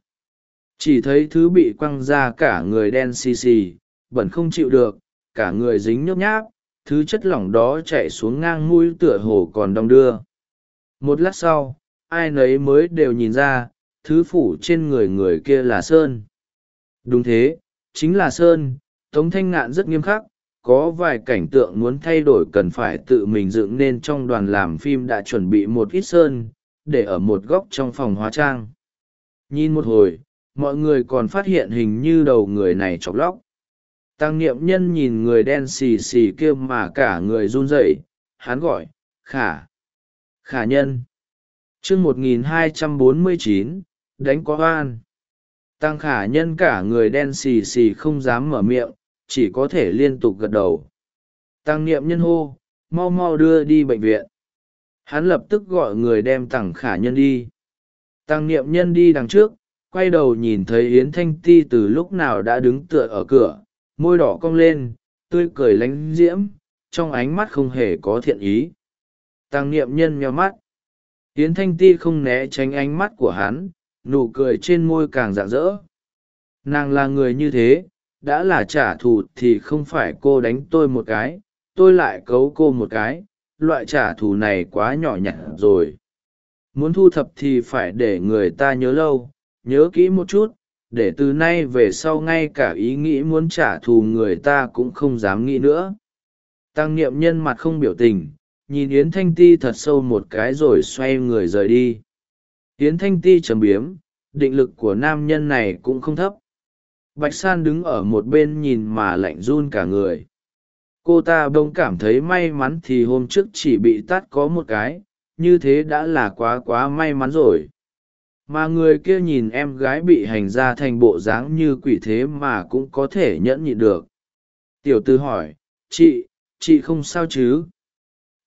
Chỉ thấy thứ bị quăng ra cả người đen xì xì, bẩn không chịu được, cả người dính nhớp nháp, thứ chất lỏng đó chạy xuống ngang mũi tựa hồ còn đong đưa. Một lát sau, ai nấy mới đều nhìn ra, thứ phủ trên người người kia là sơn. Đúng thế, chính là sơn tống thanh ngạn rất nghiêm khắc, có vài cảnh tượng muốn thay đổi cần phải tự mình dựng nên trong đoàn làm phim đã chuẩn bị một ít sơn, để ở một góc trong phòng hóa trang. Nhìn một hồi, mọi người còn phát hiện hình như đầu người này chọc lóc. Tăng niệm nhân nhìn người đen xì xì kia mà cả người run rẩy, hắn gọi, khả khả nhân. Chương một nghìn hai trăm bốn mươi chín, đánh có oan. Tăng khả nhân cả người đen xì xì không dám mở miệng chỉ có thể liên tục gật đầu. Tăng niệm nhân hô, mau mau đưa đi bệnh viện. Hắn lập tức gọi người đem tặng khả nhân đi. Tăng niệm nhân đi đằng trước, quay đầu nhìn thấy yến thanh ti từ lúc nào đã đứng tựa ở cửa, môi đỏ cong lên, tươi cười lánh diễm, trong ánh mắt không hề có thiện ý. Tăng niệm nhân meo mắt. Yến thanh ti không né tránh ánh mắt của hắn, nụ cười trên môi càng rạng rỡ. Nàng là người như thế đã là trả thù thì không phải cô đánh tôi một cái, tôi lại cấu cô một cái, loại trả thù này quá nhỏ nhặt rồi. Muốn thu thập thì phải để người ta nhớ lâu, nhớ kỹ một chút, để từ nay về sau ngay cả ý nghĩ muốn trả thù người ta cũng không dám nghĩ nữa. Tăng niệm nhân mặt không biểu tình, nhìn yến thanh ti thật sâu một cái rồi xoay người rời đi. Yến thanh ti trầm biếm, định lực của nam nhân này cũng không thấp bạch san đứng ở một bên nhìn mà lạnh run cả người. Cô ta bỗng cảm thấy may mắn thì hôm trước chỉ bị tắt có một cái, như thế đã là quá quá may mắn rồi. Mà người kia nhìn em gái bị hành ra thành bộ dáng như quỷ thế mà cũng có thể nhẫn nhịn được. Tiểu tư hỏi, chị chị không sao chứ?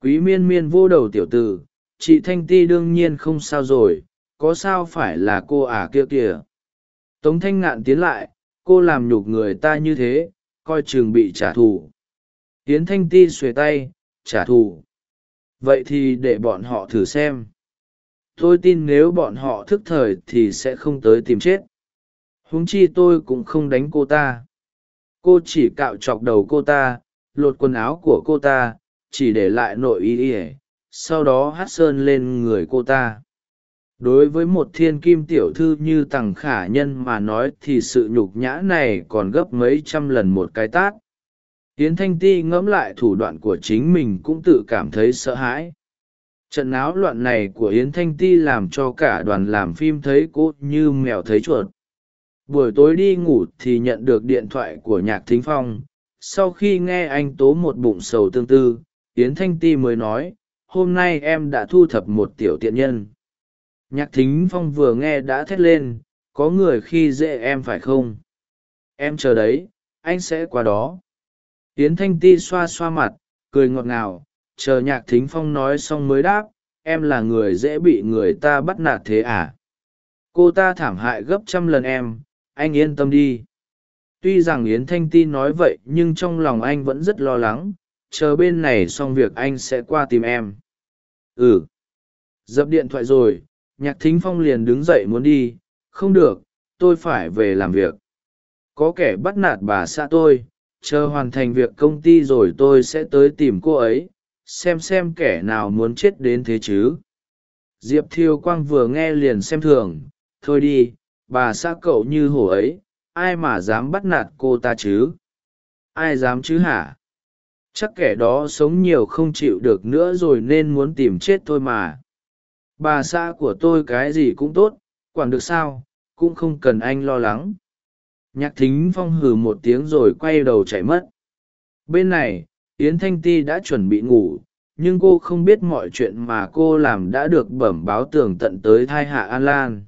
Quý miên miên vô đầu tiểu Tư: chị thanh ti đương nhiên không sao rồi, có sao phải là cô ả à kia kìa. Tống thanh ngạn tiến lại cô làm nhục người ta như thế, coi chừng bị trả thù. Tiến thanh ti xuề tay, trả thù. Vậy thì để bọn họ thử xem. Tôi tin nếu bọn họ thức thời thì sẽ không tới tìm chết. Huống chi tôi cũng không đánh cô ta. Cô chỉ cạo chọc đầu cô ta, lột quần áo của cô ta, chỉ để lại nội y ỉa sau đó hát sơn lên người cô ta đối với một thiên kim tiểu thư như tằng khả nhân mà nói thì sự nhục nhã này còn gấp mấy trăm lần một cái tát. Yến thanh ti ngẫm lại thủ đoạn của chính mình cũng tự cảm thấy sợ hãi. Trận áo loạn này của yến thanh ti làm cho cả đoàn làm phim thấy cô như mèo thấy chuột. Buổi tối đi ngủ thì nhận được điện thoại của nhạc thính phong. Sau khi nghe anh tố một bụng sầu tương tư, yến thanh ti mới nói, hôm nay em đã thu thập một tiểu tiện nhân nhạc thính phong vừa nghe đã thét lên, có người khi dễ em phải không? Em chờ đấy, anh sẽ qua đó. Yến thanh ti xoa xoa mặt, cười ngọt ngào, chờ nhạc thính phong nói xong mới đáp, em là người dễ bị người ta bắt nạt thế à? Cô ta thảm hại gấp trăm lần em, anh yên tâm đi. Tuy rằng yến thanh ti nói vậy nhưng trong lòng anh vẫn rất lo lắng, chờ bên này xong việc anh sẽ qua tìm em. Ừ. Dập điện thoại rồi nhạc thính phong liền đứng dậy muốn đi, không được, tôi phải về làm việc. Có kẻ bắt nạt bà xã tôi, chờ hoàn thành việc công ty rồi tôi sẽ tới tìm cô ấy, xem xem kẻ nào muốn chết đến thế chứ. Diệp thiêu quang vừa nghe liền xem thường, thôi đi, bà xã cậu như hổ ấy, ai mà dám bắt nạt cô ta chứ? Ai dám chứ hả? Chắc kẻ đó sống nhiều không chịu được nữa rồi nên muốn tìm chết thôi mà bà xã của tôi cái gì cũng tốt, quản được sao, cũng không cần anh lo lắng. Nhạc thính phong hừ một tiếng rồi quay đầu chạy mất. Bên này, yến thanh ti đã chuẩn bị ngủ, nhưng cô không biết mọi chuyện mà cô làm đã được bẩm báo tường tận tới thai hạ an lan.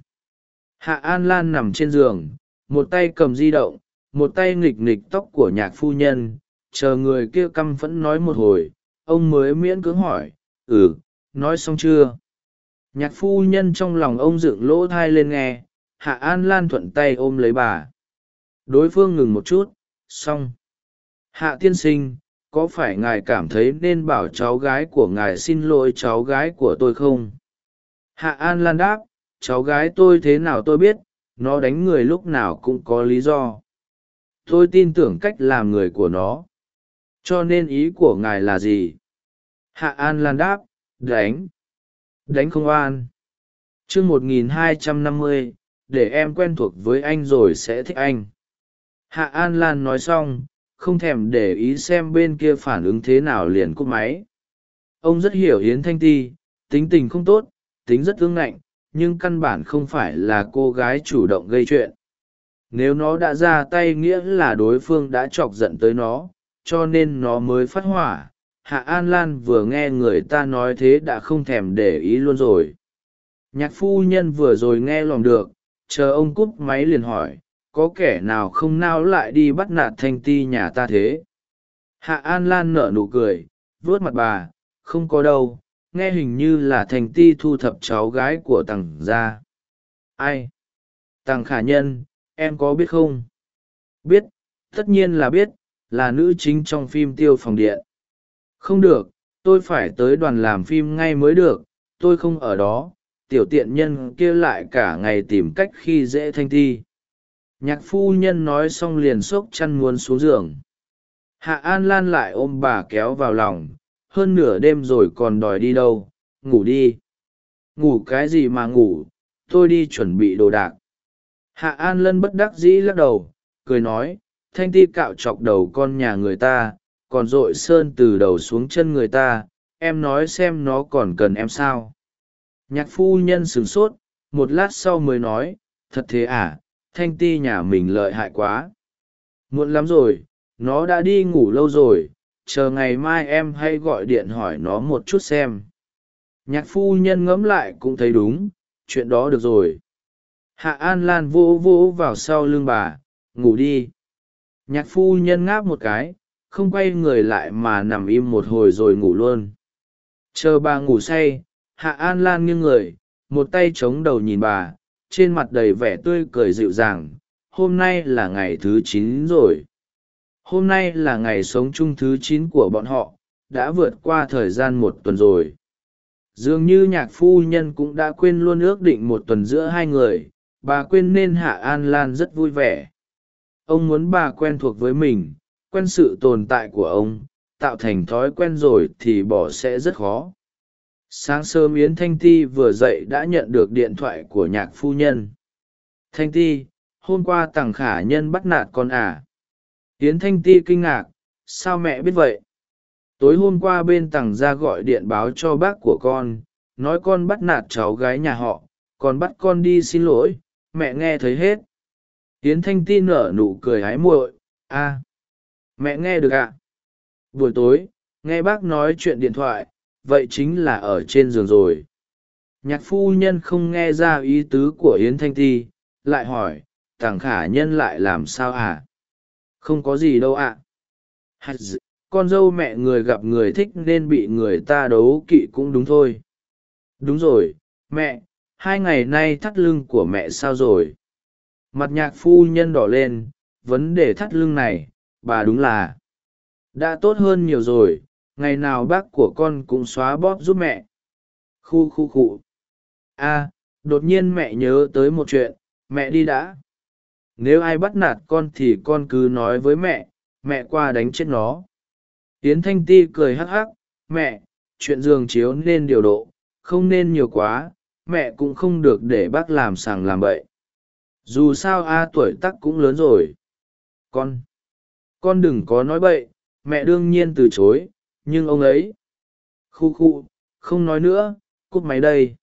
Hạ an lan nằm trên giường, một tay cầm di động, một tay nghịch nghịch tóc của nhạc phu nhân, chờ người kia căm phẫn nói một hồi, ông mới miễn cưỡng hỏi ừ nói xong chưa? Nhạc phu nhân trong lòng ông dựng lỗ thai lên nghe, hạ an lan thuận tay ôm lấy bà. Đối phương ngừng một chút, xong. Hạ tiên sinh, có phải ngài cảm thấy nên bảo cháu gái của ngài xin lỗi cháu gái của tôi không? Hạ an lan đáp, cháu gái tôi thế nào tôi biết, nó đánh người lúc nào cũng có lý do. Tôi tin tưởng cách làm người của nó. Cho nên ý của ngài là gì? Hạ an lan đáp, đánh đánh không an chương một nghìn hai trăm năm mươi, để em quen thuộc với anh rồi sẽ thích anh. Hạ an lan nói xong, không thèm để ý xem bên kia phản ứng thế nào liền cúp máy. Ông rất hiểu yến thanh ti, tính tình không tốt, tính rất tương lạnh nhưng căn bản không phải là cô gái chủ động gây chuyện. Nếu nó đã ra tay nghĩa là đối phương đã chọc giận tới nó, cho nên nó mới phát hỏa hạ an lan vừa nghe người ta nói thế đã không thèm để ý luôn rồi. Nhạc phu nhân vừa rồi nghe lòng được, chờ ông cúp máy liền hỏi, có kẻ nào không nao lại đi bắt nạt thanh ti nhà ta thế? Hạ an lan nở nụ cười, vuốt mặt bà, không có đâu, nghe hình như là thanh ti thu thập cháu gái của tằng gia. Ai? Tằng khả nhân, em có biết không? Biết, tất nhiên là biết, là nữ chính trong phim tiêu phòng điện không được, tôi phải tới đoàn làm phim ngay mới được, tôi không ở đó, tiểu tiện nhân kia lại cả ngày tìm cách khi dễ thanh ti nhạc phu nhân nói xong liền xốc chăn muốn xuống giường. Hạ an lan lại ôm bà kéo vào lòng, hơn nửa đêm rồi còn đòi đi đâu, ngủ đi. Ngủ cái gì mà ngủ, tôi đi chuẩn bị đồ đạc. Hạ an lân bất đắc dĩ lắc đầu, cười nói, thanh ti cạo chọc đầu con nhà người ta còn dội sơn từ đầu xuống chân người ta, em nói xem nó còn cần em sao. Nhạc phu nhân sửng sốt, một lát sau mới nói, thật thế à thanh ti nhà mình lợi hại quá. Muộn lắm rồi, nó đã đi ngủ lâu rồi, chờ ngày mai em hay gọi điện hỏi nó một chút xem. Nhạc phu nhân ngẫm lại cũng thấy đúng, chuyện đó được rồi. Hạ an lan vỗ vỗ vào sau lưng bà, ngủ đi. Nhạc phu nhân ngáp một cái không quay người lại mà nằm im một hồi rồi ngủ luôn. Chờ bà ngủ say, hạ an lan nghiêng người, một tay chống đầu nhìn bà, trên mặt đầy vẻ tươi cười dịu dàng. Hôm nay là ngày thứ chín rồi. Hôm nay là ngày sống chung thứ chín của bọn họ, đã vượt qua thời gian một tuần rồi. Dường như nhạc phu nhân cũng đã quên luôn ước định một tuần giữa hai người, bà quên nên hạ an lan rất vui vẻ. Ông muốn bà quen thuộc với mình quen sự tồn tại của ông, tạo thành thói quen rồi thì bỏ sẽ rất khó. Sáng sớm yến thanh ti vừa dậy đã nhận được điện thoại của nhạc phu nhân. Thanh ti, hôm qua tằng khả nhân bắt nạt con à? Yến thanh ti kinh ngạc, sao mẹ biết vậy? Tối hôm qua bên tằng ra gọi điện báo cho bác của con, nói con bắt nạt cháu gái nhà họ, còn bắt con đi xin lỗi, mẹ nghe thấy hết. Yến thanh ti nở nụ cười hái muội, a mẹ nghe được ạ. Buổi tối, nghe bác nói chuyện điện thoại, vậy chính là ở trên giường rồi. Nhạc phu nhân không nghe ra ý tứ của yến thanh ti, lại hỏi tàng khả nhân lại làm sao à không có gì đâu ạ. À. con dâu mẹ người gặp người thích nên bị người ta đấu kỵ cũng đúng thôi. Đúng rồi, mẹ, hai ngày nay thắt lưng của mẹ sao rồi? Mặt nhạc phu nhân đỏ lên, vấn đề thắt lưng này bà đúng là. Đã tốt hơn nhiều rồi, ngày nào bác của con cũng xóa bóp giúp mẹ. Khu khu khụ a à, đột nhiên mẹ nhớ tới một chuyện, mẹ đi đã. Nếu ai bắt nạt con thì con cứ nói với mẹ mẹ qua đánh chết nó. Yến thanh ti cười hắc hắc, mẹ, chuyện giường chiếu nên điều độ, không nên nhiều quá, mẹ cũng không được để bác làm sàng làm bậy. Dù sao a tuổi tắc cũng lớn rồi. Con con đừng có nói bậy, mẹ đương nhiên từ chối, nhưng ông ấy, khu khu, không nói nữa cúp máy đây.